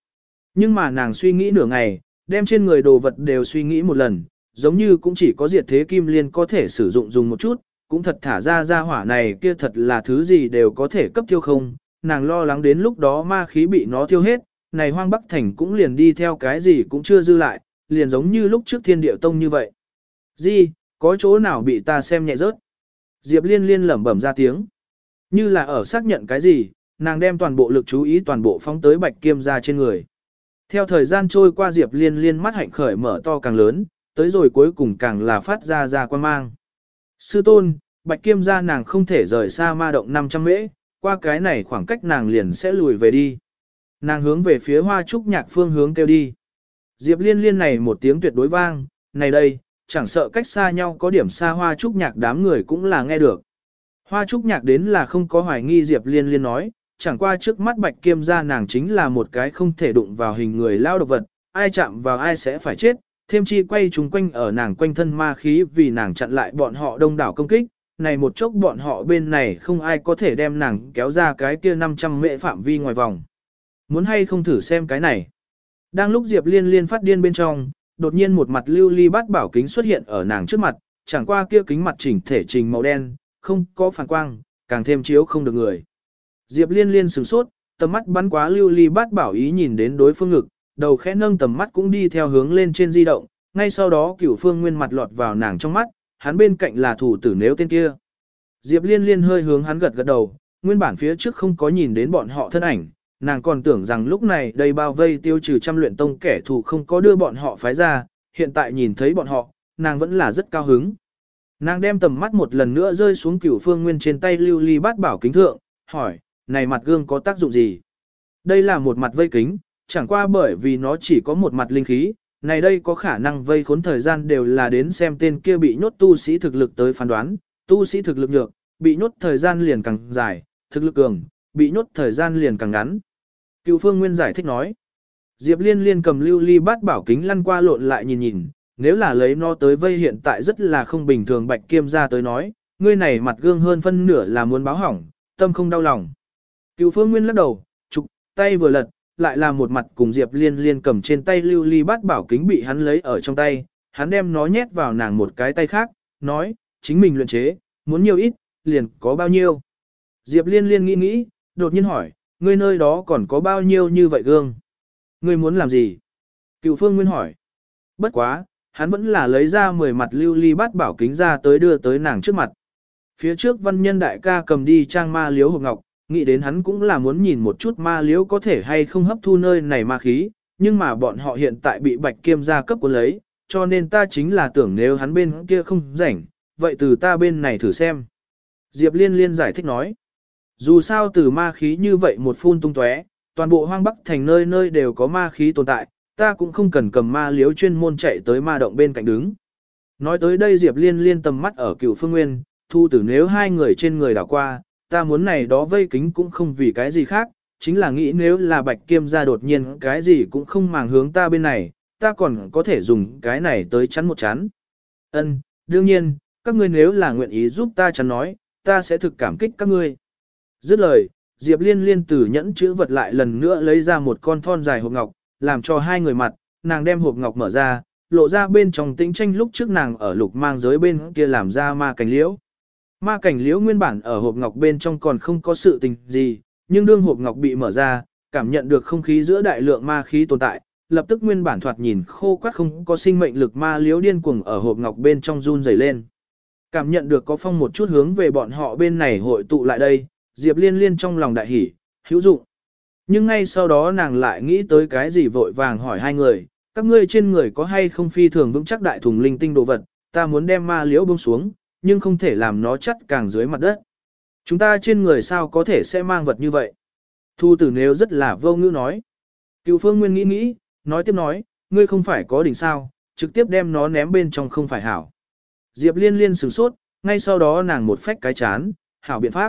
Nhưng mà nàng suy nghĩ nửa ngày, đem trên người đồ vật đều suy nghĩ một lần, giống như cũng chỉ có diệt thế kim liên có thể sử dụng dùng một chút, cũng thật thả ra ra hỏa này kia thật là thứ gì đều có thể cấp tiêu không, nàng lo lắng đến lúc đó ma khí bị nó tiêu hết, này hoang bắc thành cũng liền đi theo cái gì cũng chưa dư lại, liền giống như lúc trước thiên điệu tông như vậy. Di, có chỗ nào bị ta xem nhẹ rớt? Diệp liên liên lẩm bẩm ra tiếng. Như là ở xác nhận cái gì, nàng đem toàn bộ lực chú ý toàn bộ phóng tới bạch kiêm ra trên người. Theo thời gian trôi qua Diệp liên liên mắt hạnh khởi mở to càng lớn, tới rồi cuối cùng càng là phát ra ra quan mang. Sư tôn, bạch kiêm ra nàng không thể rời xa ma động 500 mễ, qua cái này khoảng cách nàng liền sẽ lùi về đi. Nàng hướng về phía hoa trúc nhạc phương hướng kêu đi. Diệp liên liên này một tiếng tuyệt đối vang, này đây, chẳng sợ cách xa nhau có điểm xa hoa trúc nhạc đám người cũng là nghe được. Hoa trúc nhạc đến là không có hoài nghi Diệp liên liên nói, chẳng qua trước mắt bạch kiêm gia nàng chính là một cái không thể đụng vào hình người lao độc vật, ai chạm vào ai sẽ phải chết, thêm chi quay chúng quanh ở nàng quanh thân ma khí vì nàng chặn lại bọn họ đông đảo công kích, này một chốc bọn họ bên này không ai có thể đem nàng kéo ra cái kia 500 mệ phạm vi ngoài vòng. Muốn hay không thử xem cái này. Đang lúc Diệp Liên liên phát điên bên trong, đột nhiên một mặt lưu ly bát bảo kính xuất hiện ở nàng trước mặt, chẳng qua kia kính mặt chỉnh thể trình màu đen, không có phản quang, càng thêm chiếu không được người. Diệp Liên liên sửng sốt, tầm mắt bắn quá lưu ly bát bảo ý nhìn đến đối phương ngực, đầu khẽ nâng tầm mắt cũng đi theo hướng lên trên di động, ngay sau đó cửu phương nguyên mặt lọt vào nàng trong mắt, hắn bên cạnh là thủ tử nếu tên kia. Diệp liên liên hơi hướng hắn gật gật đầu, nguyên bản phía trước không có nhìn đến bọn họ thân ảnh, nàng còn tưởng rằng lúc này đây bao vây tiêu trừ trăm luyện tông kẻ thù không có đưa bọn họ phái ra, hiện tại nhìn thấy bọn họ, nàng vẫn là rất cao hứng. Nàng đem tầm mắt một lần nữa rơi xuống cửu phương nguyên trên tay lưu ly bát bảo kính thượng, hỏi, này mặt gương có tác dụng gì? Đây là một mặt vây kính, chẳng qua bởi vì nó chỉ có một mặt linh khí, này đây có khả năng vây khốn thời gian đều là đến xem tên kia bị nhốt tu sĩ thực lực tới phán đoán, tu sĩ thực lực nhược, bị nhốt thời gian liền càng dài, thực lực cường, bị nhốt thời gian liền càng ngắn. Cựu phương nguyên giải thích nói, Diệp liên liên cầm lưu ly bát bảo kính lăn qua lộn lại nhìn nhìn, nếu là lấy nó tới vây hiện tại rất là không bình thường bạch kiêm ra tới nói, ngươi này mặt gương hơn phân nửa là muốn báo hỏng, tâm không đau lòng. Cựu phương nguyên lắc đầu, trục, tay vừa lật, lại là một mặt cùng Diệp Liên Liên cầm trên tay lưu ly bát bảo kính bị hắn lấy ở trong tay, hắn đem nó nhét vào nàng một cái tay khác, nói, chính mình luyện chế, muốn nhiều ít, liền có bao nhiêu. Diệp Liên Liên nghĩ nghĩ, đột nhiên hỏi, ngươi nơi đó còn có bao nhiêu như vậy gương? Ngươi muốn làm gì? Cựu Phương Nguyên hỏi. Bất quá, hắn vẫn là lấy ra 10 mặt lưu ly bát bảo kính ra tới đưa tới nàng trước mặt. Phía trước văn nhân đại ca cầm đi trang ma liếu hộp ngọc, nghĩ đến hắn cũng là muốn nhìn một chút ma liếu có thể hay không hấp thu nơi này ma khí, nhưng mà bọn họ hiện tại bị bạch kiêm gia cấp của lấy, cho nên ta chính là tưởng nếu hắn bên kia không rảnh, vậy từ ta bên này thử xem. Diệp Liên Liên giải thích nói, dù sao từ ma khí như vậy một phun tung tóe, toàn bộ hoang bắc thành nơi nơi đều có ma khí tồn tại, ta cũng không cần cầm ma liếu chuyên môn chạy tới ma động bên cạnh đứng. Nói tới đây Diệp Liên Liên tầm mắt ở cựu phương nguyên, thu tử nếu hai người trên người đảo qua, ta muốn này đó vây kính cũng không vì cái gì khác, chính là nghĩ nếu là bạch kiêm ra đột nhiên cái gì cũng không màng hướng ta bên này, ta còn có thể dùng cái này tới chắn một chắn. Ân, đương nhiên, các ngươi nếu là nguyện ý giúp ta chắn nói, ta sẽ thực cảm kích các ngươi. Dứt lời, Diệp Liên liên tử nhẫn chữ vật lại lần nữa lấy ra một con thon dài hộp ngọc, làm cho hai người mặt, nàng đem hộp ngọc mở ra, lộ ra bên trong tĩnh tranh lúc trước nàng ở lục mang giới bên kia làm ra ma cảnh liễu. Ma cảnh liễu nguyên bản ở hộp ngọc bên trong còn không có sự tình gì, nhưng đương hộp ngọc bị mở ra, cảm nhận được không khí giữa đại lượng ma khí tồn tại, lập tức nguyên bản thoạt nhìn khô quắt không có sinh mệnh lực ma liễu điên cuồng ở hộp ngọc bên trong run rẩy lên. Cảm nhận được có phong một chút hướng về bọn họ bên này hội tụ lại đây, Diệp Liên Liên trong lòng đại hỉ, hữu dụng. Nhưng ngay sau đó nàng lại nghĩ tới cái gì vội vàng hỏi hai người, các ngươi trên người có hay không phi thường vững chắc đại thùng linh tinh đồ vật, ta muốn đem ma liễu buông xuống, nhưng không thể làm nó chắt càng dưới mặt đất. Chúng ta trên người sao có thể sẽ mang vật như vậy? Thu tử nếu rất là vô ngữ nói. Cựu phương nguyên nghĩ nghĩ, nói tiếp nói, ngươi không phải có đỉnh sao, trực tiếp đem nó ném bên trong không phải hảo. Diệp liên liên sửng sốt, ngay sau đó nàng một phách cái chán, hảo biện pháp.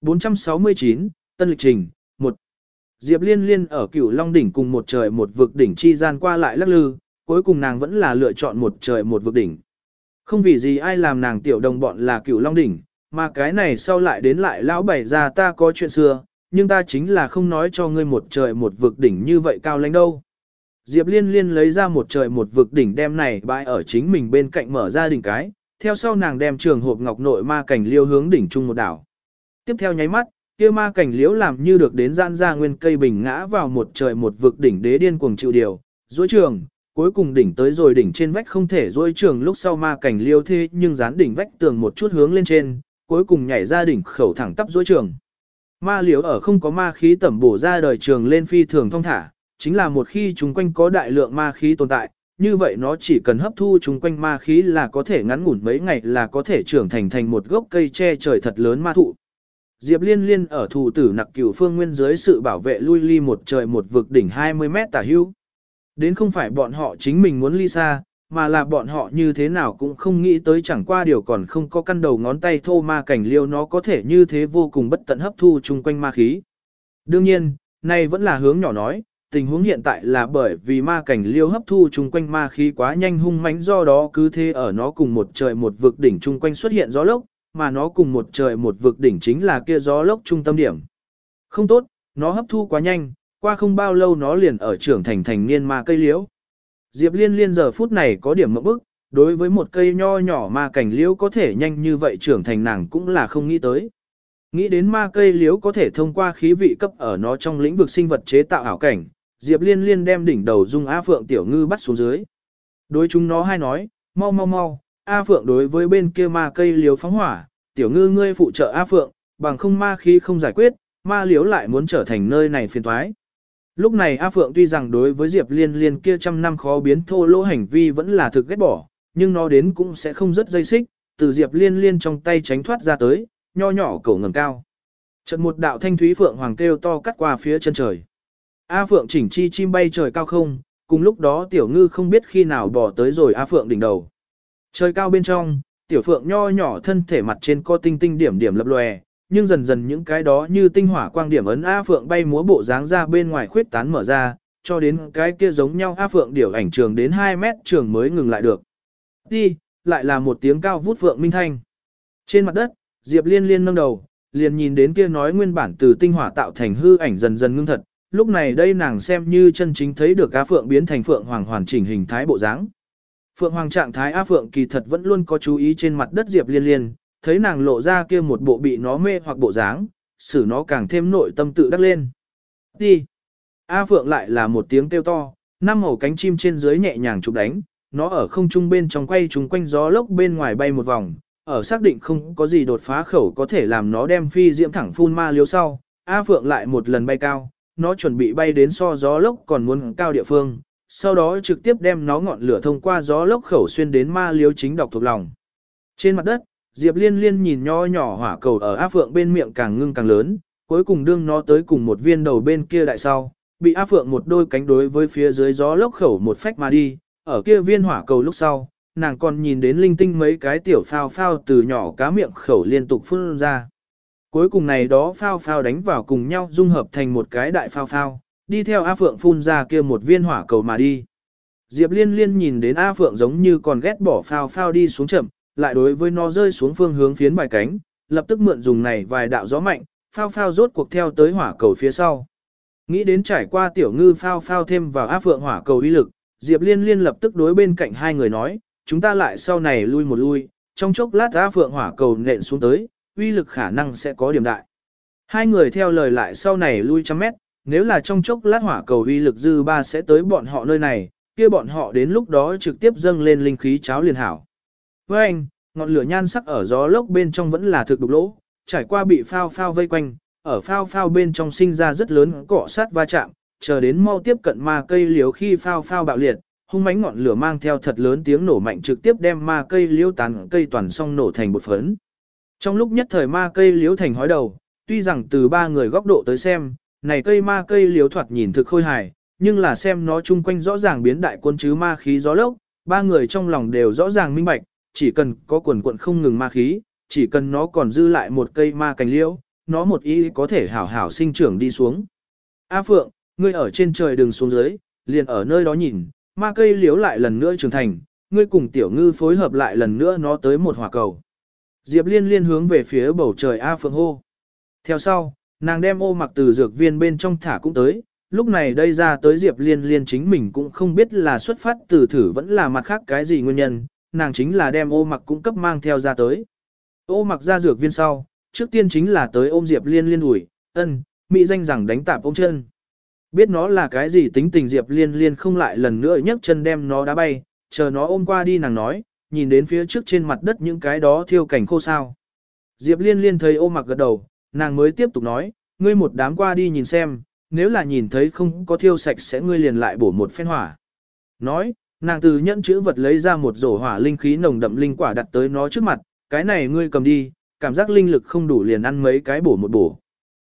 469, Tân lịch trình, 1. Diệp liên liên ở cửu Long đỉnh cùng một trời một vực đỉnh chi gian qua lại lắc lư, cuối cùng nàng vẫn là lựa chọn một trời một vực đỉnh. Không vì gì ai làm nàng tiểu đồng bọn là cửu long đỉnh, mà cái này sau lại đến lại lão bảy ra ta có chuyện xưa, nhưng ta chính là không nói cho ngươi một trời một vực đỉnh như vậy cao lãnh đâu. Diệp liên liên lấy ra một trời một vực đỉnh đem này bãi ở chính mình bên cạnh mở ra đỉnh cái, theo sau nàng đem trường hộp ngọc nội ma cảnh liêu hướng đỉnh trung một đảo. Tiếp theo nháy mắt, kia ma cảnh liễu làm như được đến gian ra nguyên cây bình ngã vào một trời một vực đỉnh đế điên cuồng chịu điều, dối trường, cuối cùng đỉnh tới rồi đỉnh trên vách không thể duỗi trường lúc sau ma cảnh liễu thế nhưng dán đỉnh vách tường một chút hướng lên trên, cuối cùng nhảy ra đỉnh khẩu thẳng tắp dối trường. Ma liếu ở không có ma khí tẩm bổ ra đời trường lên phi thường thông thả, chính là một khi chúng quanh có đại lượng ma khí tồn tại, như vậy nó chỉ cần hấp thu chúng quanh ma khí là có thể ngắn ngủn mấy ngày là có thể trưởng thành thành một gốc cây che trời thật lớn ma thụ. Diệp Liên Liên ở thủ tử nặc cửu phương nguyên dưới sự bảo vệ lui ly một trời một vực đỉnh 20 mét tả hưu. Đến không phải bọn họ chính mình muốn ly xa, mà là bọn họ như thế nào cũng không nghĩ tới chẳng qua điều còn không có căn đầu ngón tay thô ma cảnh liêu nó có thể như thế vô cùng bất tận hấp thu chung quanh ma khí. Đương nhiên, này vẫn là hướng nhỏ nói, tình huống hiện tại là bởi vì ma cảnh liêu hấp thu chung quanh ma khí quá nhanh hung mãnh do đó cứ thế ở nó cùng một trời một vực đỉnh chung quanh xuất hiện gió lốc, mà nó cùng một trời một vực đỉnh chính là kia gió lốc trung tâm điểm. Không tốt, nó hấp thu quá nhanh, qua không bao lâu nó liền ở trưởng thành thành niên ma cây liễu. Diệp liên liên giờ phút này có điểm mẫu bức, đối với một cây nho nhỏ ma cảnh liễu có thể nhanh như vậy trưởng thành nàng cũng là không nghĩ tới. Nghĩ đến ma cây liễu có thể thông qua khí vị cấp ở nó trong lĩnh vực sinh vật chế tạo ảo cảnh, Diệp liên liên đem đỉnh đầu dung A Phượng tiểu ngư bắt xuống dưới. Đối chúng nó hay nói, mau mau mau, A Phượng đối với bên kia ma cây liễu phóng hỏa, tiểu ngư ngươi phụ trợ A Phượng, bằng không ma khí không giải quyết, ma liếu lại muốn trở thành nơi này phiền toái. Lúc này A Phượng tuy rằng đối với Diệp Liên Liên kia trăm năm khó biến thô lỗ hành vi vẫn là thực ghét bỏ, nhưng nó đến cũng sẽ không rất dây xích, từ Diệp Liên Liên trong tay tránh thoát ra tới, nho nhỏ cổ ngầm cao. Trận một đạo thanh thúy phượng hoàng kêu to cắt qua phía chân trời. A Phượng chỉnh chi chim bay trời cao không, cùng lúc đó tiểu ngư không biết khi nào bỏ tới rồi A Phượng đỉnh đầu. Trời cao bên trong, tiểu phượng nho nhỏ thân thể mặt trên có tinh tinh điểm điểm lập lòe, nhưng dần dần những cái đó như tinh hỏa quang điểm ấn A Phượng bay múa bộ dáng ra bên ngoài khuyết tán mở ra, cho đến cái kia giống nhau A Phượng điểu ảnh trường đến 2 mét trường mới ngừng lại được. Đi, lại là một tiếng cao vút Phượng minh thanh. Trên mặt đất, Diệp liên liên nâng đầu, liền nhìn đến kia nói nguyên bản từ tinh hỏa tạo thành hư ảnh dần dần ngưng thật, lúc này đây nàng xem như chân chính thấy được A Phượng biến thành Phượng Hoàng hoàn chỉnh hình thái bộ dáng. Phượng Hoàng trạng thái A Phượng kỳ thật vẫn luôn có chú ý trên mặt đất Diệp liên liên, thấy nàng lộ ra kia một bộ bị nó mê hoặc bộ dáng, xử nó càng thêm nội tâm tự đắc lên. Đi! A Phượng lại là một tiếng kêu to, năm màu cánh chim trên dưới nhẹ nhàng chụp đánh, nó ở không trung bên trong quay trúng quanh gió lốc bên ngoài bay một vòng, ở xác định không có gì đột phá khẩu có thể làm nó đem phi diễm thẳng phun ma liếu sau, A Phượng lại một lần bay cao, nó chuẩn bị bay đến so gió lốc còn muốn cao địa phương, sau đó trực tiếp đem nó ngọn lửa thông qua gió lốc khẩu xuyên đến ma liếu chính độc thuộc lòng. Trên mặt đất, Diệp Liên Liên nhìn nho nhỏ hỏa cầu ở A Phượng bên miệng càng ngưng càng lớn, cuối cùng đương nó tới cùng một viên đầu bên kia đại sau, bị A Phượng một đôi cánh đối với phía dưới gió lốc khẩu một phách mà đi, ở kia viên hỏa cầu lúc sau, nàng còn nhìn đến linh tinh mấy cái tiểu phao phao từ nhỏ cá miệng khẩu liên tục phun ra. Cuối cùng này đó phao phao đánh vào cùng nhau dung hợp thành một cái đại phao phao, đi theo A Phượng phun ra kia một viên hỏa cầu mà đi. Diệp Liên Liên nhìn đến A Phượng giống như còn ghét bỏ phao phao đi xuống chậm, lại đối với nó rơi xuống phương hướng phiến bài cánh, lập tức mượn dùng này vài đạo gió mạnh, phao phao rốt cuộc theo tới hỏa cầu phía sau. Nghĩ đến trải qua tiểu ngư phao phao thêm vào A phượng hỏa cầu uy lực, Diệp Liên Liên lập tức đối bên cạnh hai người nói, chúng ta lại sau này lui một lui, trong chốc lát A phượng hỏa cầu nện xuống tới, uy lực khả năng sẽ có điểm đại. Hai người theo lời lại sau này lui trăm mét, nếu là trong chốc lát hỏa cầu uy lực dư ba sẽ tới bọn họ nơi này, kia bọn họ đến lúc đó trực tiếp dâng lên linh khí cháo liền hảo. Với anh, ngọn lửa nhan sắc ở gió lốc bên trong vẫn là thực đục lỗ, trải qua bị phao phao vây quanh, ở phao phao bên trong sinh ra rất lớn cọ sát va chạm, chờ đến mau tiếp cận ma cây liếu khi phao phao bạo liệt, hung mãnh ngọn lửa mang theo thật lớn tiếng nổ mạnh trực tiếp đem ma cây liếu tàn cây toàn song nổ thành bột phấn. Trong lúc nhất thời ma cây liếu thành hói đầu, tuy rằng từ ba người góc độ tới xem, này cây ma cây liếu thoạt nhìn thực khôi hài, nhưng là xem nó chung quanh rõ ràng biến đại quân chứ ma khí gió lốc, ba người trong lòng đều rõ ràng minh bạch, chỉ cần có quần quận không ngừng ma khí, chỉ cần nó còn dư lại một cây ma cành liễu, nó một ý có thể hảo hảo sinh trưởng đi xuống. A Phượng, ngươi ở trên trời đừng xuống dưới, liền ở nơi đó nhìn, ma cây liễu lại lần nữa trưởng thành, ngươi cùng tiểu ngư phối hợp lại lần nữa nó tới một hỏa cầu. Diệp liên liên hướng về phía bầu trời A Phượng hô. Theo sau, nàng đem ô mặc từ dược viên bên trong thả cũng tới, lúc này đây ra tới Diệp liên liên chính mình cũng không biết là xuất phát từ thử vẫn là mặt khác cái gì nguyên nhân, nàng chính là đem ô mặc cũng cấp mang theo ra tới. Ô mặc ra dược viên sau, trước tiên chính là tới ôm Diệp Liên liên ủi, ân, mỹ danh rằng đánh tạp ôm chân. Biết nó là cái gì tính tình Diệp Liên liên không lại lần nữa nhấc chân đem nó đá bay, chờ nó ôm qua đi nàng nói, nhìn đến phía trước trên mặt đất những cái đó thiêu cảnh khô sao. Diệp Liên liên thấy ô mặc gật đầu, nàng mới tiếp tục nói, ngươi một đám qua đi nhìn xem, nếu là nhìn thấy không có thiêu sạch sẽ ngươi liền lại bổ một phen hỏa. Nói, Nàng từ nhẫn chữ vật lấy ra một rổ hỏa linh khí nồng đậm linh quả đặt tới nó trước mặt, cái này ngươi cầm đi, cảm giác linh lực không đủ liền ăn mấy cái bổ một bổ.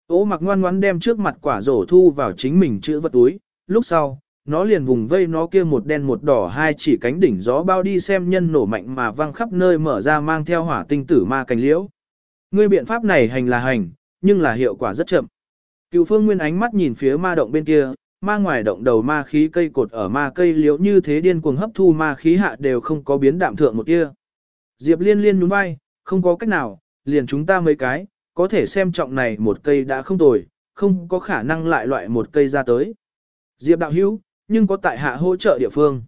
Ô mặc ngoan ngoãn đem trước mặt quả rổ thu vào chính mình chữ vật túi, lúc sau, nó liền vùng vây nó kia một đen một đỏ hai chỉ cánh đỉnh gió bao đi xem nhân nổ mạnh mà văng khắp nơi mở ra mang theo hỏa tinh tử ma cành liễu. Ngươi biện pháp này hành là hành, nhưng là hiệu quả rất chậm. Cựu phương nguyên ánh mắt nhìn phía ma động bên kia, ma ngoài động đầu ma khí cây cột ở ma cây liễu như thế điên cuồng hấp thu ma khí hạ đều không có biến đạm thượng một kia. Diệp liên liên nhún vai, không có cách nào, liền chúng ta mấy cái, có thể xem trọng này một cây đã không tồi, không có khả năng lại loại một cây ra tới. Diệp đạo hữu, nhưng có tại hạ hỗ trợ địa phương.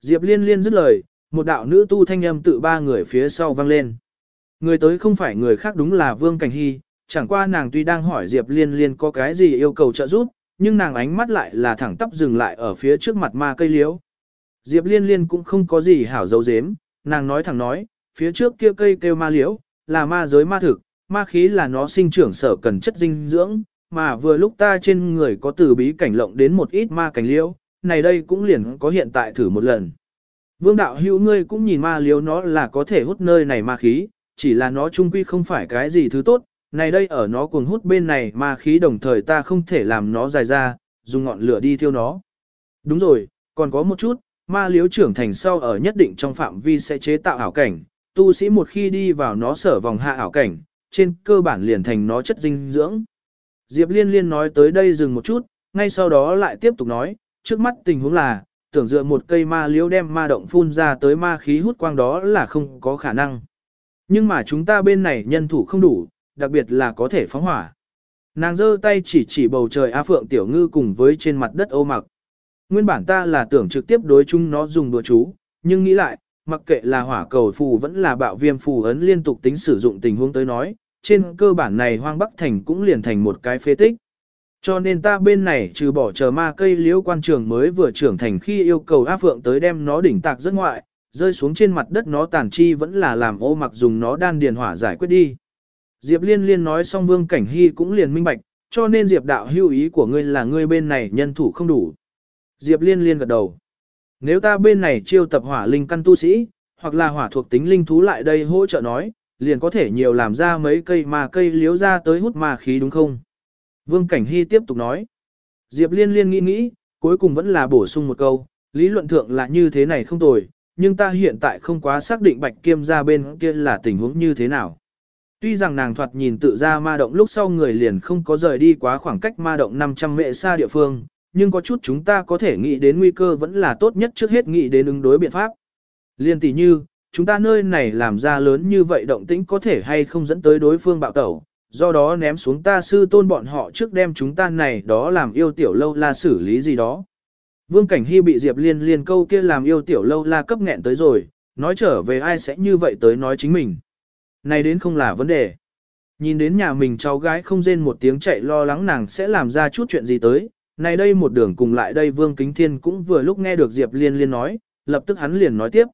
Diệp liên liên dứt lời, một đạo nữ tu thanh âm tự ba người phía sau vang lên. Người tới không phải người khác đúng là Vương Cảnh Hy, chẳng qua nàng tuy đang hỏi Diệp liên liên có cái gì yêu cầu trợ giúp, nhưng nàng ánh mắt lại là thẳng tắp dừng lại ở phía trước mặt ma cây liễu. Diệp liên liên cũng không có gì hảo dấu dếm, nàng nói thẳng nói, phía trước kia cây kêu ma liễu, là ma giới ma thực, ma khí là nó sinh trưởng sở cần chất dinh dưỡng, mà vừa lúc ta trên người có từ bí cảnh lộng đến một ít ma cảnh liễu, này đây cũng liền có hiện tại thử một lần. Vương đạo hữu ngươi cũng nhìn ma liễu nó là có thể hút nơi này ma khí, chỉ là nó trung quy không phải cái gì thứ tốt, này đây ở nó cuồng hút bên này mà khí đồng thời ta không thể làm nó dài ra, dùng ngọn lửa đi thiêu nó. Đúng rồi, còn có một chút, ma liếu trưởng thành sau ở nhất định trong phạm vi sẽ chế tạo ảo cảnh, tu sĩ một khi đi vào nó sở vòng hạ ảo cảnh, trên cơ bản liền thành nó chất dinh dưỡng. Diệp Liên Liên nói tới đây dừng một chút, ngay sau đó lại tiếp tục nói, trước mắt tình huống là, tưởng dựa một cây ma liếu đem ma động phun ra tới ma khí hút quang đó là không có khả năng. Nhưng mà chúng ta bên này nhân thủ không đủ, đặc biệt là có thể phóng hỏa. Nàng giơ tay chỉ chỉ bầu trời A Phượng Tiểu Ngư cùng với trên mặt đất ô mặc. Nguyên bản ta là tưởng trực tiếp đối chúng nó dùng đùa chú, nhưng nghĩ lại, mặc kệ là hỏa cầu phù vẫn là bạo viêm phù ấn liên tục tính sử dụng tình huống tới nói, trên cơ bản này hoang bắc thành cũng liền thành một cái phế tích. Cho nên ta bên này trừ bỏ chờ ma cây liễu quan trường mới vừa trưởng thành khi yêu cầu A Phượng tới đem nó đỉnh tạc rất ngoại, rơi xuống trên mặt đất nó tàn chi vẫn là làm ô mặc dùng nó đan điền hỏa giải quyết đi. Diệp Liên Liên nói xong Vương Cảnh Hy cũng liền minh bạch, cho nên Diệp đạo hưu ý của ngươi là ngươi bên này nhân thủ không đủ. Diệp Liên Liên gật đầu. Nếu ta bên này chiêu tập hỏa linh căn tu sĩ, hoặc là hỏa thuộc tính linh thú lại đây hỗ trợ nói, liền có thể nhiều làm ra mấy cây mà cây liếu ra tới hút ma khí đúng không? Vương Cảnh Hy tiếp tục nói. Diệp Liên Liên nghĩ nghĩ, cuối cùng vẫn là bổ sung một câu, lý luận thượng là như thế này không tồi, nhưng ta hiện tại không quá xác định bạch kiêm ra bên kia là tình huống như thế nào. Tuy rằng nàng thoạt nhìn tự ra ma động lúc sau người liền không có rời đi quá khoảng cách ma động 500 mệ xa địa phương, nhưng có chút chúng ta có thể nghĩ đến nguy cơ vẫn là tốt nhất trước hết nghĩ đến ứng đối biện pháp. Liên tỷ như, chúng ta nơi này làm ra lớn như vậy động tĩnh có thể hay không dẫn tới đối phương bạo tẩu, do đó ném xuống ta sư tôn bọn họ trước đem chúng ta này đó làm yêu tiểu lâu la xử lý gì đó. Vương Cảnh Hy bị Diệp Liên liên câu kia làm yêu tiểu lâu la cấp nghẹn tới rồi, nói trở về ai sẽ như vậy tới nói chính mình. Này đến không là vấn đề. Nhìn đến nhà mình cháu gái không rên một tiếng chạy lo lắng nàng sẽ làm ra chút chuyện gì tới. Này đây một đường cùng lại đây Vương Kính Thiên cũng vừa lúc nghe được Diệp Liên Liên nói, lập tức hắn liền nói tiếp.